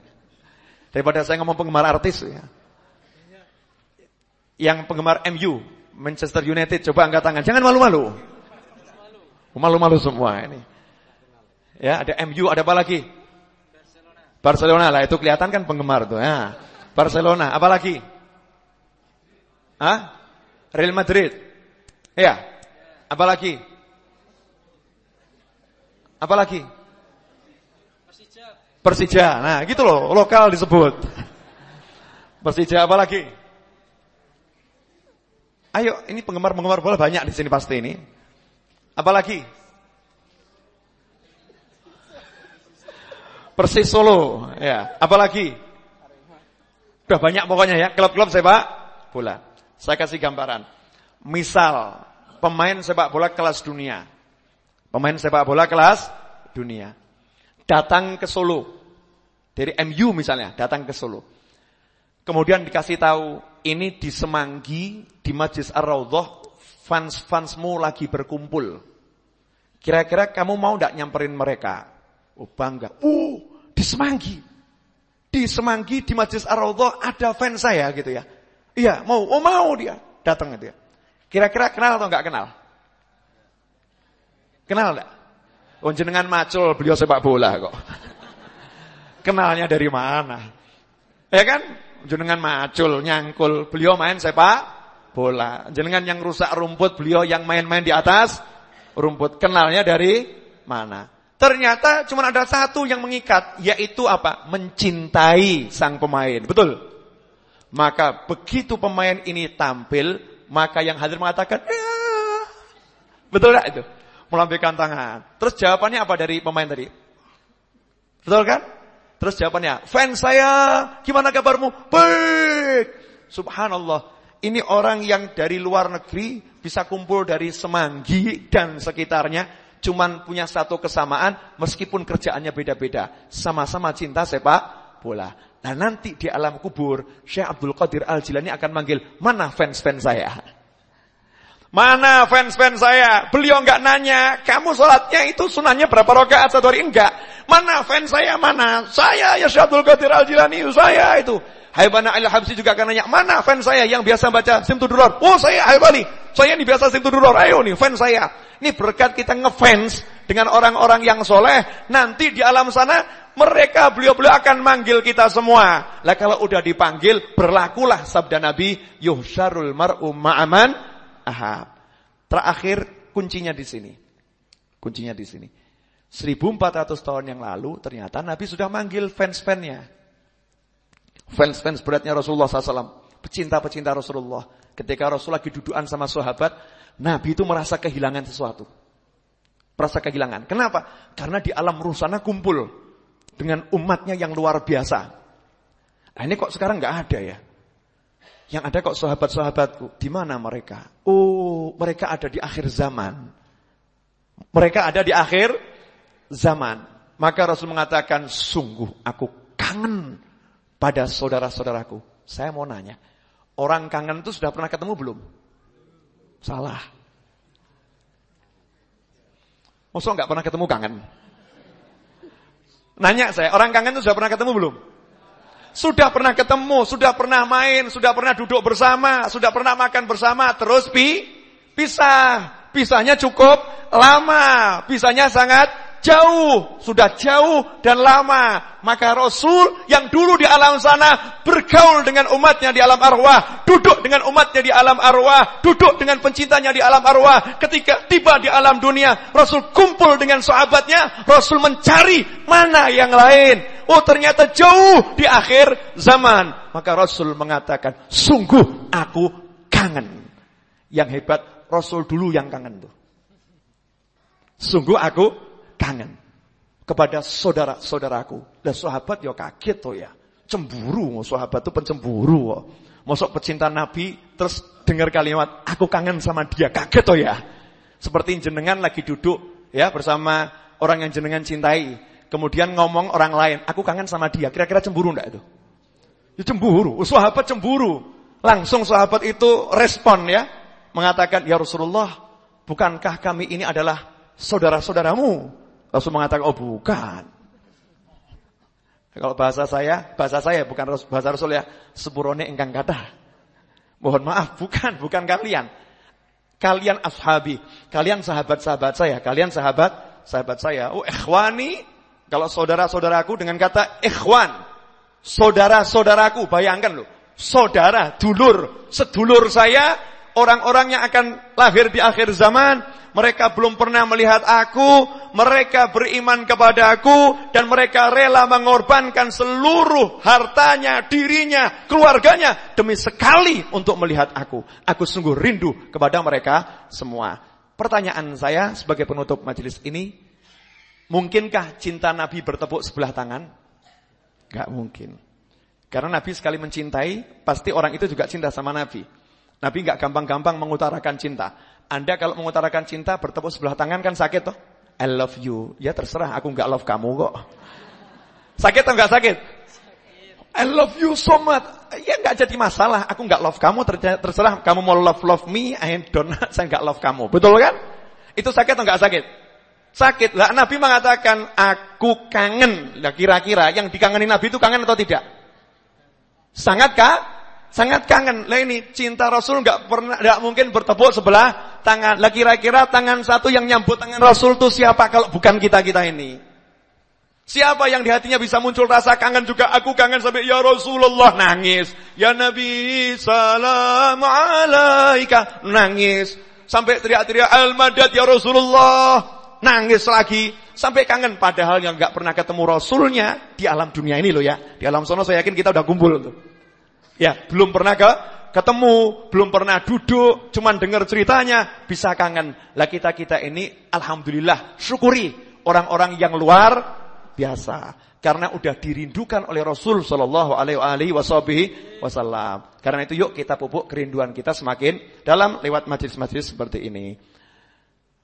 Daripada saya ngomong penggemar artis ya. Yang penggemar MU, Manchester United, coba angkat tangan. Jangan malu-malu. Malu-malu semua ini. Ya, ada MU, ada apa lagi? Barcelona lah itu kelihatan kan penggemar tuh. Ya. Barcelona, apalagi? Hah? Real Madrid. Ya. Apalagi? Apalagi? Persija. Nah, gitu loh, lokal disebut. Persija apa lagi? Ayo, ini penggemar-penggemar bola banyak di sini pasti ini. Apa Persis Solo, ya. Apalagi? Udah banyak pokoknya ya, klub-klub sepak bola. Saya kasih gambaran. Misal, pemain sepak bola kelas dunia. Pemain sepak bola kelas dunia. Datang ke Solo. Dari MU misalnya, datang ke Solo. Kemudian dikasih tahu, ini di Semanggi, di Majlis Ar-Raudhah, fans-fansmu lagi berkumpul. Kira-kira kamu mau tidak nyamperin mereka? Oh bangga. Uh, di Semanggi. Di Semanggi, di Majlis Ar-Raudhah ada fans saya gitu ya. Iya, mau. Oh mau dia. Datang gitu ya. Kira-kira kenal atau enggak kenal? Kenal enggak? Oh jenengan macul, beliau sepak bola kok. Kenalnya dari mana? Ya kan? Jenengan macul, nyangkul, beliau main sepak bola. Jenengan yang rusak rumput, beliau yang main-main di atas rumput. Kenalnya dari mana? Ternyata cuma ada satu yang mengikat, yaitu apa? Mencintai sang pemain. Betul? Maka begitu pemain ini tampil, maka yang hadir mengatakan, ya. Betul gak itu? Melambaikan tangan. Terus jawabannya apa dari pemain tadi? Betul kan? Terus jawabannya, fans saya, gimana kabarmu? Baik. Subhanallah. Ini orang yang dari luar negeri bisa kumpul dari Semanggi dan sekitarnya cuman punya satu kesamaan meskipun kerjaannya beda-beda. Sama-sama cinta sepak bola. Nah nanti di alam kubur Syekh Abdul Qadir Al-Jilani akan manggil, mana fans-fans saya? Mana fans-fans saya? Beliau enggak nanya, kamu sholatnya itu sunahnya berapa rakaat satu hari? Enggak. Mana fans saya? Mana? Saya ya Syekh Abdul Qadir Al-Jilani, saya itu. Haibana Al-Habsi juga akan nanya, mana fans saya yang biasa baca Simtuduror? Oh saya Haibali, saya ini biasa Simtuduror, ayo nih fans saya. Ini berkat kita ngefans dengan orang-orang yang soleh, nanti di alam sana mereka beliau-beliau akan manggil kita semua. Lah kalau udah dipanggil, berlakulah sabda Nabi, yuhsyarul mar'u ma'aman ahab. Terakhir kuncinya di sini. Kuncinya di sini. 1400 tahun yang lalu ternyata Nabi sudah manggil fans-fansnya. Fans-fans beratnya Rasulullah SAW. Pecinta-pecinta Rasulullah. Ketika Rasul lagi dudukan sama sahabat, Nabi itu merasa kehilangan sesuatu. Merasa kehilangan. Kenapa? Karena di alam ruh sana kumpul dengan umatnya yang luar biasa. Nah ini kok sekarang nggak ada ya? Yang ada kok sahabat-sahabatku. Di mana mereka? Oh, mereka ada di akhir zaman. Mereka ada di akhir zaman. Maka Rasul mengatakan, sungguh aku kangen pada saudara-saudaraku. Saya mau nanya, orang kangen itu sudah pernah ketemu belum? Salah. Masa nggak pernah ketemu kangen? Nanya saya, orang kangen itu sudah pernah ketemu belum? Sudah pernah ketemu, sudah pernah main, sudah pernah duduk bersama, sudah pernah makan bersama, terus pi, pisah. Pisahnya cukup lama, pisahnya sangat jauh, sudah jauh dan lama. Maka Rasul yang dulu di alam sana bergaul dengan umatnya di alam arwah, duduk dengan umatnya di alam arwah, duduk dengan pencintanya di alam arwah. Ketika tiba di alam dunia, Rasul kumpul dengan sahabatnya, Rasul mencari mana yang lain. Oh ternyata jauh di akhir zaman. Maka Rasul mengatakan, sungguh aku kangen. Yang hebat, Rasul dulu yang kangen tuh. Sungguh aku kangen kepada saudara-saudaraku. Dan sahabat ya kaget tuh ya. Cemburu, sahabat itu pencemburu. Oh. Masuk pecinta Nabi terus dengar kalimat aku kangen sama dia, kaget tuh ya. Seperti jenengan lagi duduk ya bersama orang yang jenengan cintai. Kemudian ngomong orang lain, aku kangen sama dia. Kira-kira cemburu enggak itu? Ya cemburu, oh, sahabat cemburu. Langsung sahabat itu respon ya. Mengatakan, ya Rasulullah, bukankah kami ini adalah saudara-saudaramu? Rasul mengatakan, oh bukan. Kalau bahasa saya, bahasa saya bukan bahasa Rasul ya, sepurone engkang kata. Mohon maaf, bukan, bukan kalian. Kalian ashabi, kalian sahabat-sahabat saya, kalian sahabat sahabat saya. Oh, ikhwani, kalau saudara-saudaraku dengan kata ikhwan, saudara-saudaraku, bayangkan loh. Saudara, dulur, sedulur saya, orang-orang yang akan lahir di akhir zaman, mereka belum pernah melihat aku, mereka beriman kepada aku, dan mereka rela mengorbankan seluruh hartanya, dirinya, keluarganya, demi sekali untuk melihat aku. Aku sungguh rindu kepada mereka semua. Pertanyaan saya sebagai penutup majelis ini, mungkinkah cinta Nabi bertepuk sebelah tangan? Gak mungkin. Karena Nabi sekali mencintai, pasti orang itu juga cinta sama Nabi. Nabi gak gampang-gampang mengutarakan cinta. Anda kalau mengutarakan cinta bertepuk sebelah tangan kan sakit toh? I love you. Ya terserah, aku nggak love kamu kok. Sakit atau nggak sakit? I love you so much. Ya nggak jadi masalah. Aku nggak love kamu, terserah kamu mau love love me, I don't. Saya nggak love kamu. Betul kan? Itu sakit atau nggak sakit? Sakit. Lah Nabi mengatakan aku kangen. Lah kira-kira yang dikangeni Nabi itu kangen atau tidak? Sangat kah? Sangat kangen. Lah ini cinta Rasul nggak pernah nggak mungkin bertepuk sebelah tangan. Lah kira-kira tangan satu yang nyambut tangan Rasul itu siapa kalau bukan kita-kita ini? Siapa yang di hatinya bisa muncul rasa kangen juga aku kangen sampai ya Rasulullah nangis. Ya Nabi salam alaika nangis. Sampai teriak-teriak al-madad ya Rasulullah nangis lagi sampai kangen padahal yang nggak pernah ketemu Rasulnya di alam dunia ini loh ya. Di alam sono saya yakin kita udah kumpul tuh. Ya, belum pernah ke ketemu, belum pernah duduk, cuman dengar ceritanya, bisa kangen. Lah kita-kita ini alhamdulillah syukuri orang-orang yang luar biasa karena udah dirindukan oleh Rasul sallallahu alaihi wasallam. Karena itu yuk kita pupuk kerinduan kita semakin dalam lewat majelis-majelis seperti ini.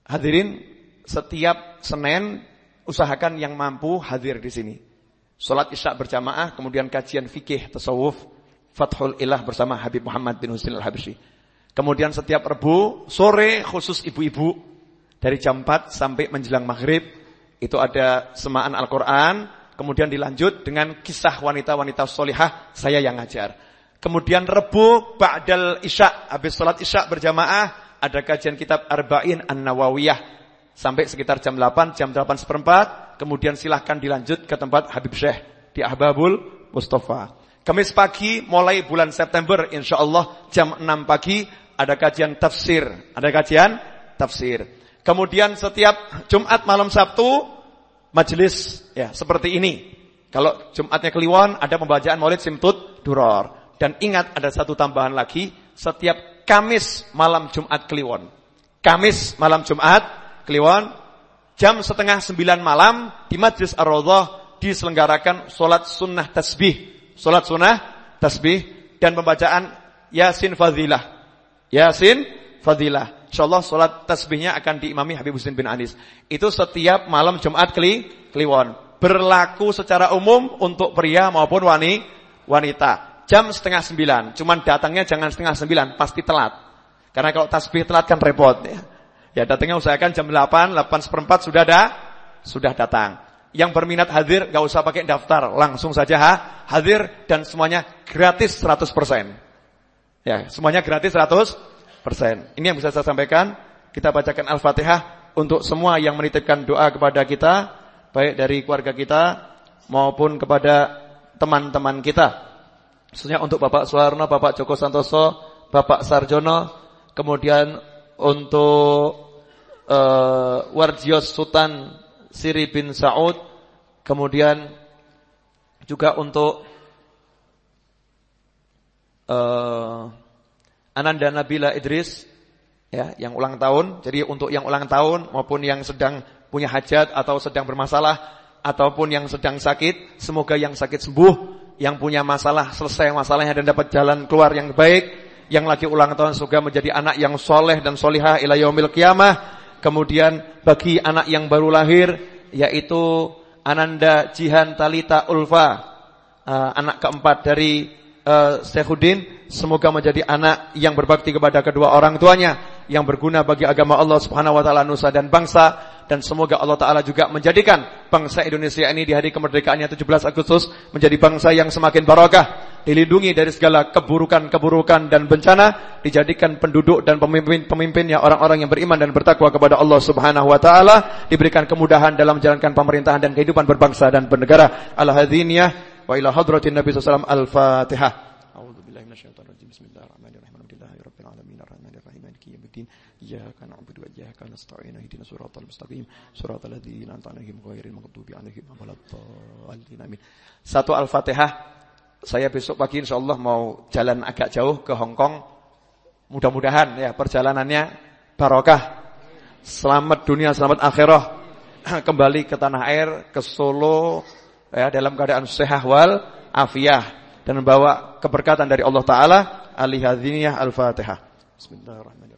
Hadirin, setiap Senin usahakan yang mampu hadir di sini. Salat Isya berjamaah, kemudian kajian fikih tasawuf Fathul Ilah bersama Habib Muhammad bin Husin al-Habsyi. Kemudian setiap Rebu, sore khusus ibu-ibu, dari jam 4 sampai menjelang maghrib, itu ada semaan Al-Quran, kemudian dilanjut dengan kisah wanita-wanita solihah, saya yang ngajar. Kemudian Rebu, Ba'dal Isya, habis sholat Isya berjamaah, ada kajian kitab Arba'in An-Nawawiyah, sampai sekitar jam 8, jam 8 seperempat, kemudian silahkan dilanjut ke tempat Habib Syekh di Ahbabul Mustafa. Kamis pagi mulai bulan September insya Allah jam 6 pagi ada kajian tafsir. Ada kajian tafsir. Kemudian setiap Jumat malam Sabtu majelis ya seperti ini. Kalau Jumatnya Kliwon ada pembacaan Maulid Simtut Duror. Dan ingat ada satu tambahan lagi, setiap Kamis malam Jumat Kliwon. Kamis malam Jumat Kliwon jam setengah sembilan malam di Majlis Ar-Raudhah diselenggarakan solat sunnah tasbih Salat sunnah, tasbih dan pembacaan Yasin Fadilah. Yasin Fadilah. Insyaallah salat tasbihnya akan diimami Habib Husin bin Anis. Itu setiap malam Jumat kli, kliwon. Berlaku secara umum untuk pria maupun wani, wanita. Jam setengah sembilan. Cuman datangnya jangan setengah sembilan, pasti telat. Karena kalau tasbih telat kan repot. Ya, ya datangnya usahakan jam delapan, delapan seperempat sudah ada, sudah datang yang berminat hadir gak usah pakai daftar, langsung saja ha, hadir dan semuanya gratis 100%. Ya, semuanya gratis 100%. Ini yang bisa saya sampaikan. Kita bacakan Al-Fatihah untuk semua yang menitipkan doa kepada kita, baik dari keluarga kita maupun kepada teman-teman kita. Khususnya untuk Bapak Suwarno, Bapak Joko Santoso, Bapak Sarjono, kemudian untuk uh, Warjios Sultan Siri bin Saud, kemudian juga untuk uh, Ananda Nabila Idris ya yang ulang tahun. Jadi untuk yang ulang tahun maupun yang sedang punya hajat atau sedang bermasalah ataupun yang sedang sakit, semoga yang sakit sembuh, yang punya masalah selesai masalahnya dan dapat jalan keluar yang baik. Yang lagi ulang tahun semoga menjadi anak yang soleh dan solihah ila yaumil kiamah Kemudian bagi anak yang baru lahir yaitu Ananda Jihan Talita Ulfa uh, anak keempat dari uh, Syekhuddin semoga menjadi anak yang berbakti kepada kedua orang tuanya yang berguna bagi agama Allah Subhanahu wa taala nusa dan bangsa dan semoga Allah Ta'ala juga menjadikan bangsa Indonesia ini di hari kemerdekaannya 17 Agustus menjadi bangsa yang semakin barakah, dilindungi dari segala keburukan-keburukan dan bencana, dijadikan penduduk dan pemimpin-pemimpinnya orang-orang yang beriman dan bertakwa kepada Allah Subhanahu Wa Ta'ala, diberikan kemudahan dalam menjalankan pemerintahan dan kehidupan berbangsa dan bernegara. Al-Hadiniyah wa ila hadratin Nabi SAW Al-Fatihah. billahi minasyaitonir Iyyaka na'budu wa iyyaka nasta'in. Ihdinas siratal mustaqim. Siratal ladzina an'amta 'alaihim ghairil maghdubi 'alaihim waladdallin. Amin. Satu Al-Fatihah. Saya besok pagi insyaallah mau jalan agak jauh ke Hong Kong. Mudah-mudahan ya perjalanannya barokah. Selamat dunia, selamat akhirah. Kembali ke tanah air, ke Solo ya dalam keadaan sehat wal afiah dan membawa keberkatan dari Allah taala. Alihadziniyah Al-Fatihah. Bismillahirrahmanirrahim.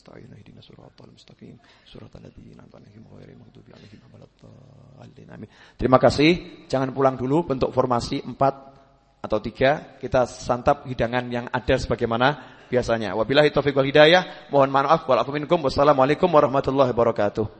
Nasta'in. Ihdinas siratal mustaqim. Siratal ladzina an'amta 'alaihim ghairil maghdubi 'alaihim waladdallin. Amin. Terima kasih. Jangan pulang dulu bentuk formasi 4 atau 3 kita santap hidangan yang ada sebagaimana biasanya. Wabillahi taufiq wal hidayah. Mohon maaf wal minkum. Wassalamualaikum warahmatullahi wabarakatuh.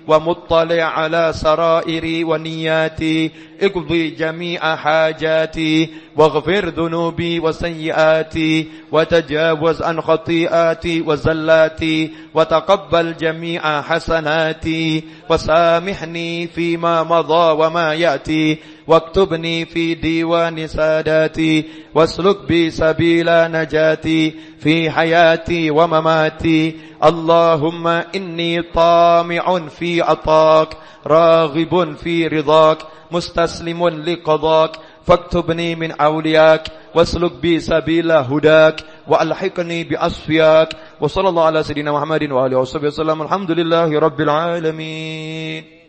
ومطلع على سرائري ونياتي اقضي جميع حاجاتي واغفر ذنوبي وسيئاتي وتجاوز عن خطيئاتي وزلاتي وتقبل جميع حسناتي وسامحني فيما مضى وما يأتي. واكتبني في ديوان ساداتي واسلك بي سبيل نجاتي في حياتي ومماتي اللهم إني طامع في عطاك راغب في رضاك مستسلم لقضاك فاكتبني من أولياك واسلك بي سبيل هداك وألحقني بأصفياك وصلى الله على سيدنا محمد وآله وصحبه وسلم الحمد لله رب العالمين